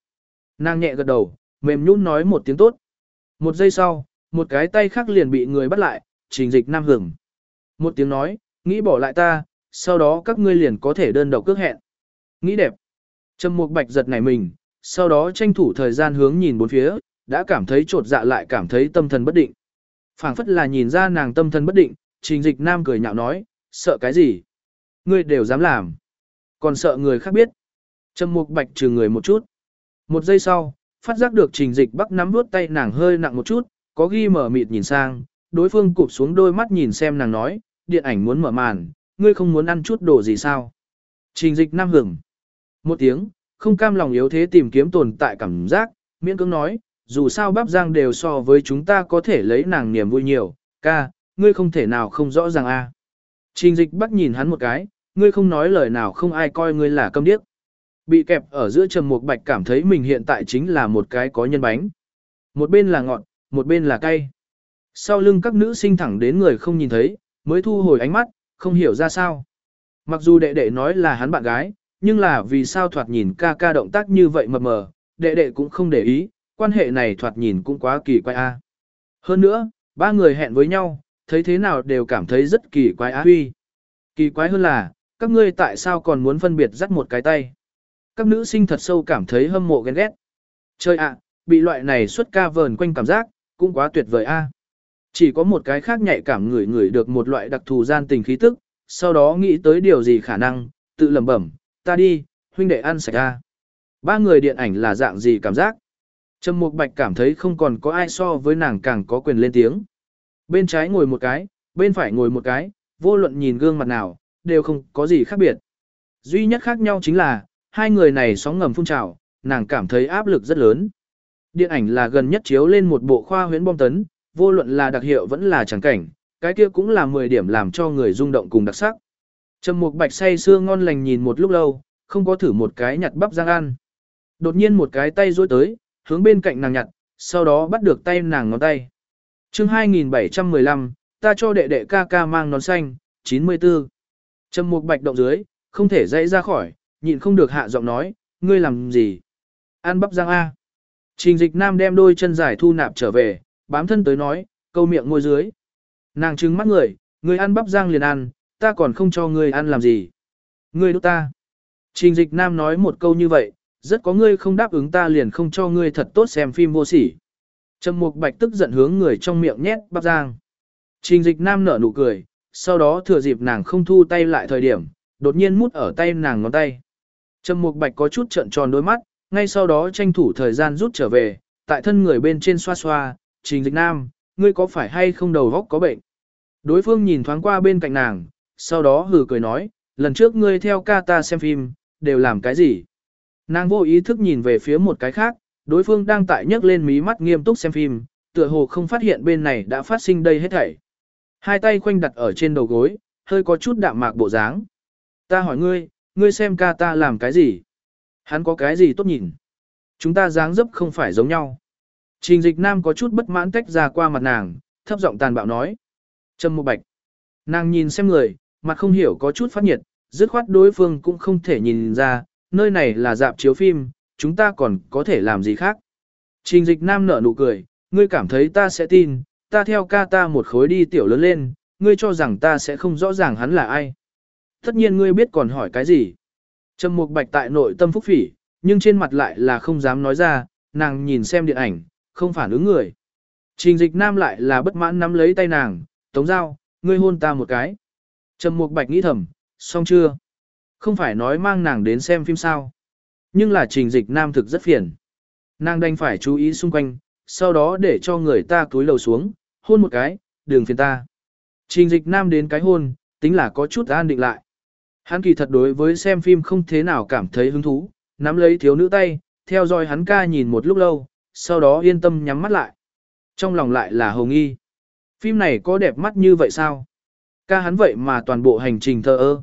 Nàng nhẹ gật đầu, mềm nhún nói một tiếng tốt. Một giây sau, một cái tay khác liền bị người bắt lại, trình dịch nam hưởng. Một tiếng nói, nghĩ bỏ lại ta, sau đó các ngươi liền có thể đơn độc cước hẹn. Nghĩ đẹp. Trầm Mục Bạch giật nảy mình, sau đó tranh thủ thời gian hướng nhìn bốn phía, đã cảm thấy trột dạ lại cảm thấy tâm thần bất định. phảng phất là nhìn ra nàng tâm thần bất định, trình dịch nam cười nhạo nói, sợ cái gì? Ngươi đều dám làm. Còn sợ người khác biết. Trầm Mục Bạch trừ người một chút. Một giây sau, phát giác được trình dịch bắc nắm vuốt tay nàng hơi nặng một chút, có ghi mở mịt nhìn sang, đối phương cụp xuống đôi mắt nhìn xem nàng nói, điện ảnh muốn mở màn, ngươi không muốn ăn chút đồ gì sao? Trình dịch nam hưởng. Một tiếng, không cam lòng yếu thế tìm kiếm tồn tại cảm giác, miễn cưỡng nói, dù sao bắp giang đều so với chúng ta có thể lấy nàng niềm vui nhiều, ca, ngươi không thể nào không rõ ràng a. Trình dịch bắt nhìn hắn một cái, ngươi không nói lời nào không ai coi ngươi là câm điếc. Bị kẹp ở giữa trầm một bạch cảm thấy mình hiện tại chính là một cái có nhân bánh. Một bên là ngọn một bên là cay. Sau lưng các nữ sinh thẳng đến người không nhìn thấy, mới thu hồi ánh mắt, không hiểu ra sao. Mặc dù đệ đệ nói là hắn bạn gái, nhưng là vì sao thoạt nhìn ca ca động tác như vậy mờ mờ, đệ đệ cũng không để ý, quan hệ này thoạt nhìn cũng quá kỳ quái a. Hơn nữa, ba người hẹn với nhau, thấy thế nào đều cảm thấy rất kỳ quái á huy. Kỳ quái hơn là, các ngươi tại sao còn muốn phân biệt dắt một cái tay. Các nữ sinh thật sâu cảm thấy hâm mộ ghen ghét. Chơi ạ, bị loại này xuất ca vờn quanh cảm giác, cũng quá tuyệt vời a. Chỉ có một cái khác nhạy cảm người người được một loại đặc thù gian tình khí tức, sau đó nghĩ tới điều gì khả năng, tự lẩm bẩm, ta đi, huynh đệ ăn sạch a Ba người điện ảnh là dạng gì cảm giác? Trầm Mục Bạch cảm thấy không còn có ai so với nàng càng có quyền lên tiếng. Bên trái ngồi một cái, bên phải ngồi một cái, vô luận nhìn gương mặt nào, đều không có gì khác biệt. Duy nhất khác nhau chính là, hai người này sóng ngầm phun trào, nàng cảm thấy áp lực rất lớn. Điện ảnh là gần nhất chiếu lên một bộ khoa huyễn bom tấn, vô luận là đặc hiệu vẫn là chẳng cảnh, cái kia cũng là 10 điểm làm cho người rung động cùng đặc sắc. Trầm Mục Bạch say sưa ngon lành nhìn một lúc lâu, không có thử một cái nhặt bắp rang ăn. Đột nhiên một cái tay duỗi tới, hướng bên cạnh nàng nhặt, sau đó bắt được tay nàng ngón tay. Chương 2715, ta cho đệ đệ ca ca mang nón xanh, 94. Trầm Mục Bạch động dưới, không thể dãy ra khỏi, nhịn không được hạ giọng nói, ngươi làm gì? Ăn bắp rang a. Trình Dịch Nam đem đôi chân dài thu nạp trở về, bám thân tới nói, câu miệng môi dưới. Nàng trừng mắt người, người ăn bắp rang liền ăn, ta còn không cho người ăn làm gì. người đốt ta. Trình dịch nam nói một câu như vậy, rất có ngươi không đáp ứng ta liền không cho ngươi thật tốt xem phim vô sỉ. Trầm mục bạch tức giận hướng người trong miệng nhét bắp giang. Trình dịch nam nở nụ cười, sau đó thừa dịp nàng không thu tay lại thời điểm, đột nhiên mút ở tay nàng ngón tay. Trầm mục bạch có chút trợn tròn đôi mắt, ngay sau đó tranh thủ thời gian rút trở về, tại thân người bên trên xoa xoa, trình dịch nam, ngươi có phải hay không đầu góc có bệnh. Đối phương nhìn thoáng qua bên cạnh nàng, sau đó hừ cười nói, lần trước ngươi theo ca ta xem phim, đều làm cái gì? Nàng vô ý thức nhìn về phía một cái khác, đối phương đang tại nhấc lên mí mắt nghiêm túc xem phim, tựa hồ không phát hiện bên này đã phát sinh đây hết thảy. Hai tay khoanh đặt ở trên đầu gối, hơi có chút đạm mạc bộ dáng. Ta hỏi ngươi, ngươi xem ca ta làm cái gì? Hắn có cái gì tốt nhìn? Chúng ta dáng dấp không phải giống nhau. Trình dịch nam có chút bất mãn tách ra qua mặt nàng, thấp giọng tàn bạo nói. Trâm một bạch. Nàng nhìn xem người, mặt không hiểu có chút phát nhiệt, dứt khoát đối phương cũng không thể nhìn ra, nơi này là dạp chiếu phim, chúng ta còn có thể làm gì khác. Trình dịch nam nở nụ cười, ngươi cảm thấy ta sẽ tin, ta theo ca ta một khối đi tiểu lớn lên, ngươi cho rằng ta sẽ không rõ ràng hắn là ai. Tất nhiên ngươi biết còn hỏi cái gì. Trầm Mục Bạch tại nội tâm phúc phỉ, nhưng trên mặt lại là không dám nói ra, nàng nhìn xem điện ảnh, không phản ứng người. Trình dịch nam lại là bất mãn nắm lấy tay nàng, tống giao, ngươi hôn ta một cái. Trầm Mục Bạch nghĩ thầm, xong chưa? Không phải nói mang nàng đến xem phim sao. Nhưng là trình dịch nam thực rất phiền. Nàng đành phải chú ý xung quanh, sau đó để cho người ta cúi lầu xuống, hôn một cái, đường phiền ta. Trình dịch nam đến cái hôn, tính là có chút an định lại. Hắn kỳ thật đối với xem phim không thế nào cảm thấy hứng thú, nắm lấy thiếu nữ tay, theo dõi hắn ca nhìn một lúc lâu, sau đó yên tâm nhắm mắt lại. Trong lòng lại là hồng Y. Phim này có đẹp mắt như vậy sao? Ca hắn vậy mà toàn bộ hành trình thờ ơ.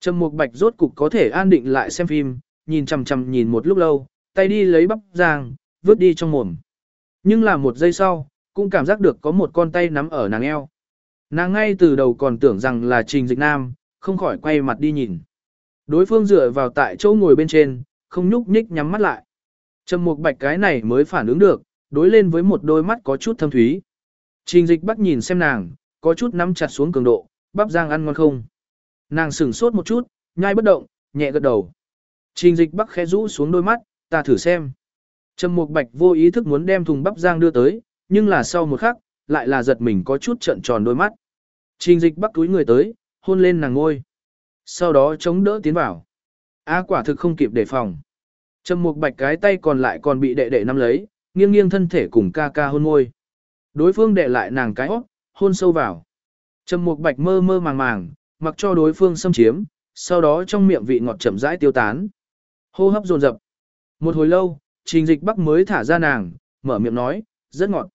Trầm Mục Bạch rốt cục có thể an định lại xem phim, nhìn chằm chằm nhìn một lúc lâu, tay đi lấy bắp giang, vứt đi trong mồm. Nhưng là một giây sau, cũng cảm giác được có một con tay nắm ở nàng eo. Nàng ngay từ đầu còn tưởng rằng là Trình Dịch Nam, không khỏi quay mặt đi nhìn. Đối phương dựa vào tại chỗ ngồi bên trên, không nhúc nhích nhắm mắt lại. Trầm Mục Bạch cái này mới phản ứng được, đối lên với một đôi mắt có chút thâm thúy. Trình Dịch bắt nhìn xem nàng, có chút nắm chặt xuống cường độ, bắp rang ăn ngon không. Nàng sửng sốt một chút, nhai bất động, nhẹ gật đầu. Trình Dịch Bắc khẽ rũ xuống đôi mắt, ta thử xem. Trầm Mục Bạch vô ý thức muốn đem thùng bắp rang đưa tới, nhưng là sau một khắc, lại là giật mình có chút trợn tròn đôi mắt. Trình Dịch Bắc túi người tới, hôn lên nàng ngôi. Sau đó chống đỡ tiến vào. A quả thực không kịp đề phòng. Trầm Mục Bạch cái tay còn lại còn bị đệ đệ nắm lấy, nghiêng nghiêng thân thể cùng ca ca hôn ngôi. Đối phương đệ lại nàng cái hót, hôn sâu vào. Trầm Mục Bạch mơ mơ màng màng, mặc cho đối phương xâm chiếm, sau đó trong miệng vị ngọt chậm rãi tiêu tán. Hô hấp dồn dập. Một hồi lâu, Trình Dịch Bắc mới thả ra nàng, mở miệng nói, rất ngọt.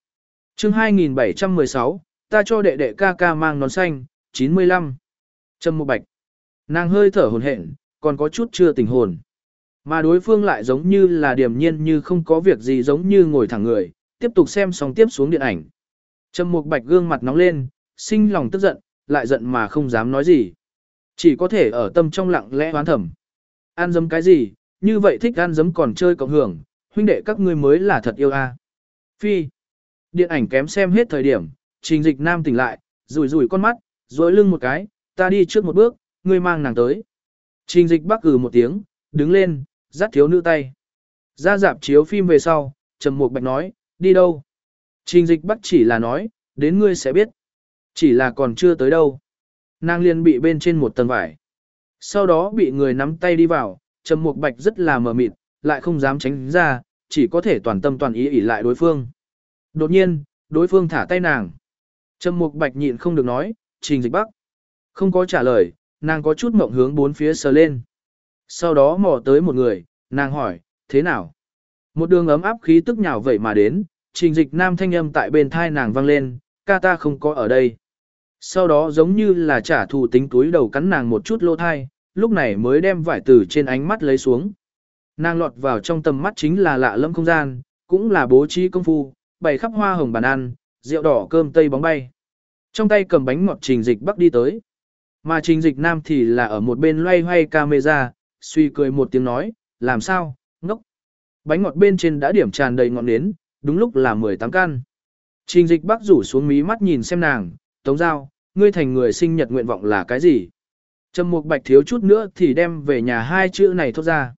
Chương 2716, ta cho đệ đệ ca ca mang nón xanh, 95. Trầm Mục Bạch. Nàng hơi thở hồn hển, còn có chút chưa tỉnh hồn. Mà đối phương lại giống như là điềm nhiên như không có việc gì giống như ngồi thẳng người, tiếp tục xem xong tiếp xuống điện ảnh. Trầm Mục Bạch gương mặt nóng lên, sinh lòng tức giận, lại giận mà không dám nói gì. Chỉ có thể ở tâm trong lặng lẽ hoán thầm. Ăn dấm cái gì, như vậy thích ăn dấm còn chơi cộng hưởng, huynh đệ các ngươi mới là thật yêu a. Phi. Điện ảnh kém xem hết thời điểm, trình dịch nam tỉnh lại, rủi rủi con mắt, rối lưng một cái, ta đi trước một bước, ngươi mang nàng tới. Trình dịch bắc cử một tiếng, đứng lên, dắt thiếu nữ tay. Ra dạp chiếu phim về sau, trầm mục bạch nói, đi đâu? Trình dịch bắc chỉ là nói, đến ngươi sẽ biết. Chỉ là còn chưa tới đâu. Nàng liền bị bên trên một tầng vải. Sau đó bị người nắm tay đi vào, trầm mục bạch rất là mờ mịt, lại không dám tránh ra, chỉ có thể toàn tâm toàn ý ỉ lại đối phương. Đột nhiên, đối phương thả tay nàng. Trầm mục bạch nhịn không được nói, trình dịch bắc. Không có trả lời, nàng có chút mộng hướng bốn phía sờ lên. Sau đó mò tới một người, nàng hỏi, thế nào? Một đường ấm áp khí tức nhào vậy mà đến, trình dịch nam thanh âm tại bên thai nàng vang lên, ca ta không có ở đây. Sau đó giống như là trả thù tính túi đầu cắn nàng một chút lô thai, lúc này mới đem vải từ trên ánh mắt lấy xuống. Nàng lọt vào trong tầm mắt chính là lạ lẫm không gian, cũng là bố trí công phu, bày khắp hoa hồng bàn ăn, rượu đỏ cơm tây bóng bay. Trong tay cầm bánh ngọt trình dịch bắc đi tới. Mà trình dịch nam thì là ở một bên loay hoay camera, suy cười một tiếng nói, làm sao, ngốc. Bánh ngọt bên trên đã điểm tràn đầy ngọn nến, đúng lúc là 18 căn. Trình dịch bắc rủ xuống mí mắt nhìn xem nàng, tống giao, ngươi thành người sinh nhật nguyện vọng là cái gì? Trầm mục bạch thiếu chút nữa thì đem về nhà hai chữ này thốt ra.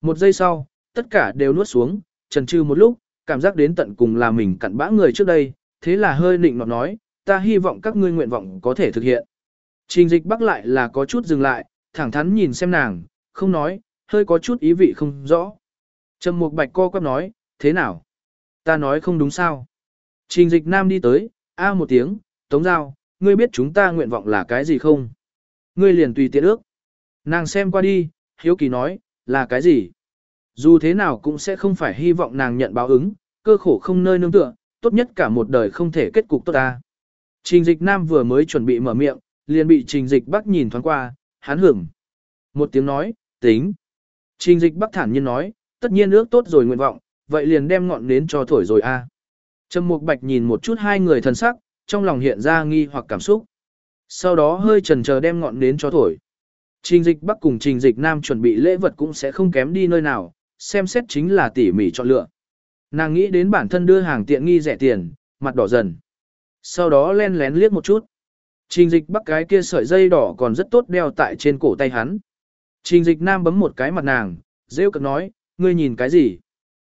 Một giây sau, tất cả đều nuốt xuống, trần trừ một lúc, cảm giác đến tận cùng là mình cặn bã người trước đây, thế là hơi nịnh nọt nói, ta hy vọng các ngươi nguyện vọng có thể thực hiện. Trình dịch bắc lại là có chút dừng lại, thẳng thắn nhìn xem nàng, không nói, hơi có chút ý vị không rõ. Trầm mục bạch co quắp nói, thế nào? Ta nói không đúng sao? Trình dịch nam đi tới, a một tiếng, tống giao, ngươi biết chúng ta nguyện vọng là cái gì không? Ngươi liền tùy tiện ước. Nàng xem qua đi, hiếu kỳ nói, là cái gì? Dù thế nào cũng sẽ không phải hy vọng nàng nhận báo ứng, cơ khổ không nơi nương tựa, tốt nhất cả một đời không thể kết cục tốt ta. Trình dịch nam vừa mới chuẩn bị mở miệng, liền bị trình dịch bắc nhìn thoáng qua, hắn hưởng. Một tiếng nói, tính. Trình dịch bắc thản nhiên nói, tất nhiên ước tốt rồi nguyện vọng, vậy liền đem ngọn nến cho thổi rồi a. Trầm Mục Bạch nhìn một chút hai người thần sắc, trong lòng hiện ra nghi hoặc cảm xúc. Sau đó hơi chần chờ đem ngọn nến cho thổi. Trình dịch Bắc cùng trình dịch Nam chuẩn bị lễ vật cũng sẽ không kém đi nơi nào, xem xét chính là tỉ mỉ chọn lựa. Nàng nghĩ đến bản thân đưa hàng tiện nghi rẻ tiền, mặt đỏ dần. Sau đó len lén liếc một chút. Trình dịch Bắc cái kia sợi dây đỏ còn rất tốt đeo tại trên cổ tay hắn. Trình dịch Nam bấm một cái mặt nàng, rêu cực nói, ngươi nhìn cái gì?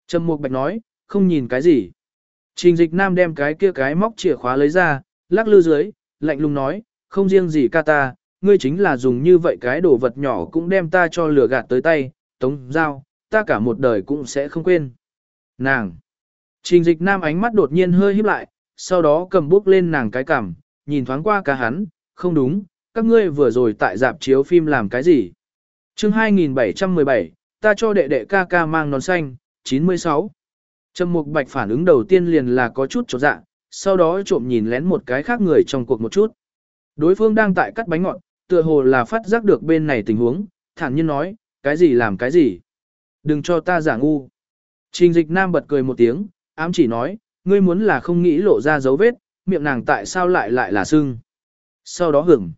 Trầm Mục Bạch nói, không nhìn cái gì. Trình dịch Nam đem cái kia cái móc chìa khóa lấy ra, lắc lư dưới, lạnh lùng nói, không riêng gì ca ta, ngươi chính là dùng như vậy cái đồ vật nhỏ cũng đem ta cho lừa gạt tới tay, tống giao, ta cả một đời cũng sẽ không quên. Nàng! Trình dịch Nam ánh mắt đột nhiên hơi híp lại, sau đó cầm bút lên nàng cái cằm, nhìn thoáng qua cả hắn, không đúng, các ngươi vừa rồi tại dạp chiếu phim làm cái gì? chương 2717, ta cho đệ đệ ca ca mang nón xanh, 96. Trầm Mục Bạch phản ứng đầu tiên liền là có chút chột dạ, sau đó trộm nhìn lén một cái khác người trong cuộc một chút. Đối phương đang tại cắt bánh ngọt, tựa hồ là phát giác được bên này tình huống, thản nhiên nói, cái gì làm cái gì. Đừng cho ta giả ngu. Trình dịch nam bật cười một tiếng, ám chỉ nói, ngươi muốn là không nghĩ lộ ra dấu vết, miệng nàng tại sao lại lại là sưng. Sau đó hưởng.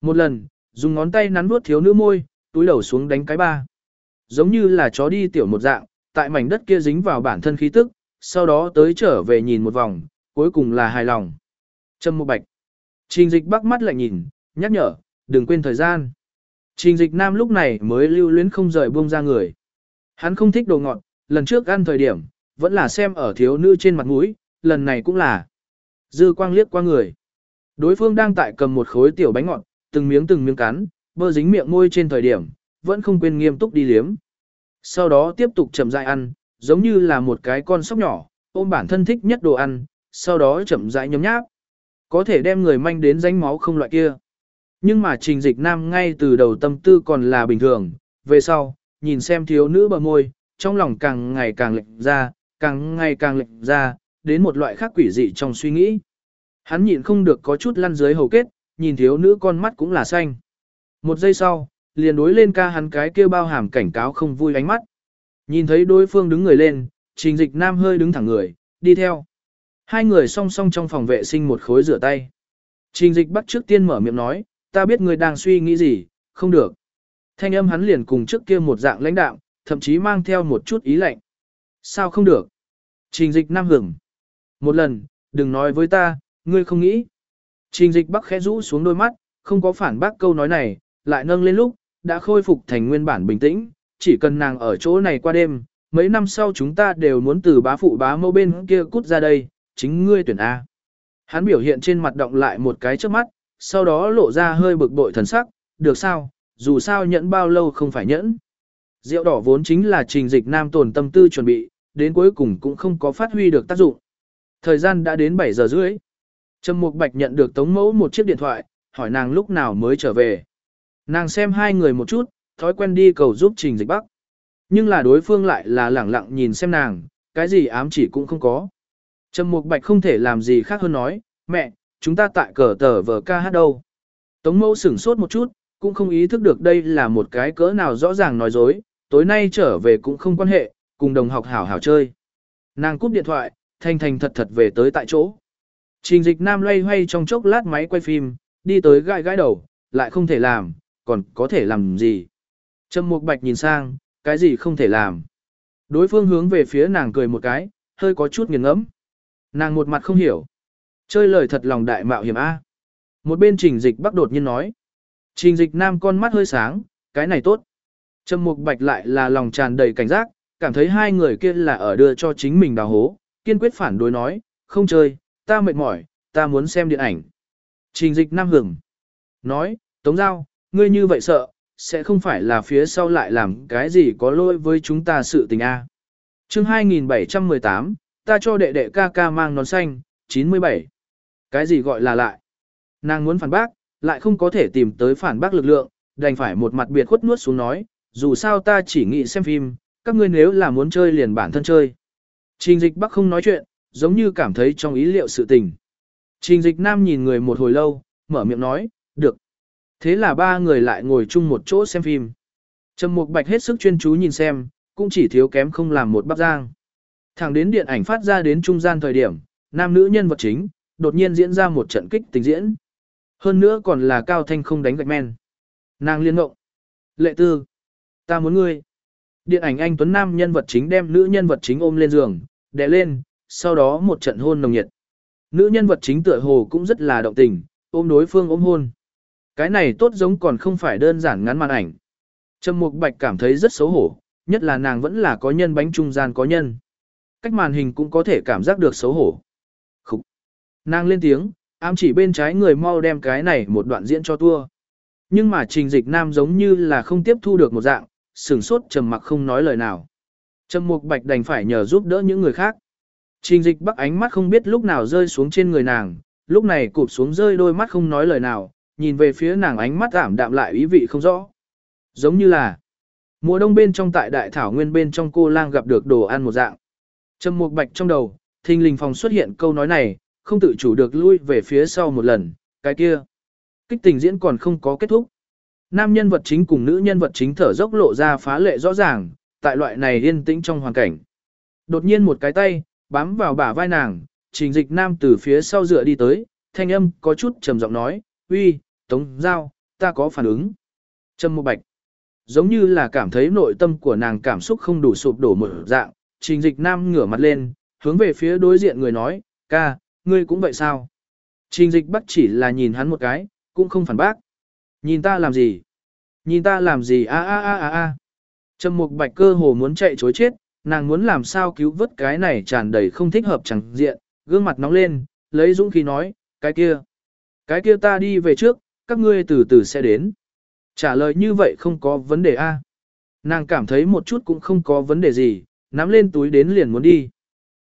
Một lần, dùng ngón tay nắn vuốt thiếu nữ môi, túi đầu xuống đánh cái ba. Giống như là chó đi tiểu một dạng, tại mảnh đất kia dính vào bản thân khí tức, sau đó tới trở về nhìn một vòng, cuối cùng là hài lòng. Trâm một bạch. Trình dịch bắc mắt lại nhìn, nhắc nhở, đừng quên thời gian. Trình dịch nam lúc này mới lưu luyến không rời buông ra người. Hắn không thích đồ ngọt, lần trước ăn thời điểm, vẫn là xem ở thiếu nữ trên mặt mũi, lần này cũng là. Dư quang liếc qua người. Đối phương đang tại cầm một khối tiểu bánh ngọt, từng miếng từng miếng cắn, bơ dính miệng môi trên thời điểm, vẫn không quên nghiêm túc đi liếm. Sau đó tiếp tục chậm rãi ăn, giống như là một cái con sóc nhỏ, ôm bản thân thích nhất đồ ăn, sau đó chậm rãi nhấm nháp. Có thể đem người manh đến danh máu không loại kia. Nhưng mà trình dịch nam ngay từ đầu tâm tư còn là bình thường, về sau, nhìn xem thiếu nữ bờ môi, trong lòng càng ngày càng lệch ra, càng ngày càng lệch ra, đến một loại khác quỷ dị trong suy nghĩ. Hắn nhịn không được có chút lăn dưới hầu kết, nhìn thiếu nữ con mắt cũng là xanh. Một giây sau, liền đối lên ca hắn cái kia bao hàm cảnh cáo không vui ánh mắt. Nhìn thấy đối phương đứng người lên, trình dịch nam hơi đứng thẳng người, đi theo. Hai người song song trong phòng vệ sinh một khối rửa tay. Trình dịch bắt trước tiên mở miệng nói, ta biết người đang suy nghĩ gì, không được. Thanh âm hắn liền cùng trước kia một dạng lãnh đạo, thậm chí mang theo một chút ý lạnh. Sao không được? Trình dịch nam hưởng. Một lần, đừng nói với ta, ngươi không nghĩ. Trình dịch bắc khẽ rũ xuống đôi mắt, không có phản bác câu nói này, lại nâng lên lúc, đã khôi phục thành nguyên bản bình tĩnh, chỉ cần nàng ở chỗ này qua đêm, mấy năm sau chúng ta đều muốn từ bá phụ bá mâu bên kia cút ra đây, chính ngươi tuyển A. Hắn biểu hiện trên mặt động lại một cái trước mắt, sau đó lộ ra hơi bực bội thần sắc, được sao, dù sao nhẫn bao lâu không phải nhẫn. Rượu đỏ vốn chính là trình dịch nam tồn tâm tư chuẩn bị, đến cuối cùng cũng không có phát huy được tác dụng. Thời gian đã đến 7 giờ rưỡi. Trầm Mục Bạch nhận được Tống Mẫu một chiếc điện thoại, hỏi nàng lúc nào mới trở về. Nàng xem hai người một chút, thói quen đi cầu giúp Trình Dịch Bắc. Nhưng là đối phương lại là lẳng lặng nhìn xem nàng, cái gì ám chỉ cũng không có. Trầm Mục Bạch không thể làm gì khác hơn nói, mẹ, chúng ta tại cờ tờ vờ ca hát đâu. Tống mẫu sửng sốt một chút, cũng không ý thức được đây là một cái cỡ nào rõ ràng nói dối, tối nay trở về cũng không quan hệ, cùng đồng học hảo hảo chơi. Nàng cúp điện thoại, thanh thành thật thật về tới tại chỗ. Trình dịch nam loay hoay trong chốc lát máy quay phim, đi tới gãi gãi đầu, lại không thể làm, còn có thể làm gì. Trầm Mục Bạch nhìn sang, cái gì không thể làm. Đối phương hướng về phía nàng cười một cái, hơi có chút nghiền ngẫm. Nàng một mặt không hiểu. Chơi lời thật lòng đại mạo hiểm A. Một bên trình dịch bắc đột nhiên nói. Trình dịch nam con mắt hơi sáng, cái này tốt. Trầm Mục Bạch lại là lòng tràn đầy cảnh giác, cảm thấy hai người kia là ở đưa cho chính mình đào hố, kiên quyết phản đối nói, không chơi, ta mệt mỏi, ta muốn xem điện ảnh. Trình dịch nam hưởng. Nói, Tống Giao, ngươi như vậy sợ, sẽ không phải là phía sau lại làm cái gì có lỗi với chúng ta sự tình a. Chương 2718, ta cho đệ đệ ca ca mang nón xanh, 97. Cái gì gọi là lại? Nàng muốn phản bác, lại không có thể tìm tới phản bác lực lượng, đành phải một mặt biệt khuất nuốt xuống nói, dù sao ta chỉ nghĩ xem phim, các ngươi nếu là muốn chơi liền bản thân chơi. Trình dịch bắc không nói chuyện, giống như cảm thấy trong ý liệu sự tình. Trình dịch nam nhìn người một hồi lâu, mở miệng nói, được. Thế là ba người lại ngồi chung một chỗ xem phim. Trầm Mục Bạch hết sức chuyên chú nhìn xem, cũng chỉ thiếu kém không làm một bắp giang. Thẳng đến điện ảnh phát ra đến trung gian thời điểm, nam nữ nhân vật chính, đột nhiên diễn ra một trận kích tình diễn. Hơn nữa còn là cao thanh không đánh gạch men. Nàng liên ngộng, Lệ tư. Ta muốn ngươi. Điện ảnh anh Tuấn Nam nhân vật chính đem nữ nhân vật chính ôm lên giường, đè lên, sau đó một trận hôn nồng nhiệt. Nữ nhân vật chính tựa hồ cũng rất là động tình, ôm đối phương ôm hôn. Cái này tốt giống còn không phải đơn giản ngắn màn ảnh. Trầm Mục Bạch cảm thấy rất xấu hổ, nhất là nàng vẫn là có nhân bánh trung gian có nhân. Cách màn hình cũng có thể cảm giác được xấu hổ. Khúc. Nàng lên tiếng, ám chỉ bên trái người mau đem cái này một đoạn diễn cho tua. Nhưng mà trình dịch nam giống như là không tiếp thu được một dạng, sửng sốt trầm mặc không nói lời nào. Trầm Mục Bạch đành phải nhờ giúp đỡ những người khác. Trình dịch bắc ánh mắt không biết lúc nào rơi xuống trên người nàng, lúc này cụp xuống rơi đôi mắt không nói lời nào, nhìn về phía nàng ánh mắt ảm đạm lại ý vị không rõ. Giống như là mùa đông bên trong tại đại thảo nguyên bên trong cô lang gặp được đồ ăn một dạng. Trầm Mục Bạch trong đầu, thình lình phòng xuất hiện câu nói này, không tự chủ được lui về phía sau một lần, cái kia. Kích tình diễn còn không có kết thúc. Nam nhân vật chính cùng nữ nhân vật chính thở dốc lộ ra phá lệ rõ ràng, tại loại này yên tĩnh trong hoàn cảnh. Đột nhiên một cái tay, bám vào bả vai nàng, trình dịch nam từ phía sau dựa đi tới, thanh âm có chút trầm giọng nói, uy, tống giao, ta có phản ứng. Trầm một bạch, giống như là cảm thấy nội tâm của nàng cảm xúc không đủ sụp đổ một dạng, trình dịch nam ngửa mặt lên, hướng về phía đối diện người nói, ca, ngươi cũng vậy sao? Trình dịch bắt chỉ là nhìn hắn một cái, cũng không phản bác. Nhìn ta làm gì? Nhìn ta làm gì a a a a a. Trầm mục bạch cơ hồ muốn chạy chối chết, nàng muốn làm sao cứu vớt cái này tràn đầy không thích hợp chẳng diện, gương mặt nóng lên, lấy dũng khí nói, cái kia. Cái kia ta đi về trước, các ngươi từ từ sẽ đến. Trả lời như vậy không có vấn đề a. Nàng cảm thấy một chút cũng không có vấn đề gì, nắm lên túi đến liền muốn đi.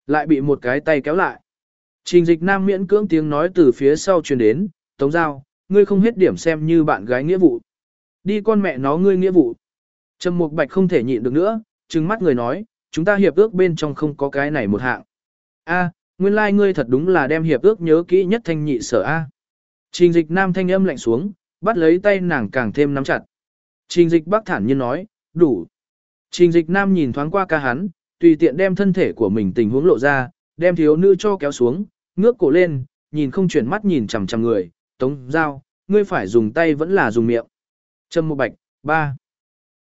Lại bị một cái tay kéo lại. Trình dịch nam miễn cưỡng tiếng nói từ phía sau truyền đến, tống giao, ngươi không hết điểm xem như bạn gái nghĩa vụ. Đi con mẹ nó ngươi nghĩa vụ. Trầm Mục Bạch không thể nhịn được nữa, trừng mắt người nói, chúng ta hiệp ước bên trong không có cái này một hạng. A, nguyên lai like ngươi thật đúng là đem hiệp ước nhớ kỹ nhất thanh nhị sở A. Trình dịch nam thanh âm lạnh xuống, bắt lấy tay nàng càng thêm nắm chặt. Trình dịch Bắc thản nhiên nói, đủ. Trình dịch nam nhìn thoáng qua ca hắn, tùy tiện đem thân thể của mình tình huống lộ ra, đem thiếu nữ cho kéo xuống, ngước cổ lên, nhìn không chuyển mắt nhìn chằm chằm người, tống giao, ngươi phải dùng tay vẫn là dùng miệng. Trâm Mộ bạch, ba.